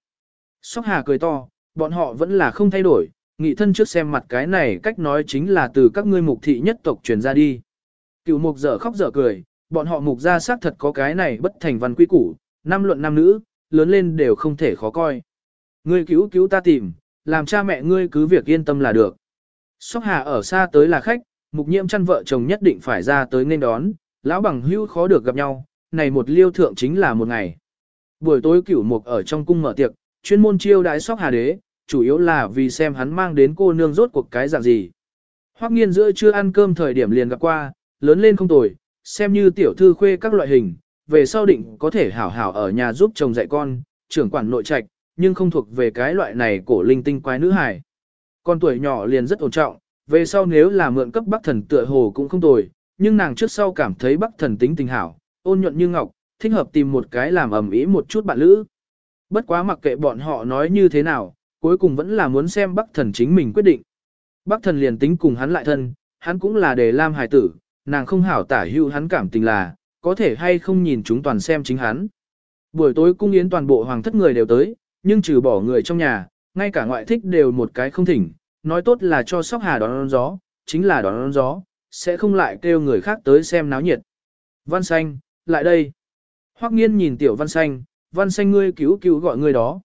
Sóc hà cười to, bọn họ vẫn là không thay đổi, nghị thân trước xem mặt cái này cách nói chính là từ các ngươi mục thị nhất tộc truyền ra đi. Cựu mục dở khóc dở cười, bọn họ mục ra xác thật có cái này bất thành văn quy củ, năm luận nam nữ, lớn lên đều không thể khó coi. Ngươi cứu cứu ta tìm, làm cha mẹ ngươi cứ việc yên tâm là được. Sóc hà ở xa tới là khách, mục nhiễm chăn vợ chồng nhất định phải ra tới nên đón, lão bằng hưu khó được gặp nhau, này một liêu thượng chính là một ngày. Buổi tối cửu mục ở trong cung mở tiệc, chuyên môn chiêu đái sóc hà đế, chủ yếu là vì xem hắn mang đến cô nương rốt cuộc cái dạng gì. Hoắc nghiên giữa chưa ăn cơm thời điểm liền gặp qua, lớn lên không tồi, xem như tiểu thư khuê các loại hình, về sau định có thể hảo hảo ở nhà giúp chồng dạy con, trưởng quản nội trạch, nhưng không thuộc về cái loại này cổ linh tinh quái nữ hài. Con tuổi nhỏ liền rất ổn trọng, về sau nếu là mượn cấp bắc thần tựa hồ cũng không tồi, nhưng nàng trước sau cảm thấy bắc thần tính tình hảo, ôn nhuận như ngọc, thích hợp tìm một cái làm ẩm ý một chút bạn lữ. Bất quá mặc kệ bọn họ nói như thế nào, cuối cùng vẫn là muốn xem bắc thần chính mình quyết định. Bắc thần liền tính cùng hắn lại thân, hắn cũng là để lam hài tử, nàng không hảo tả hưu hắn cảm tình là, có thể hay không nhìn chúng toàn xem chính hắn. Buổi tối cung yến toàn bộ hoàng thất người đều tới, nhưng trừ bỏ người trong nhà, ngay cả ngoại thích đều một cái không thỉnh, nói tốt là cho sóc hà đón, đón gió, chính là đón, đón gió, sẽ không lại kêu người khác tới xem náo nhiệt. Văn xanh, lại đây. Hoắc nghiên nhìn tiểu văn xanh, văn xanh ngươi cứu cứu gọi ngươi đó.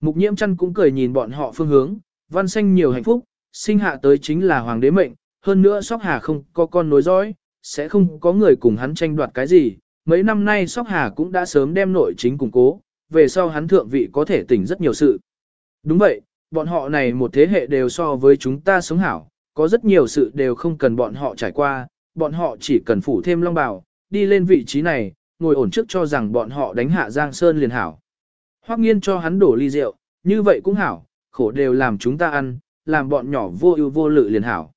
Mục nhiễm chăn cũng cười nhìn bọn họ phương hướng, văn xanh nhiều hạnh phúc, sinh hạ tới chính là hoàng đế mệnh, hơn nữa sóc hà không có con nối dõi, sẽ không có người cùng hắn tranh đoạt cái gì. Mấy năm nay sóc hà cũng đã sớm đem nội chính củng cố, về sau hắn thượng vị có thể tỉnh rất nhiều sự. Đúng vậy, bọn họ này một thế hệ đều so với chúng ta sống hảo, có rất nhiều sự đều không cần bọn họ trải qua, bọn họ chỉ cần phủ thêm long bào, đi lên vị trí này, ngồi ổn trước cho rằng bọn họ đánh hạ Giang Sơn liền hảo. Hoắc nghiên cho hắn đổ ly rượu, như vậy cũng hảo, khổ đều làm chúng ta ăn, làm bọn nhỏ vô ưu vô lự liền hảo.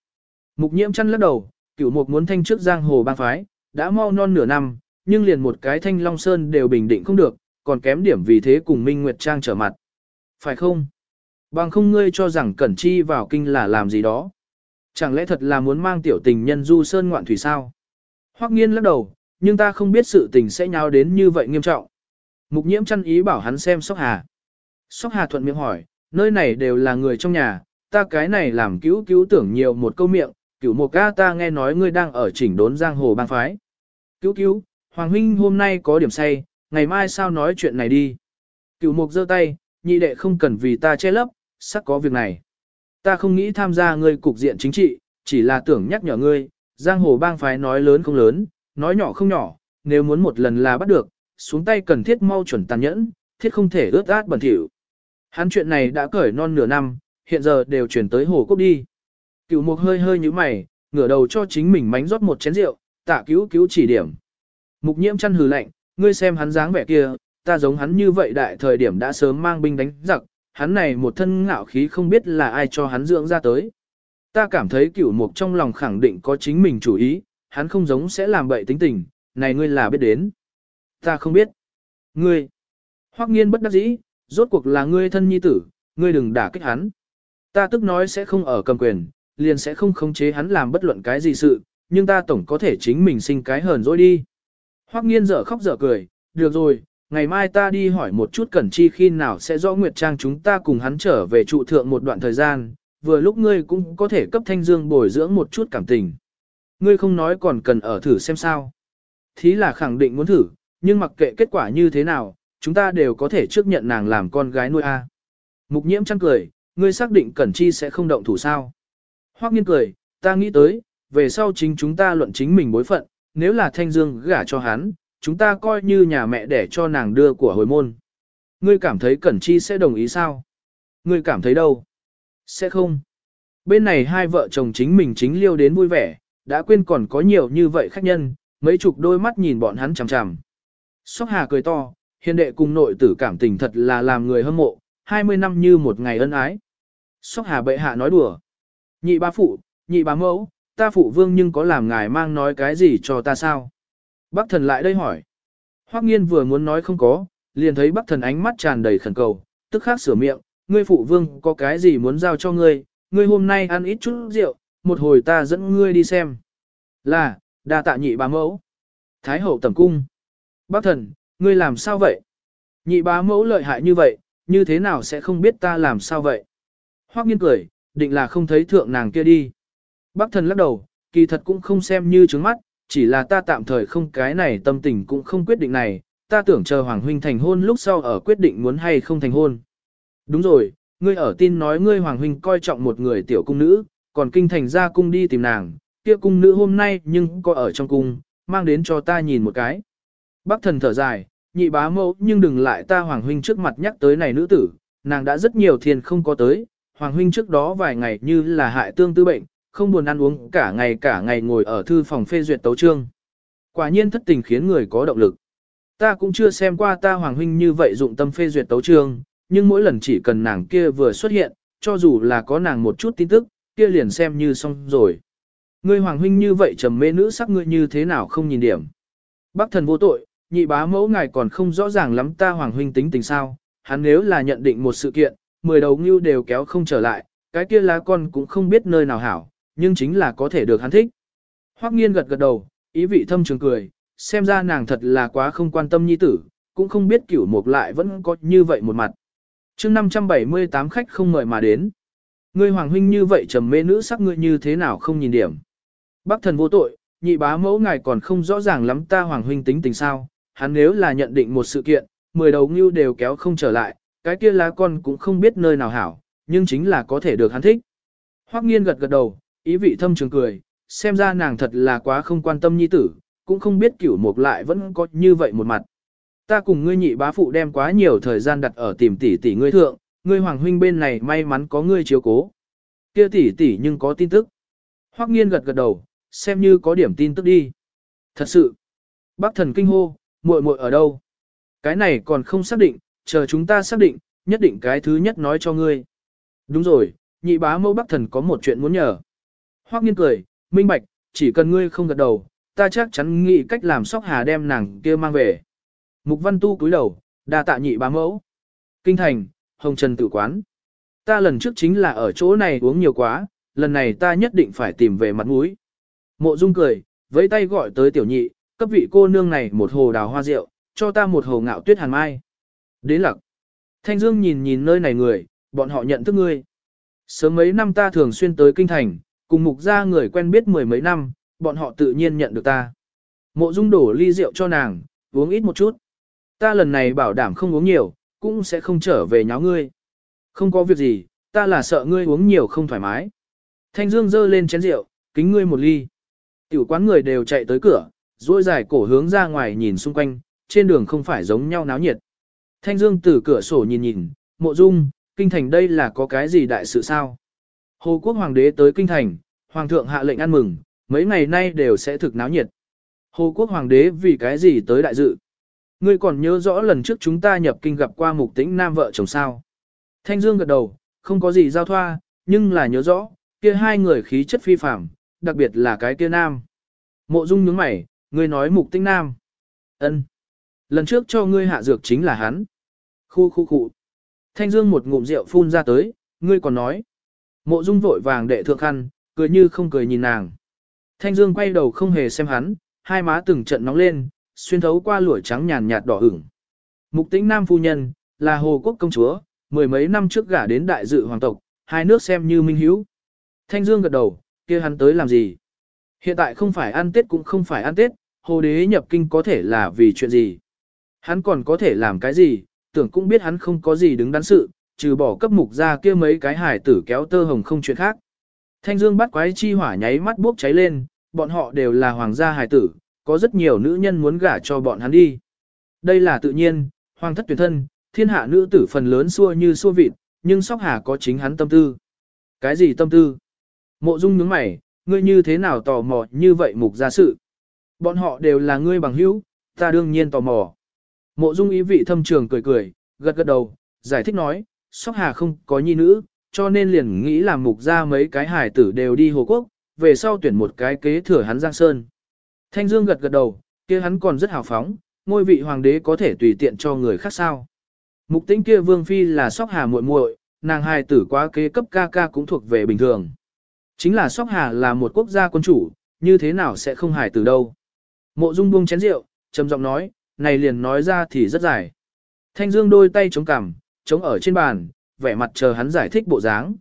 Mục nhiễm chăn lắc đầu, cửu mục muốn thanh trước giang hồ bang phái, đã mau non nửa năm, nhưng liền một cái thanh long sơn đều bình định không được, còn kém điểm vì thế cùng Minh Nguyệt Trang trở mặt. Phải không? Bằng không ngươi cho rằng Cẩn Chi vào kinh là làm gì đó. Chẳng lẽ thật là muốn mang tiểu tình nhân du sơn ngoạn thủy sao? Hoắc nghiên lắc đầu, nhưng ta không biết sự tình sẽ nháo đến như vậy nghiêm trọng. Mục nhiễm chăn ý bảo hắn xem Sóc Hà. Sóc Hà thuận miệng hỏi, nơi này đều là người trong nhà, ta cái này làm cứu cứu tưởng nhiều một câu miệng, cửu một ca ta nghe nói ngươi đang ở chỉnh đốn giang hồ bang phái. Cứu cứu, Hoàng huynh hôm nay có điểm say, ngày mai sao nói chuyện này đi. Cửu mục giơ tay, nhị đệ không cần vì ta che lấp, sắc có việc này. Ta không nghĩ tham gia ngươi cục diện chính trị, chỉ là tưởng nhắc nhở ngươi, giang hồ bang phái nói lớn không lớn, nói nhỏ không nhỏ, nếu muốn một lần là bắt được, xuống tay cần thiết mau chuẩn tàn nhẫn, thiết không thể ướt át bẩn thỉu. Hắn chuyện này đã cởi non nửa năm, hiện giờ đều chuyển tới hồ cốc đi. Cửu mục hơi hơi như mày, ngửa đầu cho chính mình mánh rót một chén rượu, tạ cứu cứu chỉ điểm. Mục nhiễm chăn hừ lạnh, ngươi xem hắn dáng vẻ kia, ta giống hắn như vậy đại thời điểm đã sớm mang binh đánh giặc, hắn này một thân ngạo khí không biết là ai cho hắn dưỡng ra tới. Ta cảm thấy cửu mục trong lòng khẳng định có chính mình chủ ý, hắn không giống sẽ làm bậy tính tình, này ngươi là biết đến. Ta không biết. Ngươi. Hoắc nghiên bất đắc dĩ, rốt cuộc là ngươi thân nhi tử, ngươi đừng đả kích hắn. Ta tức nói sẽ không ở cầm quyền, liền sẽ không khống chế hắn làm bất luận cái gì sự, nhưng ta tổng có thể chính mình sinh cái hờn dỗi đi. Hoắc nghiên dở khóc dở cười, được rồi, ngày mai ta đi hỏi một chút Cẩn Chi khi nào sẽ rõ Nguyệt Trang chúng ta cùng hắn trở về trụ thượng một đoạn thời gian, vừa lúc ngươi cũng có thể cấp Thanh Dương bồi dưỡng một chút cảm tình. Ngươi không nói còn cần ở thử xem sao. Thí là khẳng định muốn thử, nhưng mặc kệ kết quả như thế nào, chúng ta đều có thể trước nhận nàng làm con gái nuôi A. Mục nhiễm chăng cười, ngươi xác định Cẩn Chi sẽ không động thủ sao. Hoắc nghiên cười, ta nghĩ tới, về sau chính chúng ta luận chính mình bối phận, nếu là Thanh Dương gả cho hắn, chúng ta coi như nhà mẹ để cho nàng đưa của hồi môn. ngươi cảm thấy Cẩn Chi sẽ đồng ý sao? Ngươi cảm thấy đâu? Sẽ không. Bên này hai vợ chồng chính mình chính liêu đến vui vẻ, đã quên còn có nhiều như vậy khách nhân, mấy chục đôi mắt nhìn bọn hắn chằm chằm. Sóc Hà cười to, hiền đệ cùng nội tử cảm tình thật là làm người hâm mộ, 20 năm như một ngày ân ái. Sóc Hà bệ hạ nói đùa. Nhị ba phụ, nhị bá mẫu, ta phụ vương nhưng có làm ngài mang nói cái gì cho ta sao? Bác thần lại đây hỏi. Hoắc nghiên vừa muốn nói không có, liền thấy bác thần ánh mắt tràn đầy khẩn cầu, tức khắc sửa miệng, ngươi phụ vương có cái gì muốn giao cho ngươi, ngươi hôm nay ăn ít chút rượu, một hồi ta dẫn ngươi đi xem. Là, đa tạ nhị bá mẫu. Thái hậu tẩm cung. Bác thần, ngươi làm sao vậy? Nhị bá mẫu lợi hại như vậy, như thế nào sẽ không biết ta làm sao vậy? Hoắc nghiên cười, định là không thấy thượng nàng kia đi. Bác thần lắc đầu, kỳ thật cũng không xem như trứng mắt, chỉ là ta tạm thời không cái này tâm tình cũng không quyết định này, ta tưởng chờ Hoàng Huynh thành hôn lúc sau ở quyết định muốn hay không thành hôn. Đúng rồi, ngươi ở tin nói ngươi Hoàng Huynh coi trọng một người tiểu cung nữ, còn kinh thành ra cung đi tìm nàng, kia cung nữ hôm nay nhưng có ở trong cung, mang đến cho ta nhìn một cái. Bác thần thở dài, nhị bá mẫu nhưng đừng lại ta Hoàng Huynh trước mặt nhắc tới này nữ tử, nàng đã rất nhiều thiền không có tới, Hoàng Huynh trước đó vài ngày như là hại tương tư bệnh, không buồn ăn uống cả ngày cả ngày ngồi ở thư phòng phê duyệt tấu trương. Quả nhiên thất tình khiến người có động lực. Ta cũng chưa xem qua ta Hoàng Huynh như vậy dụng tâm phê duyệt tấu trương, nhưng mỗi lần chỉ cần nàng kia vừa xuất hiện, cho dù là có nàng một chút tin tức, kia liền xem như xong rồi. Ngươi Hoàng Huynh như vậy trầm mê nữ sắc ngươi như thế nào không nhìn điểm. Bác thần vô tội, nhị bá mẫu ngài còn không rõ ràng lắm ta Hoàng Huynh tính tình sao, hắn nếu là nhận định một sự kiện, mười đầu ngưu đều kéo không trở lại, cái kia lá con cũng không biết nơi nào hảo, nhưng chính là có thể được hắn thích. Hoắc nghiên gật gật đầu, ý vị thâm trường cười, xem ra nàng thật là quá không quan tâm nhi tử, cũng không biết cửu mục lại vẫn có như vậy một mặt. chương 578 khách không mời mà đến. Ngươi hoàng huynh như vậy trầm mê nữ sắc ngươi như thế nào không nhìn điểm. Bác thần vô tội, nhị bá mẫu ngài còn không rõ ràng lắm ta hoàng huynh tính tình sao, hắn nếu là nhận định một sự kiện, mười đầu ngưu đều kéo không trở lại, cái kia lá con cũng không biết nơi nào hảo, nhưng chính là có thể được hắn thích. Hoắc nghiên gật gật đầu, ý vị thâm trường cười, xem ra nàng thật là quá không quan tâm nhi tử, cũng không biết cửu mục lại vẫn có như vậy một mặt. Ta cùng ngươi nhị bá phụ đem quá nhiều thời gian đặt ở tìm tỷ tỷ ngươi thượng, ngươi hoàng huynh bên này may mắn có ngươi chiếu cố. Kia tỷ tỷ nhưng có tin tức. Hoắc nghiên gật gật đầu, xem như có điểm tin tức đi. Thật sự. Bác thần kinh hô, muội muội ở đâu? Cái này còn không xác định, chờ chúng ta xác định, nhất định cái thứ nhất nói cho ngươi. Đúng rồi, nhị bá mẫu bác thần có một chuyện muốn nhờ. Hoắc nghiên cười, minh bạch, chỉ cần ngươi không gật đầu, ta chắc chắn nghĩ cách làm sóc hà đem nàng kia mang về. Mục văn tu cúi đầu, đa tạ nhị bá mẫu. Kinh thành, hồng trần tử quán. Ta lần trước chính là ở chỗ này uống nhiều quá, lần này ta nhất định phải tìm về mặt mũi. Mộ dung cười, với tay gọi tới tiểu nhị, cấp vị cô nương này một hồ đào hoa rượu, cho ta một hồ ngạo tuyết hàn mai. Đến lặc. Thanh Dương nhìn nhìn nơi này người, bọn họ nhận thức ngươi. Sớm mấy năm ta thường xuyên tới kinh thành, cùng mục gia người quen biết mười mấy năm, bọn họ tự nhiên nhận được ta. Mộ dung đổ ly rượu cho nàng, uống ít một chút. Ta lần này bảo đảm không uống nhiều, cũng sẽ không trở về nháo ngươi. Không có việc gì, ta là sợ ngươi uống nhiều không thoải mái. Thanh Dương dơ lên chén rượu, kính ngươi một ly. Tiểu quán người đều chạy tới cửa, duỗi dài cổ hướng ra ngoài nhìn xung quanh, trên đường không phải giống nhau náo nhiệt. Thanh Dương từ cửa sổ nhìn nhìn, mộ dung, kinh thành đây là có cái gì đại sự sao? Hồ quốc hoàng đế tới kinh thành, hoàng thượng hạ lệnh ăn mừng, mấy ngày nay đều sẽ thực náo nhiệt. Hồ quốc hoàng đế vì cái gì tới đại dự? Ngươi còn nhớ rõ lần trước chúng ta nhập kinh gặp qua mục tĩnh nam vợ chồng sao? Thanh Dương gật đầu, không có gì giao thoa, nhưng là nhớ rõ, kia hai người khí chất phi phàm, đặc biệt là cái kia nam. Mộ Dung nhướng mày, ngươi nói mục Tinh nam. Ân. Lần trước cho ngươi hạ dược chính là hắn. Khu khu khu. Thanh Dương một ngụm rượu phun ra tới, ngươi còn nói. Mộ Dung vội vàng đệ thượng khăn, cười như không cười nhìn nàng. Thanh Dương quay đầu không hề xem hắn, hai má từng trận nóng lên, xuyên thấu qua lụa trắng nhàn nhạt đỏ ửng. Mục Tĩnh Nam phu nhân là Hồ Quốc công chúa, mười mấy năm trước gả đến đại dự hoàng tộc, hai nước xem như minh hiếu. Thanh Dương gật đầu, kia hắn tới làm gì? Hiện tại không phải ăn Tết cũng không phải ăn Tết, Hồ đế nhập kinh có thể là vì chuyện gì? Hắn còn có thể làm cái gì? Tưởng cũng biết hắn không có gì đứng đắn sự, trừ bỏ cấp mục ra kia mấy cái hải tử kéo tơ hồng không chuyện khác. Thanh dương bắt quái chi hỏa nháy mắt bốc cháy lên, bọn họ đều là hoàng gia hải tử, có rất nhiều nữ nhân muốn gả cho bọn hắn đi. Đây là tự nhiên, hoàng thất tuyển thân, thiên hạ nữ tử phần lớn xua như xua vịt, nhưng sóc hà có chính hắn tâm tư. Cái gì tâm tư? Mộ dung nhướng mày, ngươi như thế nào tò mò như vậy mục ra sự? Bọn họ đều là ngươi bằng hữu, ta đương nhiên tò mò. Mộ dung ý vị thâm trường cười cười, gật gật đầu, giải thích nói, sóc hà không có nhi nữ, cho nên liền nghĩ làm mục ra mấy cái hải tử đều đi Hồ Quốc, về sau tuyển một cái kế thừa hắn Giang Sơn. Thanh Dương gật gật đầu, kia hắn còn rất hào phóng, ngôi vị hoàng đế có thể tùy tiện cho người khác sao. Mục tĩnh kia vương phi là sóc hà muội muội, nàng hài tử quá kế cấp ca ca cũng thuộc về bình thường. Chính là sóc hà là một quốc gia quân chủ, như thế nào sẽ không hài tử đâu. Mộ dung buông chén rượu, trầm giọng nói, này liền nói ra thì rất dài. Thanh Dương đôi tay chống cằm, chống ở trên bàn, vẻ mặt chờ hắn giải thích bộ dáng.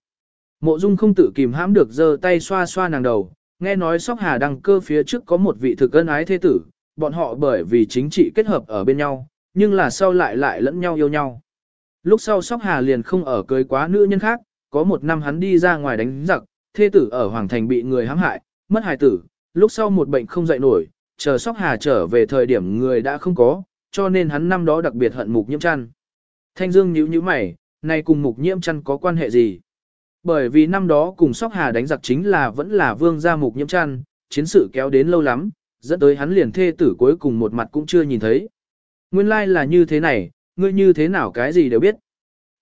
Mộ Dung không tự kìm hãm được giơ tay xoa xoa nàng đầu, nghe nói Sóc Hà đăng cơ phía trước có một vị thực ân ái thế tử, bọn họ bởi vì chính trị kết hợp ở bên nhau, nhưng là sau lại lại lẫn nhau yêu nhau. Lúc sau Sóc Hà liền không ở cưới quá nữ nhân khác, có một năm hắn đi ra ngoài đánh giặc, thế tử ở Hoàng Thành bị người hãm hại, mất hài tử, lúc sau một bệnh không dậy nổi, chờ Sóc Hà trở về thời điểm người đã không có, cho nên hắn năm đó đặc biệt hận mục nhiễm trăn Thanh Dương nhíu nhíu mày, này cùng mục nhiễm trăn có quan hệ gì? Bởi vì năm đó cùng Sóc Hà đánh giặc chính là vẫn là vương gia mục nhiễm trăn chiến sự kéo đến lâu lắm, dẫn tới hắn liền thê tử cuối cùng một mặt cũng chưa nhìn thấy. Nguyên lai like là như thế này, ngươi như thế nào cái gì đều biết.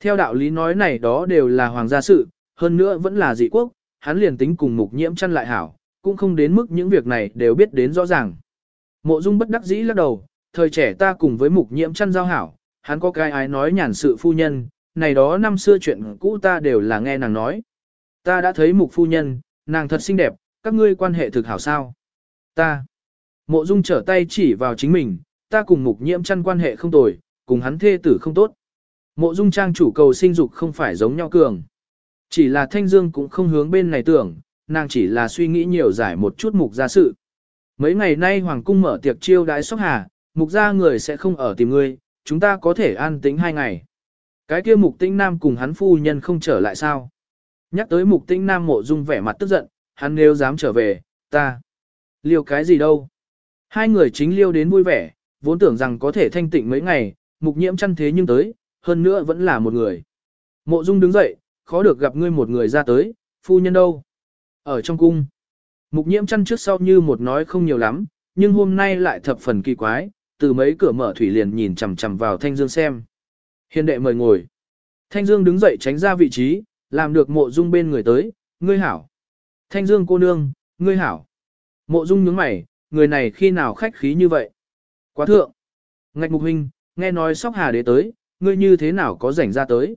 Theo đạo lý nói này đó đều là hoàng gia sự, hơn nữa vẫn là dị quốc, hắn liền tính cùng mục nhiễm chăn lại hảo, cũng không đến mức những việc này đều biết đến rõ ràng. Mộ dung bất đắc dĩ lắc đầu, thời trẻ ta cùng với mục nhiễm chăn giao hảo, hắn có cái ái nói nhàn sự phu nhân, này đó năm xưa chuyện cũ ta đều là nghe nàng nói. Ta đã thấy mục phu nhân, nàng thật xinh đẹp, các ngươi quan hệ thực hảo sao. Ta, mộ dung trở tay chỉ vào chính mình, ta cùng mục nhiễm chăn quan hệ không tồi, cùng hắn thê tử không tốt. Mộ dung trang chủ cầu sinh dục không phải giống nhau cường. Chỉ là thanh dương cũng không hướng bên này tưởng, nàng chỉ là suy nghĩ nhiều giải một chút mục gia sự. Mấy ngày nay hoàng cung mở tiệc chiêu đãi sóc hà, mục gia người sẽ không ở tìm ngươi, chúng ta có thể an tĩnh hai ngày. Cái kia mục tĩnh nam cùng hắn phu nhân không trở lại sao? Nhắc tới mục tĩnh nam mộ dung vẻ mặt tức giận, hắn nếu dám trở về, ta. Liêu cái gì đâu? Hai người chính liêu đến vui vẻ, vốn tưởng rằng có thể thanh tịnh mấy ngày, mục nhiễm chăn thế nhưng tới, hơn nữa vẫn là một người. Mộ dung đứng dậy, khó được gặp ngươi một người ra tới, phu nhân đâu? Ở trong cung. Mục nhiễm chăn trước sau như một nói không nhiều lắm, nhưng hôm nay lại thập phần kỳ quái, từ mấy cửa mở thủy liền nhìn chằm chằm vào Thanh Dương xem. Hiền đệ mời ngồi. Thanh Dương đứng dậy tránh ra vị trí, làm được mộ dung bên người tới, ngươi hảo. Thanh Dương cô nương, ngươi hảo. Mộ dung nhướng mày, người này khi nào khách khí như vậy? Quá thượng. Ngạch mục huynh, nghe nói sóc hà đế tới, ngươi như thế nào có rảnh ra tới?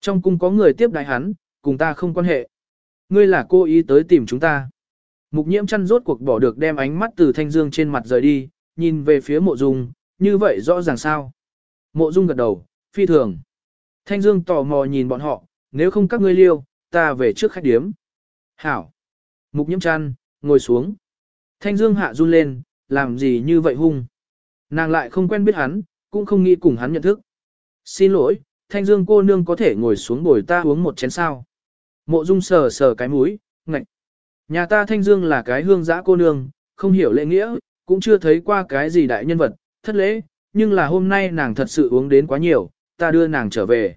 Trong cung có người tiếp đại hắn, cùng ta không quan hệ. Ngươi là cô ý tới tìm chúng ta. Mục nhiễm chăn rốt cuộc bỏ được đem ánh mắt từ thanh dương trên mặt rời đi, nhìn về phía mộ dung, như vậy rõ ràng sao. Mộ dung gật đầu, phi thường. Thanh dương tò mò nhìn bọn họ, nếu không các ngươi liêu, ta về trước khách điếm. Hảo. Mục nhiễm chăn, ngồi xuống. Thanh dương hạ run lên, làm gì như vậy hung. Nàng lại không quen biết hắn, cũng không nghĩ cùng hắn nhận thức. Xin lỗi, thanh dương cô nương có thể ngồi xuống bồi ta uống một chén sao. Mộ dung sờ sờ cái mũi, ngạch. Nhà ta thanh dương là cái hương giã cô nương, không hiểu lễ nghĩa, cũng chưa thấy qua cái gì đại nhân vật, thất lễ, nhưng là hôm nay nàng thật sự uống đến quá nhiều, ta đưa nàng trở về.